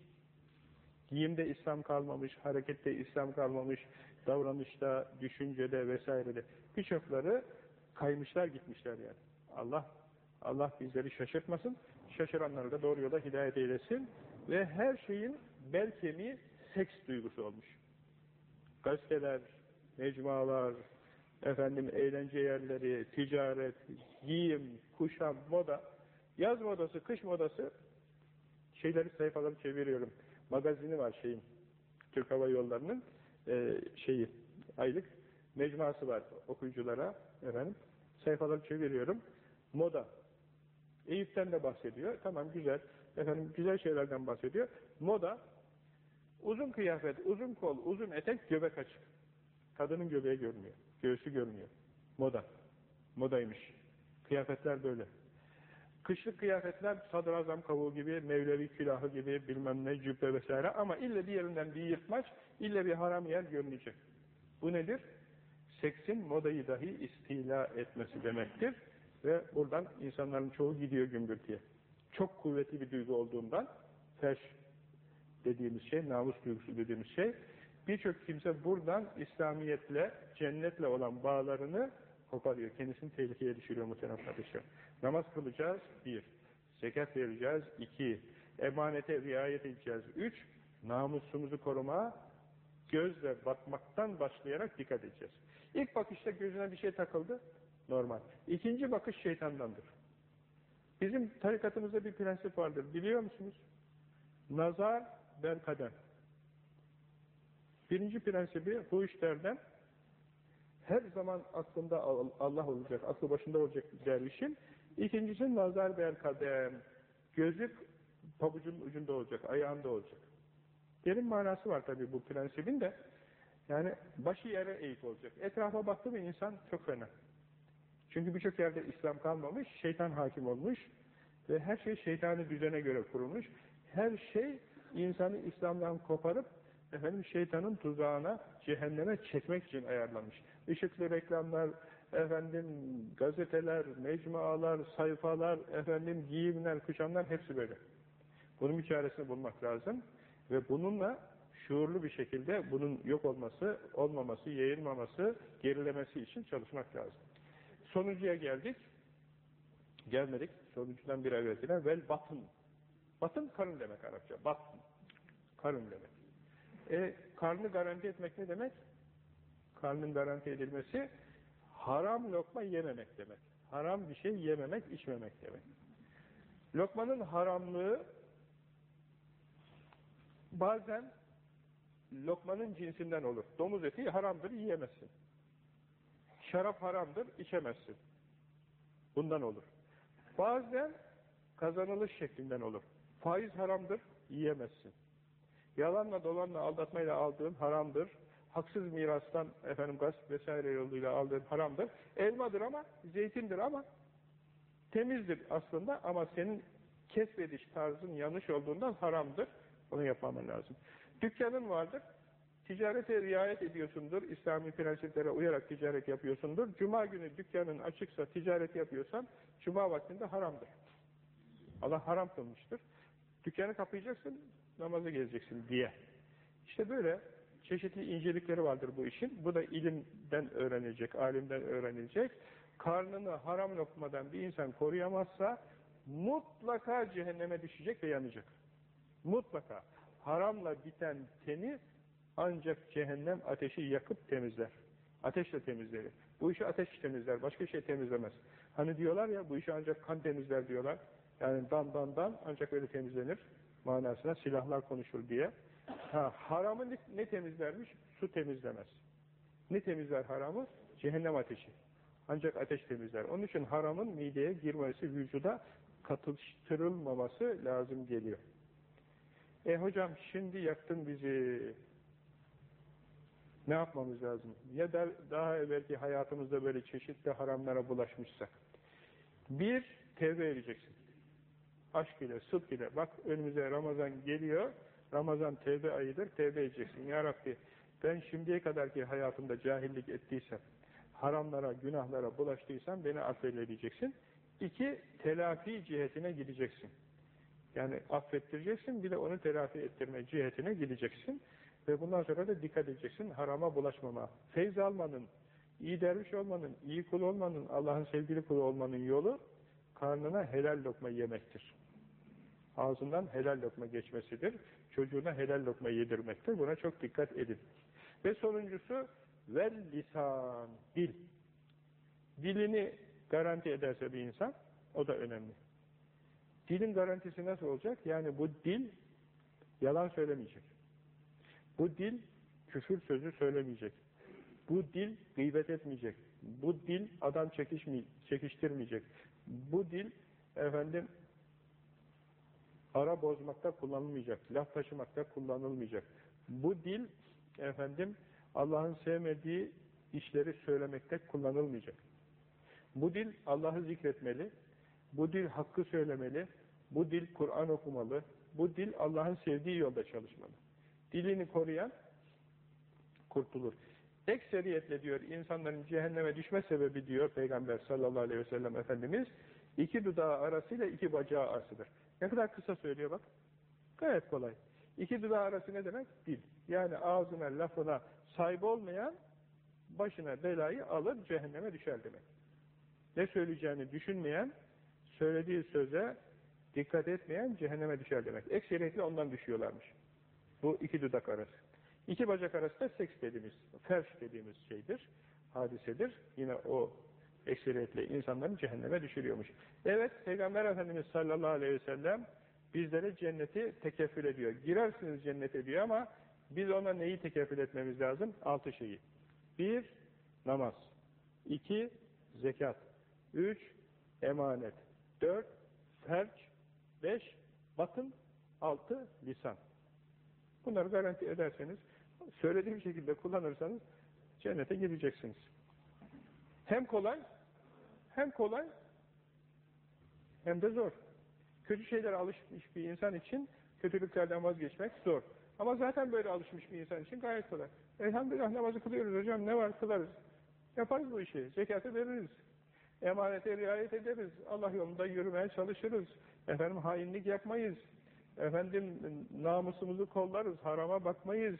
giyimde İslam kalmamış, harekette İslam kalmamış, davranışta, düşüncede vesairede. Birçokları kaymışlar gitmişler yani. Allah Allah bizleri şaşırtmasın, şaşıranları da doğru yola hidayet eylesin ve her şeyin bel kemiği seks duygusu olmuş. Gazeteler, mecmualar, efendim eğlence yerleri, ticaret, giyim, kuşam, moda, yaz modası, kış modası şeyleri sayfaları çeviriyorum. Magazini var şeyin, Türk Hava Yolları'nın e, şeyi, aylık mecmuası var okuyuculara efendim. Sayfaları çeviriyorum. Moda. Eyüp'ten de bahsediyor. Tamam güzel. Efendim güzel şeylerden bahsediyor. Moda uzun kıyafet, uzun kol, uzun etek, göbek açık. Kadının göbeği görünüyor. Göğsü görünüyor. Moda. Modaymış. Kıyafetler böyle. Kışlık kıyafetler sadrazam kavuğu gibi, mevlevi külahı gibi, bilmem ne, cübbe vesaire ama illa bir yerinden bir yırtmaç, illa bir haram yer görünecek. Bu nedir? Seksin modayı dahi istila etmesi demektir. Ve buradan insanların çoğu gidiyor gümbürtüye. Çok kuvvetli bir duygu olduğundan, ferş dediğimiz şey, namus duygusu dediğimiz şey, birçok kimse buradan İslamiyetle, cennetle olan bağlarını koparıyor. Kendisini tehlikeye düşürüyor muhtemelen kardeşler. Namaz kılacağız, bir. Zekat vereceğiz, iki. Emanete riayet edeceğiz. Üç, namusumuzu koruma, gözle bakmaktan başlayarak dikkat edeceğiz. İlk bakışta gözüne bir şey takıldı, normal. İkinci bakış şeytandandır. Bizim tarikatımızda bir prensip vardır, biliyor musunuz? Nazar bel kadem. Birinci prensibi bu işlerden her zaman aklında Allah olacak, aklı başında olacak dervişin. İkincisi nazar bel kadem. Gözlük pabucun ucunda olacak, ayağında olacak. Derin manası var tabii bu prensibin de. Yani başı yere eğik olacak. Etrafa baktı mı insan çok fena. Çünkü birçok yerde İslam kalmamış, şeytan hakim olmuş ve her şey şeytani düzene göre kurulmuş. Her şey insanı İslam'dan koparıp efendim şeytanın tuzağına, cehenneme çekmek için ayarlanmış. Işıklı reklamlar, efendim gazeteler, mecmualar, sayfalar, efendim giyimler, kuşamlar hepsi böyle. Bunun bir çaresini bulmak lazım ve bununla şuurlu bir şekilde bunun yok olması, olmaması, yayılmaması, gerilemesi için çalışmak lazım. Sonuncuya geldik. Gelmedik. Sonuncudan bir evvelkine. Vel batın. Batın karın demek Arapça. Batın. Karın demek. E, karnı garanti etmek ne demek? Karnın garanti edilmesi haram lokma yememek demek. Haram bir şey yememek, içmemek demek. Lokmanın haramlığı bazen lokmanın cinsinden olur. Domuz eti haramdır, yiyemezsin. Şarap haramdır, içemezsin. Bundan olur. Bazen kazanılış şeklinden olur. Faiz haramdır, yiyemezsin. Yalanla, dolanla, aldatmayla aldığın haramdır. Haksız mirastan, efendim gasp vesaire yoluyla aldığın haramdır. Elmadır ama, zeytindir ama temizdir aslında ama senin kesbediş tarzın yanlış olduğundan haramdır. Onu yapmaman lazım. Dükkanın vardır, ticarete riayet ediyorsundur, İslami prensiplere uyarak ticaret yapıyorsundur. Cuma günü dükkanın açıksa ticaret yapıyorsan, cuma vaktinde haramdır. Allah haram kılmıştır. Dükkanı kapayacaksın, namazı geleceksin diye. İşte böyle çeşitli incelikleri vardır bu işin. Bu da ilimden öğrenilecek, alimden öğrenilecek. Karnını haram lokmadan bir insan koruyamazsa mutlaka cehenneme düşecek ve yanacak. Mutlaka. Haramla biten teni ancak cehennem ateşi yakıp temizler. Ateşle temizler. Bu işi ateş temizler. Başka şey temizlemez. Hani diyorlar ya bu işi ancak kan temizler diyorlar. Yani dan dan dan ancak öyle temizlenir manasına silahlar konuşur diye. Ha, haramı ne, temizlermiş? Su temizlemez. Ne temizler haramı? Cehennem ateşi. Ancak ateş temizler. Onun için haramın mideye girmesi, vücuda katıştırılmaması lazım geliyor. E hocam şimdi yaktın bizi. Ne yapmamız lazım? Ya da daha evvelki hayatımızda böyle çeşitli haramlara bulaşmışsak. Bir, tevbe edeceksin. Aşk ile, sıdk ile. Bak önümüze Ramazan geliyor. Ramazan tevbe ayıdır. Tevbe edeceksin. Ya Rabbi ben şimdiye kadarki hayatımda cahillik ettiysem, haramlara, günahlara bulaştıysam beni affedeceksin. İki, telafi cihetine gideceksin. Yani affettireceksin, bir de onu telafi ettirme cihetine gideceksin. Ve bundan sonra da dikkat edeceksin, harama bulaşmama. Feyz almanın, iyi derviş olmanın, iyi kul olmanın, Allah'ın sevgili kulu olmanın yolu, karnına helal lokma yemektir. Ağzından helal lokma geçmesidir. Çocuğuna helal lokma yedirmektir. Buna çok dikkat edin. Ve sonuncusu, vel lisan, dil. Dilini garanti ederse bir insan, o da önemli. Dilin garantisi nasıl olacak? Yani bu dil yalan söylemeyecek. Bu dil küfür sözü söylemeyecek. Bu dil gıybet etmeyecek. Bu dil adam çekiştirmeyecek. Bu dil efendim ara bozmakta kullanılmayacak. Laf taşımakta kullanılmayacak. Bu dil efendim Allah'ın sevmediği işleri söylemekte kullanılmayacak. Bu dil Allah'ı zikretmeli. Bu dil hakkı söylemeli. Bu dil Kur'an okumalı. Bu dil Allah'ın sevdiği yolda çalışmalı. Dilini koruyan kurtulur. Ekseriyetle diyor insanların cehenneme düşme sebebi diyor Peygamber sallallahu aleyhi ve sellem Efendimiz iki dudağı arasıyla iki bacağı arasıdır. Ne kadar kısa söylüyor bak. Gayet kolay. İki dudağı arası ne demek? Dil. Yani ağzına lafına sahip olmayan başına belayı alır cehenneme düşer demek. Ne söyleyeceğini düşünmeyen söylediği söze Dikkat etmeyen cehenneme düşer demek. Ekseriyetle ondan düşüyorlarmış. Bu iki dudak arası. İki bacak arası da seks dediğimiz, ferş dediğimiz şeydir, hadisedir. Yine o ekseriyetle insanların cehenneme düşürüyormuş. Evet, Peygamber Efendimiz sallallahu aleyhi ve sellem bizlere cenneti tekeffül ediyor. Girersiniz cennete diyor ama biz ona neyi tekeffül etmemiz lazım? Altı şeyi. Bir, namaz. İki, zekat. Üç, emanet. Dört, ferç. Beş, batın. Altı, lisan. Bunları garanti ederseniz, söylediğim şekilde kullanırsanız cennete gideceksiniz. Hem kolay, hem kolay, hem de zor. Kötü şeylere alışmış bir insan için kötülüklerden vazgeçmek zor. Ama zaten böyle alışmış bir insan için gayet kolay. Elhamdülillah namazı kılıyoruz hocam, ne var kılarız. Yaparız bu işi, zekatı veririz. Emanete riayet ederiz. Allah yolunda yürümeye çalışırız. Efendim hainlik yapmayız. Efendim namusumuzu kollarız, harama bakmayız.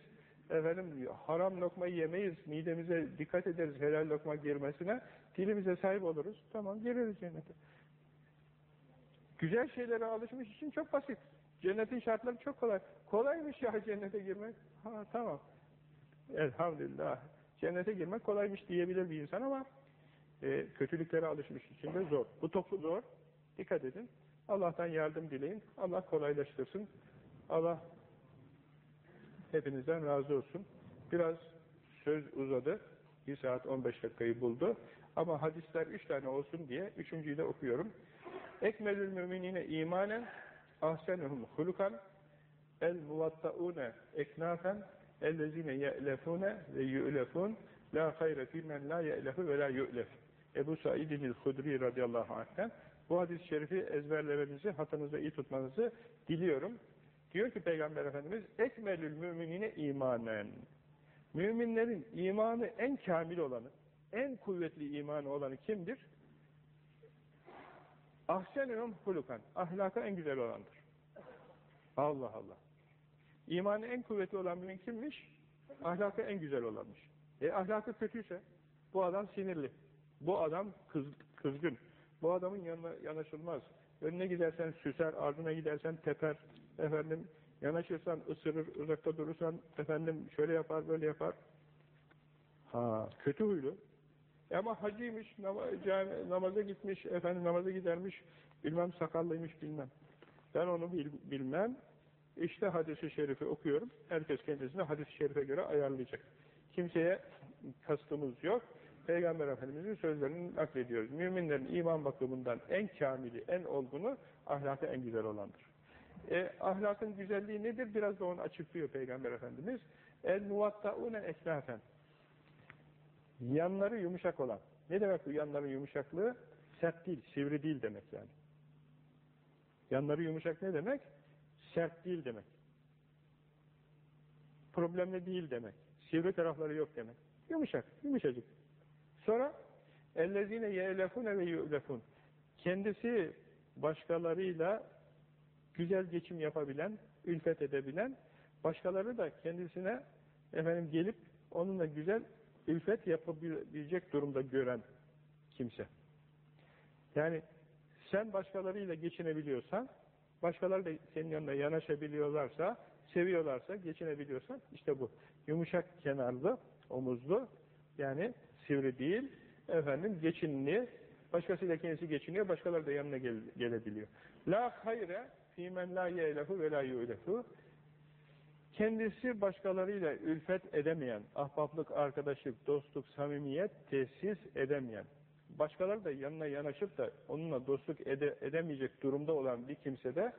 Efendim haram lokmayı yemeyiz, midemize dikkat ederiz helal lokma girmesine. Dilimize sahip oluruz. Tamam gireriz cennete. Güzel şeylere alışmış için çok basit. Cennetin şartları çok kolay. Kolaymış ya cennete girmek. Ha tamam. Elhamdülillah. Cennete girmek kolaymış diyebilir bir insan ama e, kötülüklere alışmış için de zor. Bu toplu zor. Dikkat edin. Allah'tan yardım dileyin. Allah kolaylaştırsın. Allah hepinizden razı olsun. Biraz söz uzadı. 1 saat 15 dakikayı buldu. Ama hadisler 3 tane olsun diye üçüncüyü de okuyorum. Ekmelül müminine imanen ahsenuhum hulukan el muvatta'une eknafen ellezine ye'lefune ve yu'lefun la hayre filmen la ye'lefu ve la yu'lef. Ebu Said'in Hudri radıyallahu anh'ten bu hadis-i şerifi ezberlemenizi, hatırınızda iyi tutmanızı diliyorum. Diyor ki Peygamber Efendimiz ekmelül müminine imanen. Müminlerin imanı en kamil olanı, en kuvvetli imanı olanı kimdir? Ahsenühüm hulukan. Ahlaka en güzel olandır. Allah Allah. İmanı en kuvvetli olan mümin kimmiş? Ahlakı en güzel olanmış. E ahlakı kötüyse bu adam sinirli. Bu adam kız, kızgın. Bu adamın yanına yanaşılmaz. Önüne gidersen süser, ardına gidersen teper. Efendim yanaşırsan ısırır, uzakta durursan efendim şöyle yapar, böyle yapar. Ha, kötü huylu. E ama hacıymış, nam namaza gitmiş, efendim namaza gidermiş, bilmem sakallıymış, bilmem. Ben onu bil, bilmem. İşte hadisi şerifi okuyorum. Herkes kendisine hadis-i şerife göre ayarlayacak. Kimseye kastımız yok. Peygamber Efendimiz'in sözlerini naklediyoruz. Müminlerin iman bakımından en kamili, en olgunu, ahlakı en güzel olandır. E, ahlakın güzelliği nedir? Biraz da onu açıklıyor Peygamber Efendimiz. El muvatta'une eklafen. Yanları yumuşak olan. Ne demek bu yanların yumuşaklığı? Sert değil, sivri değil demek yani. Yanları yumuşak ne demek? Sert değil demek. Problemli değil demek. Sivri tarafları yok demek. Yumuşak, yumuşacık. Sonra ellezine ye'lefune ve yu'lefun. Kendisi başkalarıyla güzel geçim yapabilen, ülfet edebilen, başkaları da kendisine efendim gelip onunla güzel ülfet yapabilecek durumda gören kimse. Yani sen başkalarıyla geçinebiliyorsan, başkaları da senin yanına yanaşabiliyorlarsa, seviyorlarsa, geçinebiliyorsan, işte bu. Yumuşak kenarlı, omuzlu, yani sivri değil, efendim geçinli, başkasıyla kendisi geçiniyor, başkaları da yanına gel gelebiliyor. La hayre fîmen la ye'lefu ve la yu'lefu kendisi başkalarıyla ülfet edemeyen, ahbaplık, arkadaşlık, dostluk, samimiyet tesis edemeyen, başkaları da yanına yanaşıp da onunla dostluk ede edemeyecek durumda olan bir kimsede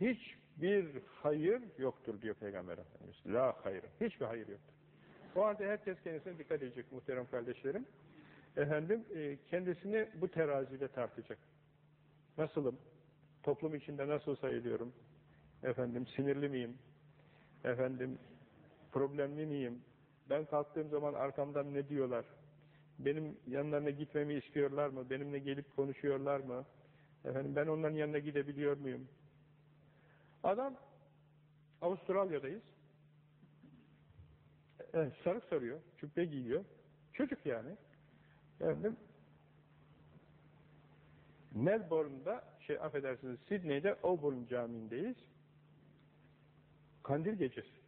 hiçbir hayır yoktur diyor Peygamber Efendimiz. La hayır. Hiçbir hayır yoktur. O halde herkes kendisine dikkat edecek muhterem kardeşlerim. Efendim e, kendisini bu terazide tartacak. Nasılım? Toplum içinde nasıl sayılıyorum? Efendim sinirli miyim? Efendim problemli miyim? Ben kalktığım zaman arkamdan ne diyorlar? Benim yanlarına gitmemi istiyorlar mı? Benimle gelip konuşuyorlar mı? Efendim ben onların yanına gidebiliyor muyum? Adam Avustralya'dayız. Evet, sarık sarıyor, cübbe giyiyor. Çocuk yani. Efendim Melbourne'da şey affedersiniz Sidney'de Auburn Camii'ndeyiz. Kandil gecesi.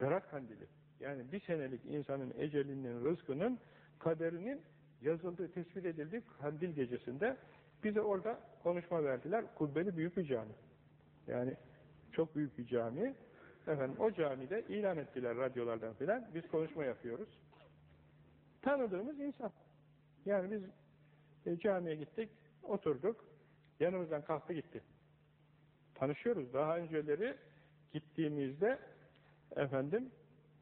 Berat kandili. Yani bir senelik insanın ecelinin, rızkının, kaderinin yazıldığı, tespit edildiği kandil gecesinde bize orada konuşma verdiler. Kubbeli büyük bir cami. Yani çok büyük bir cami. Efendim o camide ilan ettiler radyolardan filan. Biz konuşma yapıyoruz. Tanıdığımız insan. Yani biz e, camiye gittik, oturduk. Yanımızdan kalktı gitti. Tanışıyoruz. Daha önceleri gittiğimizde efendim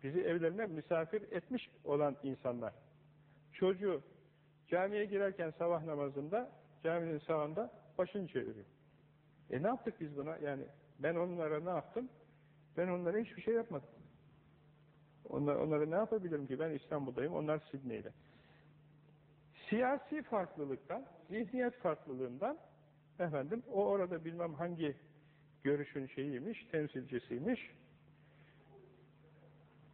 bizi evlerine misafir etmiş olan insanlar. Çocuğu camiye girerken sabah namazında caminin sağında başını çeviriyor. E ne yaptık biz buna? Yani ben onlara ne yaptım? Ben onlara hiçbir şey yapmadım. Onlar, onlara ne yapabilirim ki? Ben İstanbul'dayım, onlar Sidney'de. Siyasi farklılıktan, zihniyet farklılığından efendim o orada bilmem hangi görüşün şeyiymiş, temsilcisiymiş.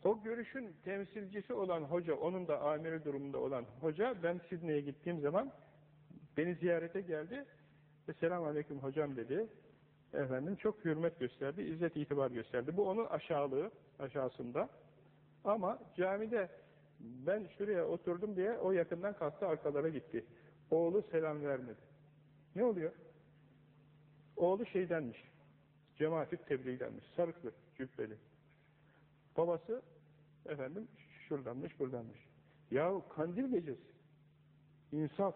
O görüşün temsilcisi olan hoca, onun da amiri durumunda olan hoca, ben Sidney'e gittiğim zaman beni ziyarete geldi. Selamun Aleyküm hocam dedi. Efendim çok hürmet gösterdi, izzet itibar gösterdi. Bu onun aşağılığı, aşağısında. Ama camide ben şuraya oturdum diye o yakından kalktı arkalara gitti. Oğlu selam vermedi. Ne oluyor? Oğlu şeydenmiş, cemaat-i tebliğdenmiş, sarıklı, cübbeli. Babası efendim şuradanmış, buradanmış. Yahu kandil gecesi. İnsaf,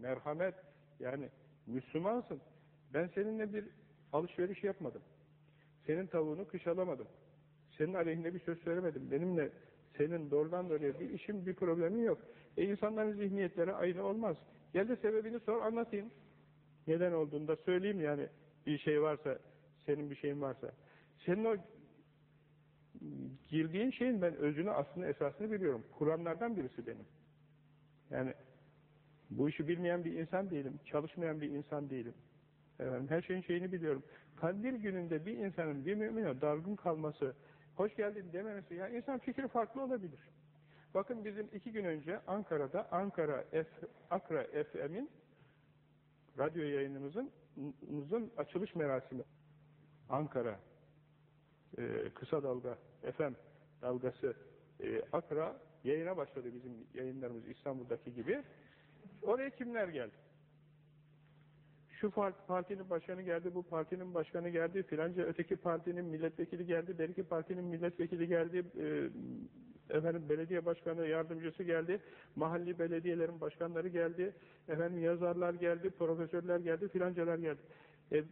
merhamet, yani Müslümansın. Ben seninle bir alışveriş yapmadım. Senin tavuğunu kışalamadım. Senin aleyhinde bir söz söylemedim. Benimle senin doğrudan doğruya bir işim, bir problemin yok. E insanların zihniyetleri aynı olmaz. Gel de sebebini sor, anlatayım. Neden olduğunu söyleyeyim yani bir şey varsa, senin bir şeyin varsa. Senin o girdiğin şeyin ben özünü, aslında esasını biliyorum. Kur'anlardan birisi benim. Yani bu işi bilmeyen bir insan değilim. Çalışmayan bir insan değilim. Efendim, her şeyin şeyini biliyorum. Kandil gününde bir insanın bir mümine dargın kalması, hoş geldin dememesi, ya insan fikri farklı olabilir. Bakın bizim iki gün önce Ankara'da Ankara F, Akra FM'in radyo yayınımızın açılış merasimi. Ankara e, kısa dalga FM dalgası e, Akra yayına başladı bizim yayınlarımız İstanbul'daki gibi. Oraya kimler geldi? Şu partinin başkanı geldi, bu partinin başkanı geldi, filanca öteki partinin milletvekili geldi, beriki partinin milletvekili geldi, e, efendim belediye başkanı yardımcısı geldi, mahalli belediyelerin başkanları geldi, efendim yazarlar geldi, profesörler geldi, filancalar geldi. E,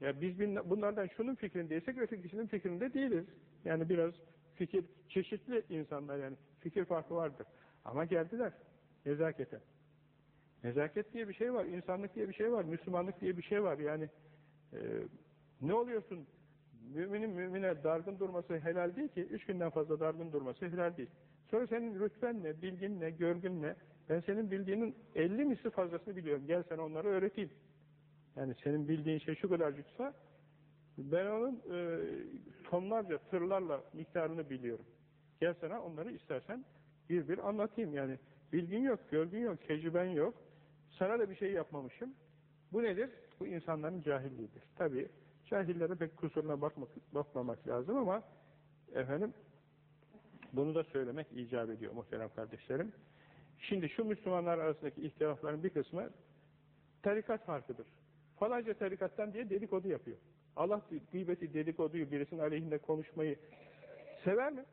ya biz bunlardan şunun fikrindeysek ötekisinin fikrinde değiliz. Yani biraz fikir, çeşitli insanlar yani fikir farkı vardır. Ama geldiler nezaketen. Nezaket diye bir şey var, insanlık diye bir şey var, Müslümanlık diye bir şey var. Yani e, ne oluyorsun? Müminin mümine dargın durması helal değil ki. Üç günden fazla dargın durması helal değil. Sonra senin rütben ne, bilgin ne, görgün ne? Ben senin bildiğinin elli misli fazlasını biliyorum. Gel sen onları öğreteyim. Yani senin bildiğin şey şu kadarcıksa ben onun e, tonlarca, tırlarla miktarını biliyorum. Gel sana onları istersen bir bir anlatayım. Yani bilgin yok, görgün yok, tecrüben yok. Sana da bir şey yapmamışım. Bu nedir? Bu insanların cahilliğidir. Tabii cahillere pek kusuruna bakmak, bakmamak lazım ama efendim bunu da söylemek icap ediyor muhterem kardeşlerim. Şimdi şu Müslümanlar arasındaki ihtilafların bir kısmı tarikat farkıdır. Falanca tarikattan diye dedikodu yapıyor. Allah gıybeti, dedikoduyu, birisinin aleyhinde konuşmayı sever mi?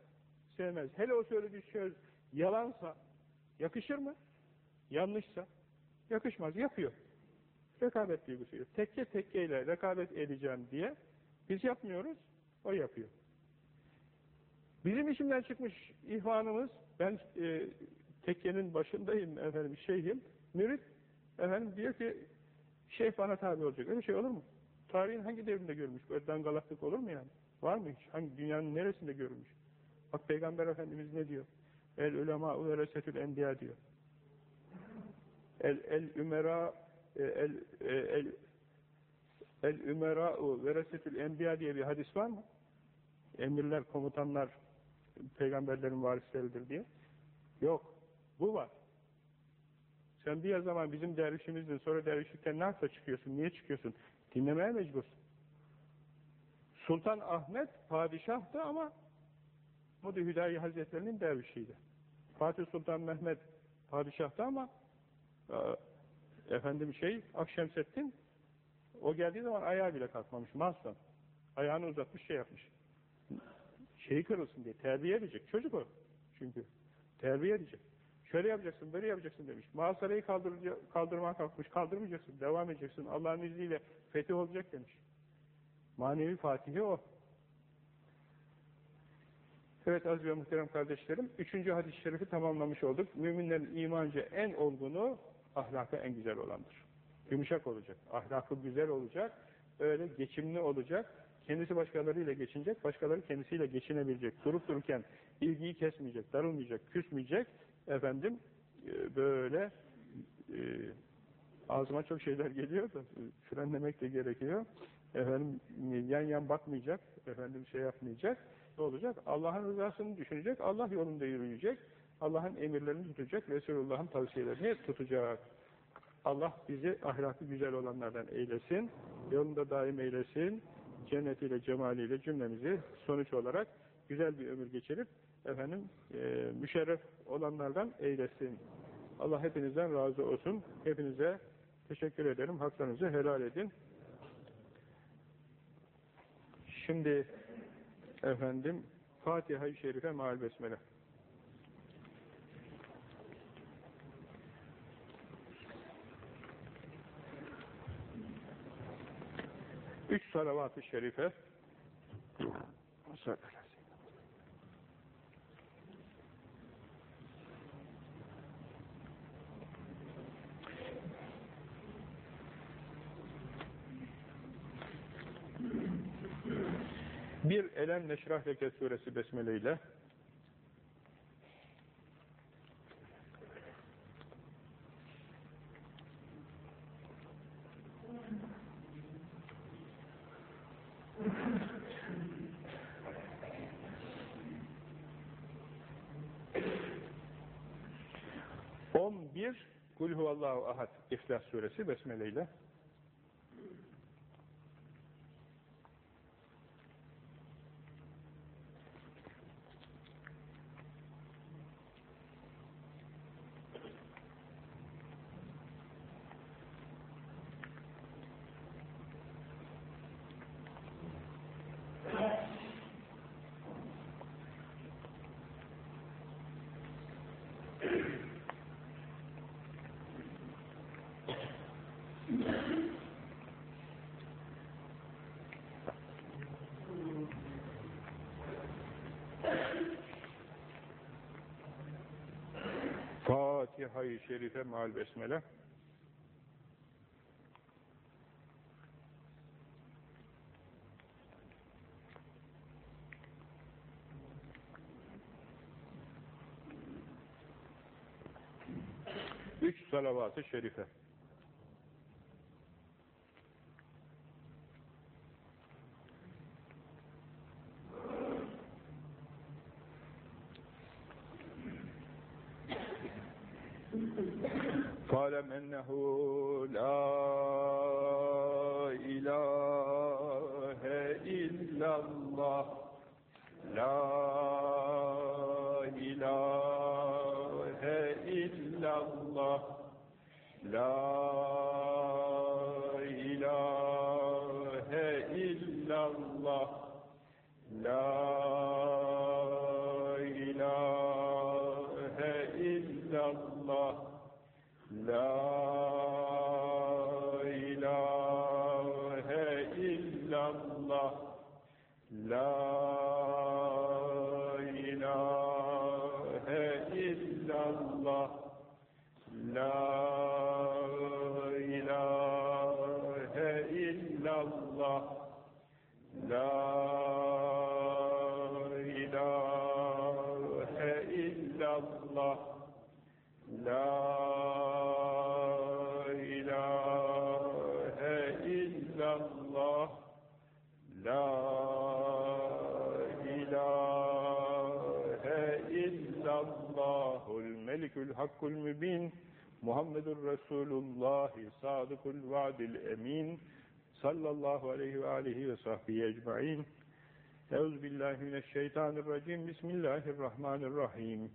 Sevmez. Hele o söylediği söz yalansa yakışır mı? Yanlışsa yakışmaz. Yapıyor. Rekabet duygusuyla. Tekke tekkeyle rekabet edeceğim diye biz yapmıyoruz, o yapıyor. Bizim içimden çıkmış ihvanımız, ben e, tekkenin başındayım efendim, şeyhim, mürit, efendim diyor ki, şeyh bana tabi olacak. Öyle şey olur mu? Tarihin hangi devrinde görmüş? Böyle dangalaklık olur mu yani? Var mı hiç? Hangi dünyanın neresinde görülmüş? Bak Peygamber Efendimiz ne diyor? El ulema veresetül enbiya diyor. El el ümera el e, el el ümera veresetül enbiya diye bir hadis var mı? Emirler, komutanlar peygamberlerin varisleridir diye. Yok. Bu var. Sen bir zaman bizim dervişimizdin, sonra dervişlikten yapsa çıkıyorsun, niye çıkıyorsun? Dinlemeye mecbursun. Sultan Ahmet padişahtı ama da Hüdayi Hazretlerinin dervişiydi. Fatih Sultan Mehmet padişahtı ama e, efendim şey Akşemseddin o geldiği zaman ayağı bile kalkmamış Mansur. Ayağını uzatmış şey yapmış. Şeyi kırılsın diye terbiye edecek. Çocuk o. Çünkü terbiye edecek. Şöyle yapacaksın, böyle yapacaksın demiş. Muhasarayı kaldırmaya kalkmış. Kaldırmayacaksın, devam edeceksin. Allah'ın izniyle fetih olacak demiş. Manevi Fatihi o. Evet aziz ve muhterem kardeşlerim, üçüncü hadis-i şerifi tamamlamış olduk. Müminlerin imancı en olgunu, ahlakı en güzel olandır. Yumuşak olacak, ahlakı güzel olacak, öyle geçimli olacak, kendisi başkalarıyla geçinecek, başkaları kendisiyle geçinebilecek, durup dururken ilgiyi kesmeyecek, darılmayacak, küsmeyecek, efendim e, böyle e, ağzıma çok şeyler geliyor da frenlemek de gerekiyor. Efendim yan yan bakmayacak, efendim şey yapmayacak. Ne olacak? Allah'ın rızasını düşünecek, Allah yolunda yürüyecek, Allah'ın emirlerini tutacak, Resulullah'ın tavsiyelerini tutacak. Allah bizi ahlakı güzel olanlardan eylesin, yolunda daim eylesin, cennetiyle, cemaliyle cümlemizi sonuç olarak güzel bir ömür geçirip efendim e, müşerref olanlardan eylesin. Allah hepinizden razı olsun. Hepinize teşekkür ederim. Haklarınızı helal edin. Şimdi efendim Fatiha-i Şerife Maal Besmele. Üç salavat-ı şerife. Bir Elem Neşrah Leke suresi besmele ile On bir Kul huvallahu ahad İhlas suresi besmele ile Şerife Mal Besmele Üç salavat-ı şerife. واعلم أنه إله إلا الله الملك الحق المبين Muhammedur Resulullah sadıkul vaadil emin sallallahu aleyhi ve alihi ve sahbihi ecmaîn. Euzubillahimineşşeytanirracim. Bismillahirrahmanirrahim.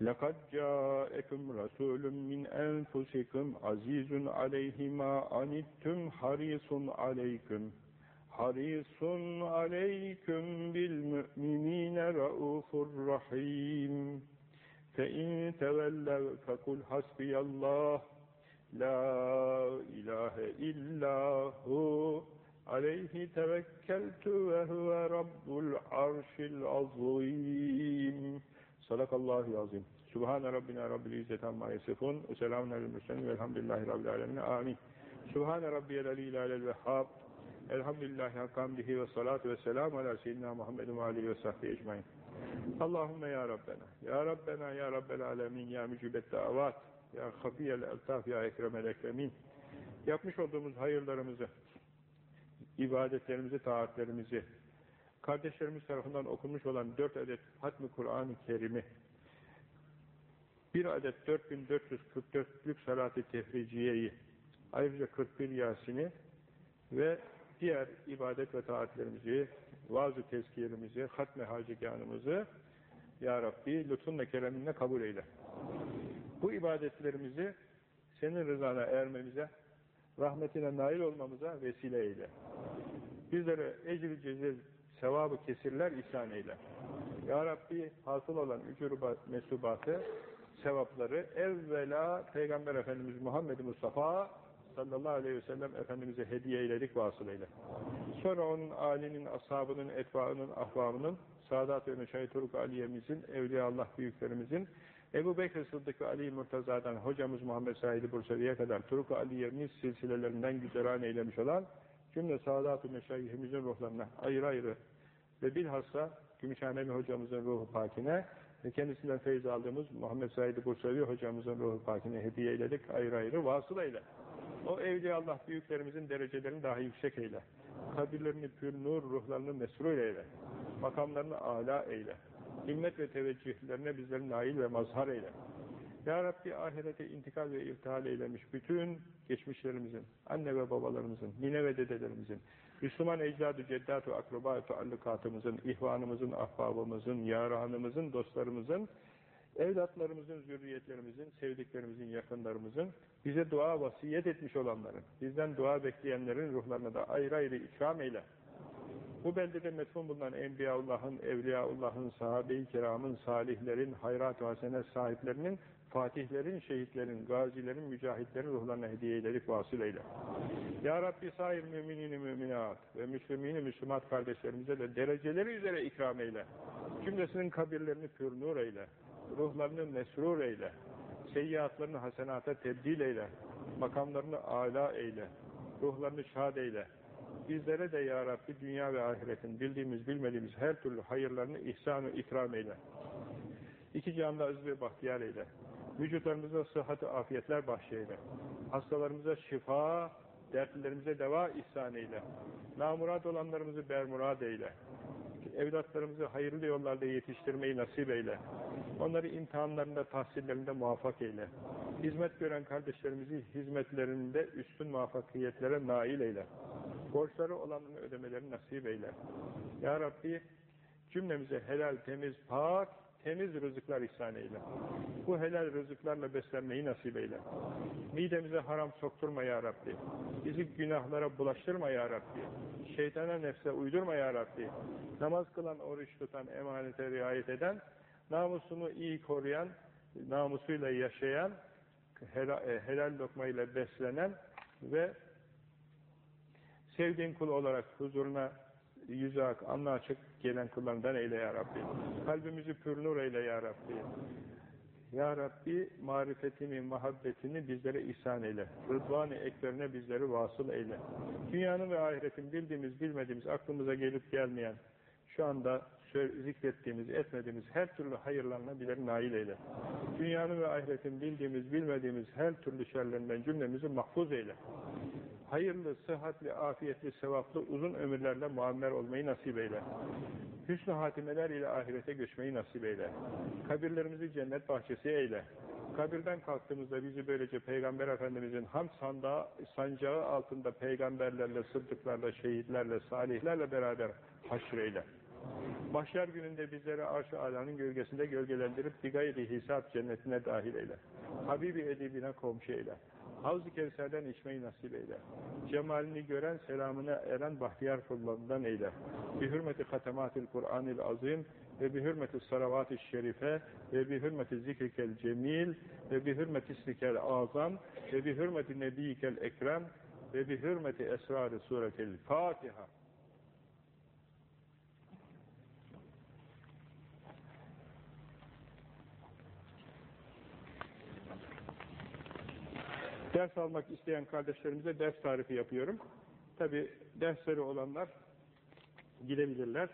لَقَدْ جَاءَكُمْ رَسُولٌ مِّنْ أَنفُسِكُمْ عَزِيزٌ عَلَيْهِ مَا عَنِتُّمْ حَرِيصٌ عَلَيْكُمْ حَرِيصٌ عَلَيْكُمْ بِالْمُؤْمِنِينَ رَءُوفٌ رَحِيمٌ فَإِنْ تَوَلَّوْا فَقُلْ حَسْبِيَ اللَّهُ لَا إِلَٰهَ إِلَّا هُوَ عَلَيْهِ تَوَكَّلْتُ وَهُوَ رَبُّ الْعَرْشِ الْعَظِيمِ Sadakallahu azim. Subhane Rabbina Rabbil İzzet Amma Yasifun. Ve selamun aleyhi mürselin. Velhamdülillahi Rabbil Alemin. Amin. Subhane Rabbiyel Aleyhi Alel Vehhab. Elhamdülillahi Hakkamdihi ve salatu ve selamu ala seyyidina Muhammedin ve aleyhi ve sahbihi ecmain. Allahümme ya Rabbena. Ya Rabbena ya Rabbel Alemin. Ya mücibet davat. Ya hafiyel eltaf. Ya ekremel ekremin. Yapmış olduğumuz hayırlarımızı, ibadetlerimizi, taatlerimizi, kardeşlerimiz tarafından okunmuş olan dört adet Hatmi Kur'an-ı Kerim'i, bir adet 4444'lük salat-ı tehriciyeyi, ayrıca 41 Yasin'i ve diğer ibadet ve taatlerimizi, vaaz-ı tezkiyerimizi, hatme hacigânımızı Ya Rabbi lütfunla kereminle kabul eyle. Bu ibadetlerimizi senin rızana ermemize, rahmetine nail olmamıza vesile eyle. Bizlere ecri cezir sevabı kesirler ihsan eyle. Ya Rabbi hasıl olan ücurubat, mesubatı, sevapları evvela Peygamber Efendimiz Muhammed Mustafa sallallahu aleyhi ve sellem Efendimiz'e hediye eyledik vasıl eyle. Sonra onun âlinin, ashabının, etbaının, ahvamının, Sadat ve Meşahit Turuk Aliye'mizin, Evliyaullah büyüklerimizin, Ebu Bekir Sıddık Ali Murtaza'dan hocamız Muhammed Said Bursevi'ye kadar Turuk Aliye'miz silsilelerinden güzeran eylemiş olan cümle Sadat-ı Meşayihimizin ruhlarına ayrı ayrı ve bilhassa Gümüşhaneli hocamızın ruhu pakine ve kendisinden feyiz aldığımız Muhammed Said Bursevi hocamızın ruhu pakine hediye eyledik ayrı ayrı vasıl eyle. O evliya Allah büyüklerimizin derecelerini daha yüksek eyle. Kabirlerini pür nur, ruhlarını mesrur eyle. Makamlarını âlâ eyle. Himmet ve teveccühlerine bizleri nail ve mazhar eyle. Ya Rabbi ahirete intikal ve irtihal eylemiş bütün geçmişlerimizin, anne ve babalarımızın, nine ve dedelerimizin, Müslüman ecdadu, ceddatu, akrabatu, allukatımızın, ihvanımızın, ahbabımızın, yaranımızın, dostlarımızın, evlatlarımızın, zürriyetlerimizin, sevdiklerimizin, yakınlarımızın, bize dua vasiyet etmiş olanların, bizden dua bekleyenlerin ruhlarına da ayrı ayrı ikram eyle. Bu beldede metfun bulunan Enbiyaullah'ın, Evliyaullah'ın, sahabe-i kiramın, salihlerin, hayrat-ı hasene sahiplerinin, fatihlerin, şehitlerin, gazilerin, mücahitlerin ruhlarına hediye ederek vasıl eyle. Ya Rabbi sair müminini müminat ve müslümini müslümat kardeşlerimize de dereceleri üzere ikram eyle. Cümlesinin kabirlerini pür nur eyle. Ruhlarını mesrur eyle. Seyyiatlarını hasenata tebdil eyle. Makamlarını âlâ eyle. Ruhlarını şad eyle. Bizlere de ya Rabbi dünya ve ahiretin bildiğimiz bilmediğimiz her türlü hayırlarını ihsan-ı ikram eyle. İki canda aziz ve bahtiyar eyle. Vücutlarımıza sıhhat-ı afiyetler bahşeyle. Hastalarımıza şifa, dertlilerimize deva ihsan eyle. Namurad olanlarımızı bermurad eyle. Evlatlarımızı hayırlı yollarda yetiştirmeyi nasip eyle. Onları imtihanlarında, tahsillerinde muvaffak eyle. Hizmet gören kardeşlerimizi hizmetlerinde üstün muvaffakiyetlere nail eyle. Borçları olanların ödemelerini nasip eyle. Ya Rabbi cümlemize helal, temiz, pak, temiz rızıklar ihsan eyle. Bu helal rızıklarla beslenmeyi nasip eyle. Midemize haram sokturma ya Rabbi. Bizi günahlara bulaştırma ya Rabbi. Şeytana nefse uydurma ya Rabbi. Namaz kılan, oruç tutan, emanete riayet eden, namusunu iyi koruyan, namusuyla yaşayan, helal, helal lokmayla beslenen ve sevdiğin kul olarak huzuruna yüzü ak, anla açık gelen kullarından eyle ya Rabbi. Kalbimizi pür nur eyle ya Rabbi. Ya Rabbi marifetini, muhabbetini bizlere ihsan eyle. Rıdvan-ı ekberine bizleri vasıl eyle. Dünyanın ve ahiretin bildiğimiz, bilmediğimiz, aklımıza gelip gelmeyen, şu anda zikrettiğimiz, etmediğimiz her türlü hayırlarına bilir nail eyle. Dünyanın ve ahiretin bildiğimiz, bilmediğimiz her türlü şerlerinden cümlemizi mahfuz eyle. hayırlı, sıhhatli, afiyetli, sevaplı, uzun ömürlerle muammer olmayı nasip eyle. Hüsnü hatimeler ile ahirete göçmeyi nasip eyle. Kabirlerimizi cennet bahçesi eyle. Kabirden kalktığımızda bizi böylece Peygamber Efendimizin ham sandağı, sancağı altında peygamberlerle, sıddıklarla, şehitlerle, salihlerle beraber haşreyle. Mahşer gününde bizleri arş-ı alanın gölgesinde gölgelendirip bir gayri hesap cennetine dahil eyle. Habibi edibine komşu eyle. Havz-ı Kevser'den içmeyi nasip eyle. Cemalini gören, selamına eren bahtiyar kullarından eyle. Bi hürmeti hatematil Kur'anil azim ve bi hürmeti salavat-ı şerife ve bi hürmeti zikrikel cemil ve bi hürmeti ismikel azam ve bi hürmeti nebiyikel ekrem ve bi hürmeti esrar-ı suretil Fatiha. Ders almak isteyen kardeşlerimize ders tarifi yapıyorum. Tabi dersleri olanlar gidebilirler.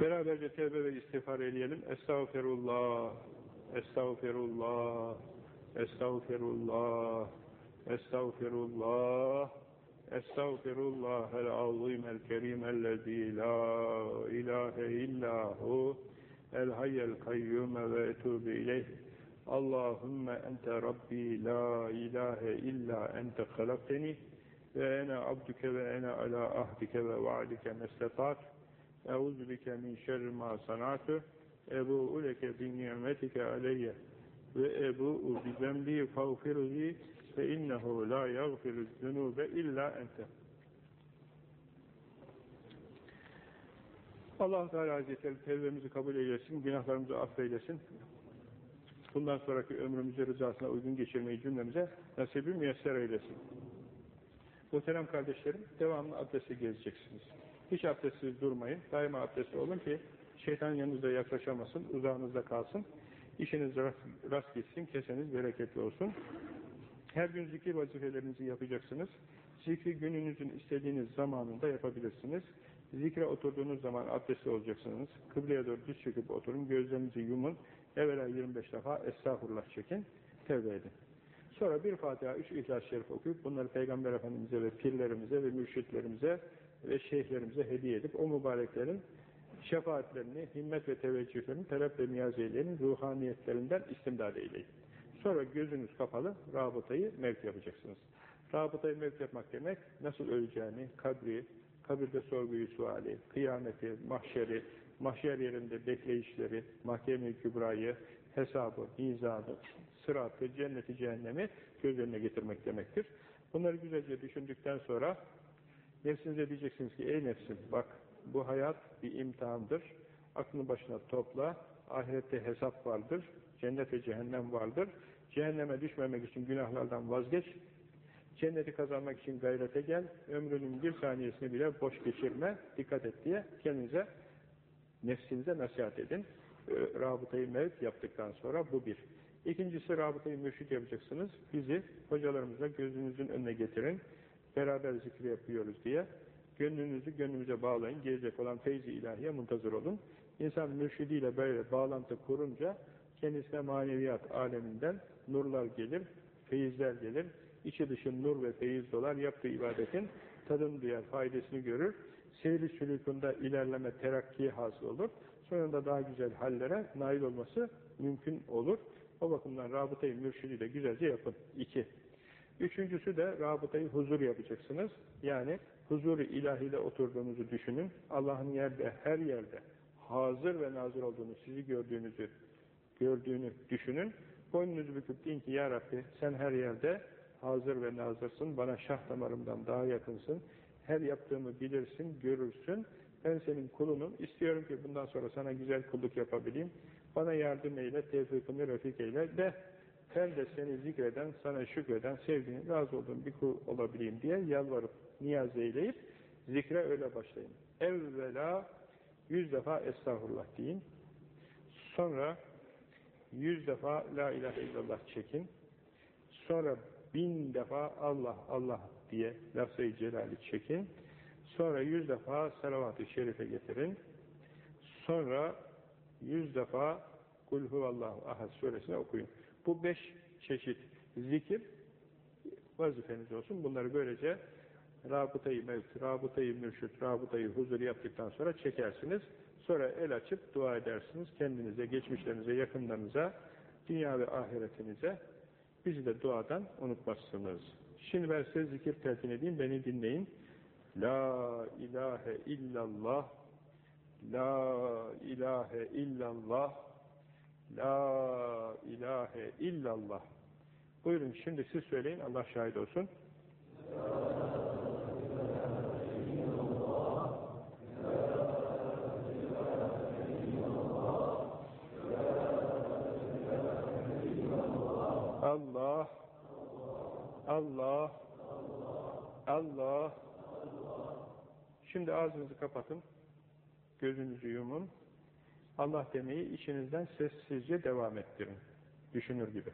Beraberce tevbe ve istiğfar eleyelim. Estağfirullah, estağfirullah, estağfirullah, estağfirullah, estağfirullah el azim el kerim ellezî la ilahe illahu el hayyel kayyum ve etûbü ileyh. Allahümme ente Rabbi la ilahe illa ente halakteni ve ene abduke ve ene ala ahdike ve vaadike mesletat. Euzu bike min şerri ma sanatu. Ebu'u leke bi nimetike aleyye ve ebu'u bi zembi fağfirli fe innehu la yagfiru zunube illa ente. allah Teala Hazretleri tevbemizi kabul eylesin, günahlarımızı affeylesin. Bundan sonraki ömrümüzü rızasına uygun geçirmeyi cümlemize nasibi müyesser eylesin. Muhterem kardeşlerim, devamlı abdeste gezeceksiniz. Hiç abdestsiz durmayın. Daima abdestli olun ki şeytan yanınıza yaklaşamasın, uzağınızda kalsın. İşiniz rast, rast gitsin, keseniz bereketli olsun. Her gün zikir vazifelerinizi yapacaksınız. Zikri gününüzün istediğiniz zamanında yapabilirsiniz. Zikre oturduğunuz zaman abdestli olacaksınız. Kıbleye doğru düz çöküp oturun, gözlerinizi yumun. Evvela 25 defa estağfurullah çekin, tevbe edin. Sonra bir Fatiha, üç İhlas-ı Şerif okuyup bunları Peygamber Efendimiz'e ve pirlerimize ve mürşitlerimize ve şeyhlerimize hediye edip o mübareklerin şefaatlerini, himmet ve teveccühlerini talep ve niyaz eyleyin, ruhaniyetlerinden istimdad eyleyin. Sonra gözünüz kapalı rabıtayı mevk yapacaksınız. Rabıtayı mevk yapmak demek nasıl öleceğini, kabri, kabirde sorguyu suali, kıyameti, mahşeri, mahşer yerinde bekleyişleri, mahkeme-i kübrayı, hesabı, mizanı, sıratı, cenneti, cehennemi göz önüne getirmek demektir. Bunları güzelce düşündükten sonra nefsinize diyeceksiniz ki ey nefsim bak bu hayat bir imtihandır. Aklını başına topla. Ahirette hesap vardır. Cennet ve cehennem vardır. Cehenneme düşmemek için günahlardan vazgeç. Cenneti kazanmak için gayrete gel. Ömrünün bir saniyesini bile boş geçirme. Dikkat et diye kendinize, nefsinize nasihat edin. Rabıtayı mevt yaptıktan sonra bu bir. İkincisi rabıtayı mürşit yapacaksınız. Bizi hocalarımızla gözünüzün önüne getirin. Beraber zikri yapıyoruz diye. Gönlünüzü gönlümüze bağlayın. Gelecek olan feyzi ilahiye muntazır olun. İnsan mürşidiyle böyle bağlantı kurunca kendisine maneviyat aleminden nurlar gelir, feyizler gelir. İçi dışı nur ve feyiz dolar. Yaptığı ibadetin tadını duyar, faydasını görür. Seyri sülükunda ilerleme, terakki hasıl olur. Sonunda daha güzel hallere nail olması mümkün olur. O bakımdan rabıtayı mürşidiyle güzelce yapın. İki. Üçüncüsü de rabıtayı huzur yapacaksınız. Yani huzur-u oturduğunuzu düşünün. Allah'ın yerde, her yerde hazır ve nazır olduğunu, sizi gördüğünüzü gördüğünü düşünün. Boynunuzu büküp deyin ki Ya Rabbi sen her yerde hazır ve nazırsın. Bana şah damarımdan daha yakınsın. Her yaptığımı bilirsin, görürsün. Ben senin kulunum. İstiyorum ki bundan sonra sana güzel kulluk yapabileyim. Bana yardım eyle, tevfikini refik eyle de ben de seni zikreden, sana şükreden, sevdiğin, razı olduğun bir kul olabileyim diye yalvarıp, niyaz eyleyip zikre öyle başlayın. Evvela yüz defa estağfurullah deyin. Sonra yüz defa la ilahe illallah çekin. Sonra bin defa Allah Allah diye lafz-ı celali çekin. Sonra yüz defa salavat-ı şerife getirin. Sonra yüz defa Kul huvallahu ahad suresini okuyun. Bu beş çeşit zikir vazifeniz olsun. Bunları böylece rabıtayı mevt, rabıtayı mürşit, rabıtayı huzur yaptıktan sonra çekersiniz. Sonra el açıp dua edersiniz. Kendinize, geçmişlerinize, yakınlarınıza, dünya ve ahiretinize. Bizi de duadan unutmazsınız. Şimdi ben size zikir telkin edeyim, beni dinleyin. La ilahe illallah La ilahe illallah La ilahe illallah Buyurun şimdi siz söyleyin Allah şahit olsun. Allah Allah Allah Şimdi ağzınızı kapatın. Gözünüzü yumun. Allah demeyi içinizden sessizce devam ettirin. Düşünür gibi.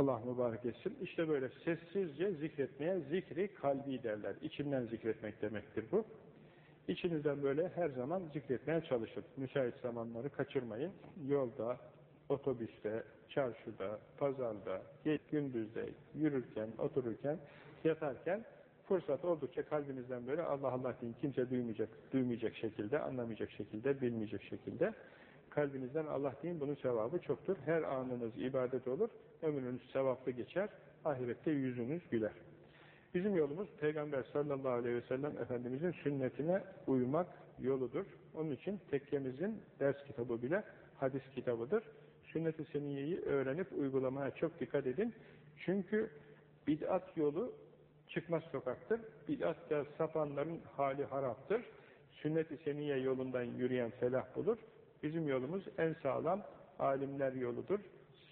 Allah mübarek etsin. İşte böyle sessizce zikretmeye zikri kalbi derler. İçinden zikretmek demektir bu. İçinizden böyle her zaman zikretmeye çalışın. Müsait zamanları kaçırmayın. Yolda, otobüste, çarşıda, pazarda, gündüzde, yürürken, otururken, yatarken fırsat oldukça kalbinizden böyle Allah Allah deyin. Kimse duymayacak, duymayacak şekilde, anlamayacak şekilde, bilmeyecek şekilde kalbinizden Allah deyin. Bunun sevabı çoktur. Her anınız ibadet olur. Ömrünüz sevaplı geçer. Ahirette yüzünüz güler. Bizim yolumuz Peygamber sallallahu aleyhi ve sellem Efendimizin sünnetine uymak yoludur. Onun için tekkemizin ders kitabı bile hadis kitabıdır. Sünnet-i seniyeyi öğrenip uygulamaya çok dikkat edin. Çünkü bid'at yolu çıkmaz sokaktır. Bid'atta sapanların hali haraptır. Sünnet-i seniye yolundan yürüyen felah bulur. Bizim yolumuz en sağlam alimler yoludur,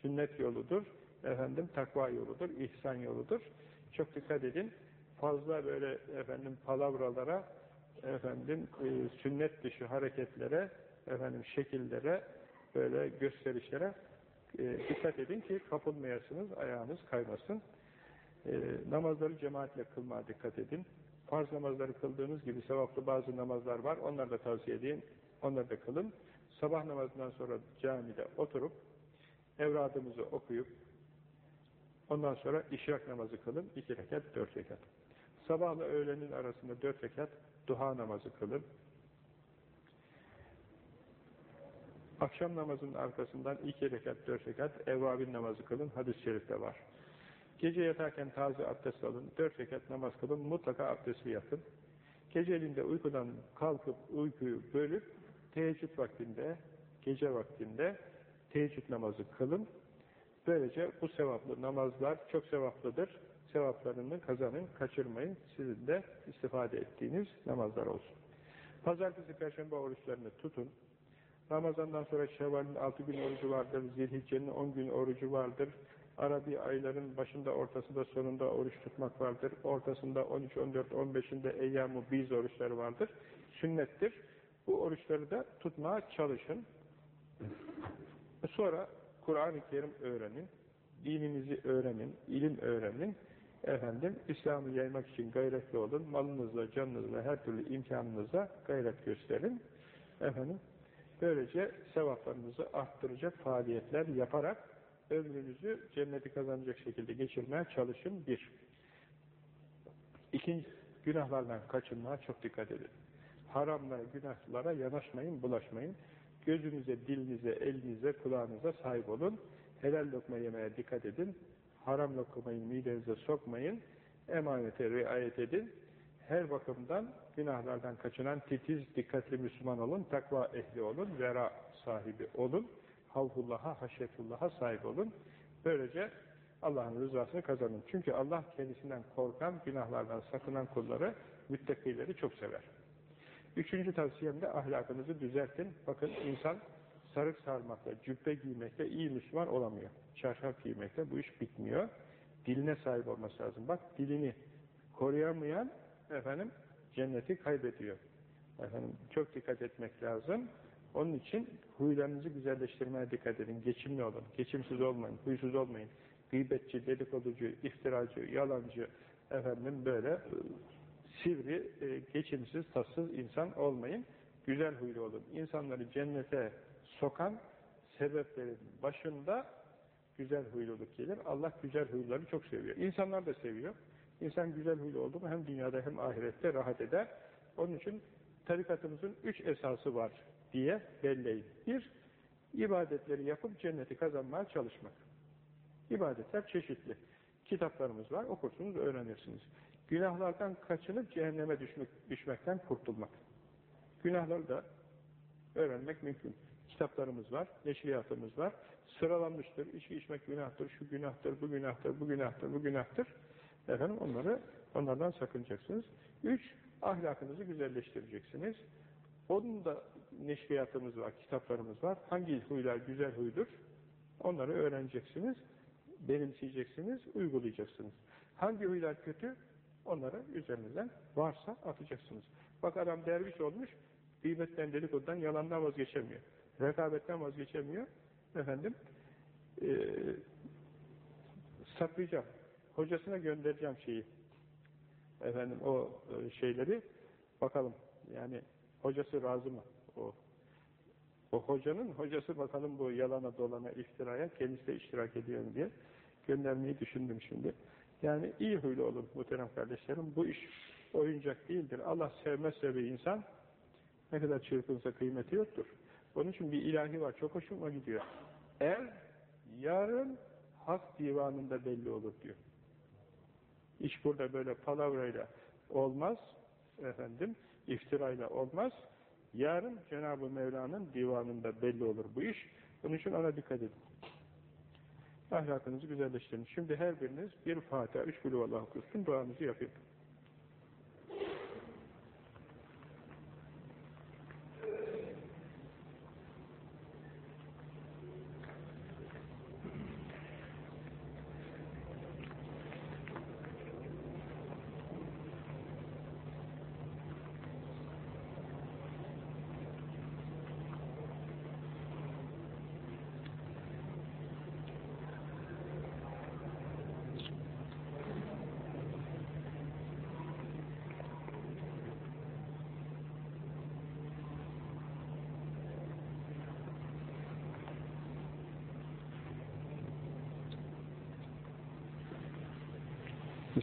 sünnet yoludur, efendim takva yoludur, ihsan yoludur. Çok dikkat edin. Fazla böyle efendim palavralara, efendim e, sünnet dışı hareketlere, efendim şekillere, böyle gösterişlere e, dikkat edin ki kapılmayasınız, ayağınız kaymasın. E, namazları cemaatle kılmaya dikkat edin. Farz namazları kıldığınız gibi sevaplı bazı namazlar var. Onları da tavsiye edeyim. Onları da kılın. Sabah namazından sonra camide oturup evradımızı okuyup ondan sonra işrak namazı kılın. iki rekat, dört rekat. Sabahla öğlenin arasında dört rekat duha namazı kılın. Akşam namazının arkasından iki rekat, dört rekat evvabin namazı kılın. Hadis-i şerifte var. Gece yatarken taze abdest alın. Dört rekat namaz kılın. Mutlaka abdesti yatın. Geceliğinde uykudan kalkıp uykuyu bölüp teheccüd vaktinde, gece vaktinde teheccüd namazı kılın. Böylece bu sevaplı namazlar çok sevaplıdır. Sevaplarını kazanın, kaçırmayın. Sizin de istifade ettiğiniz namazlar olsun. Pazartesi, Perşembe oruçlarını tutun. Ramazandan sonra Şevval'in 6 gün orucu vardır, Zilhicce'nin 10 gün orucu vardır. Arabi ayların başında, ortasında, sonunda oruç tutmak vardır. Ortasında 13, 14, 15'inde eyyam-ı biz oruçları vardır. Sünnettir. Bu oruçları da tutmaya çalışın. Sonra Kur'an-ı Kerim öğrenin, dininizi öğrenin, ilim öğrenin. Efendim, İslam'ı yaymak için gayretli olun. Malınızla, canınızla, her türlü imkanınızla gayret gösterin. Efendim, böylece sevaplarınızı arttıracak faaliyetler yaparak ömrünüzü cenneti kazanacak şekilde geçirmeye çalışın. Bir. İkinci, günahlardan kaçınmaya çok dikkat edin. Haramlara, günahlara yanaşmayın, bulaşmayın. Gözünüze, dilinize, elinize, kulağınıza sahip olun. Helal lokma yemeye dikkat edin. Haram lokmayı midenize sokmayın. Emanete riayet edin. Her bakımdan günahlardan kaçınan titiz, dikkatli Müslüman olun. Takva ehli olun. Vera sahibi olun. Havfullah'a, haşyetullah'a sahip olun. Böylece Allah'ın rızasını kazanın. Çünkü Allah kendisinden korkan, günahlardan sakınan kulları, müttakileri çok sever. Üçüncü tavsiyem de ahlakınızı düzeltin. Bakın insan sarık sarmakla, cübbe giymekle iyi Müslüman olamıyor. Çarşaf giymekle bu iş bitmiyor. Diline sahip olması lazım. Bak dilini koruyamayan efendim cenneti kaybediyor. Efendim çok dikkat etmek lazım. Onun için huylarınızı güzelleştirmeye dikkat edin. Geçimli olun. Geçimsiz olmayın. Huysuz olmayın. Gıybetçi, dedikoducu, iftiracı, yalancı, efendim böyle sivri, e, geçimsiz, tatsız insan olmayın. Güzel huylu olun. İnsanları cennete sokan sebeplerin başında güzel huyluluk gelir. Allah güzel huyları çok seviyor. İnsanlar da seviyor. İnsan güzel huylu oldu mu hem dünyada hem ahirette rahat eder. Onun için tarikatımızın üç esası var diye belleyin. Bir, ibadetleri yapıp cenneti kazanmaya çalışmak. İbadetler çeşitli. Kitaplarımız var, okursunuz, öğrenirsiniz. Günahlardan kaçınıp cehenneme düşmek, düşmekten kurtulmak. Günahları da öğrenmek mümkün. Kitaplarımız var, neşriyatımız var. Sıralanmıştır, içki içmek günahtır, şu günahtır, bu günahtır, bu günahtır, bu günahtır. Efendim onları, onlardan sakınacaksınız. Üç, ahlakınızı güzelleştireceksiniz. Onun da neşriyatımız var, kitaplarımız var. Hangi huylar güzel huydur? Onları öğreneceksiniz, benimseyeceksiniz, uygulayacaksınız. Hangi huylar kötü? Onları üzerinizden varsa atacaksınız. Bak adam derviş olmuş, gıybetten, dedikodudan, yalandan vazgeçemiyor. Rekabetten vazgeçemiyor. Efendim, e, saklayacağım. Hocasına göndereceğim şeyi. Efendim o e, şeyleri bakalım. Yani hocası razı mı? O o hocanın hocası bakalım bu yalana dolana iftiraya kendisi de iştirak ediyor diye göndermeyi düşündüm şimdi. Yani iyi huylu olun muhterem kardeşlerim. Bu iş oyuncak değildir. Allah sevmezse bir insan ne kadar çırpınsa kıymeti yoktur. Onun için bir ilahi var. Çok hoşuma gidiyor. Er yarın hak divanında belli olur diyor. İş burada böyle palavrayla olmaz. Efendim, iftirayla olmaz. Yarın Cenab-ı Mevla'nın divanında belli olur bu iş. Onun için ona dikkat edin. Ahlakınızı güzelleştirin. Şimdi her biriniz bir Fatiha, üç Gülü Allah okusun, duanızı yapın.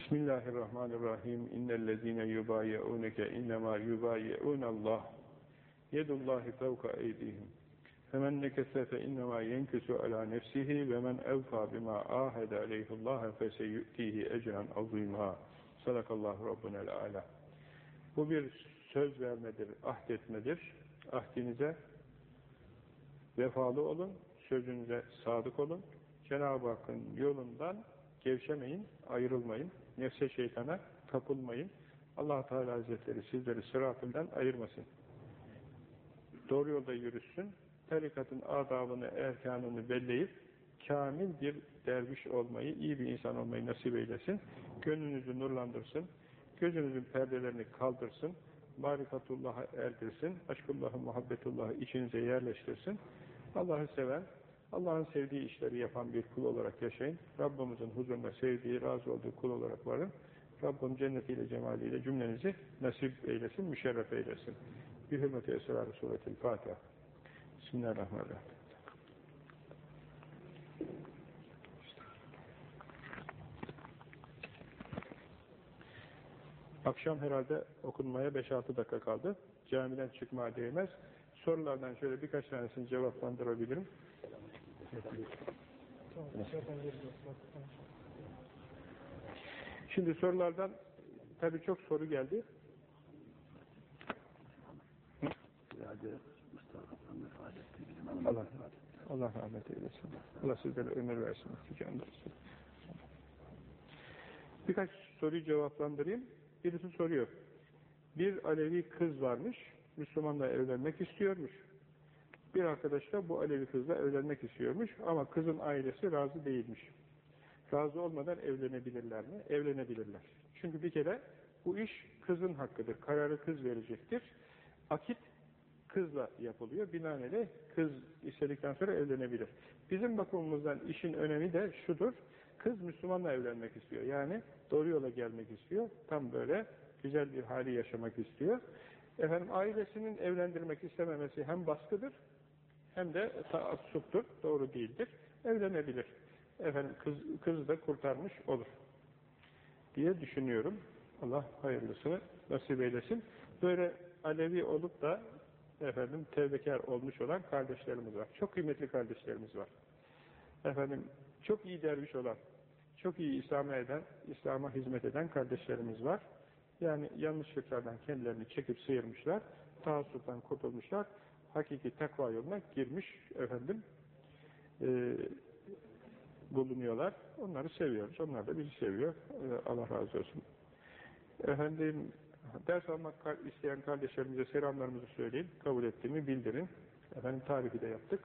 Bismillahirrahmanirrahim. İnnellezîne yubâyeûneke innemâ yubâyeûnallâh. Yedullâhi fevka eydihim. Femen nekese fe innemâ yenkesu alâ nefsihi ve men evfâ bimâ âhede aleyhullâhe feseyü'tîhi ecren azîmâ. Sadakallahu Rabbunel âlâ. Bu bir söz vermedir, ahdetmedir. Ahdinize vefalı olun, sözünüze sadık olun. Cenab-ı Hakk'ın yolundan gevşemeyin, ayrılmayın nefse şeytana kapılmayın. allah Teala Hazretleri sizleri sıratından ayırmasın. Doğru yolda yürüsün. Tarikatın adabını, erkanını belleyip kamil bir derviş olmayı, iyi bir insan olmayı nasip eylesin. Gönlünüzü nurlandırsın. Gözünüzün perdelerini kaldırsın. Marifatullah'a erdirsin. Aşkullahı, muhabbetullahı içinize yerleştirsin. Allah'ı seven, Allah'ın sevdiği işleri yapan bir kul olarak yaşayın. Rabbimizin huzurunda sevdiği, razı olduğu kul olarak varın. Rabbim cennetiyle, cemaliyle cümlenizi nasip eylesin, müşerref eylesin. Bir hürmeti esrar-ı suretil Fatiha. Bismillahirrahmanirrahim. Akşam herhalde okunmaya 5-6 dakika kaldı. Camiden çıkmaya değmez. Sorulardan şöyle birkaç tanesini cevaplandırabilirim. Şimdi sorulardan tabii çok soru geldi. Allah, Allah rahmet eylesin. Allah sizlere ömür versin. Birkaç soruyu cevaplandırayım. Birisi soruyor. Bir Alevi kız varmış. Müslümanla evlenmek istiyormuş. Bir arkadaş da bu Alevi kızla evlenmek istiyormuş ama kızın ailesi razı değilmiş. Razı olmadan evlenebilirler mi? Evlenebilirler. Çünkü bir kere bu iş kızın hakkıdır. Kararı kız verecektir. Akit kızla yapılıyor. Binaenaleyh kız istedikten sonra evlenebilir. Bizim bakımımızdan işin önemi de şudur. Kız Müslümanla evlenmek istiyor. Yani doğru yola gelmek istiyor. Tam böyle güzel bir hali yaşamak istiyor. Efendim ailesinin evlendirmek istememesi hem baskıdır hem de taassuptur. Doğru değildir. Evlenebilir. Efendim kız, kız da kurtarmış olur. Diye düşünüyorum. Allah hayırlısını nasip eylesin. Böyle Alevi olup da efendim tevbekar olmuş olan kardeşlerimiz var. Çok kıymetli kardeşlerimiz var. Efendim çok iyi derviş olan, çok iyi İslam'a eden, İslam'a hizmet eden kardeşlerimiz var. Yani yanlışlıklardan kendilerini çekip sıyırmışlar, taassuptan kurtulmuşlar, hakiki takva yoluna girmiş efendim e, bulunuyorlar. Onları seviyoruz. Onlar da bizi seviyor. E, Allah razı olsun. Efendim ders almak isteyen kardeşlerimize selamlarımızı söyleyin. Kabul ettiğimi bildirin. Efendim tarifi de yaptık.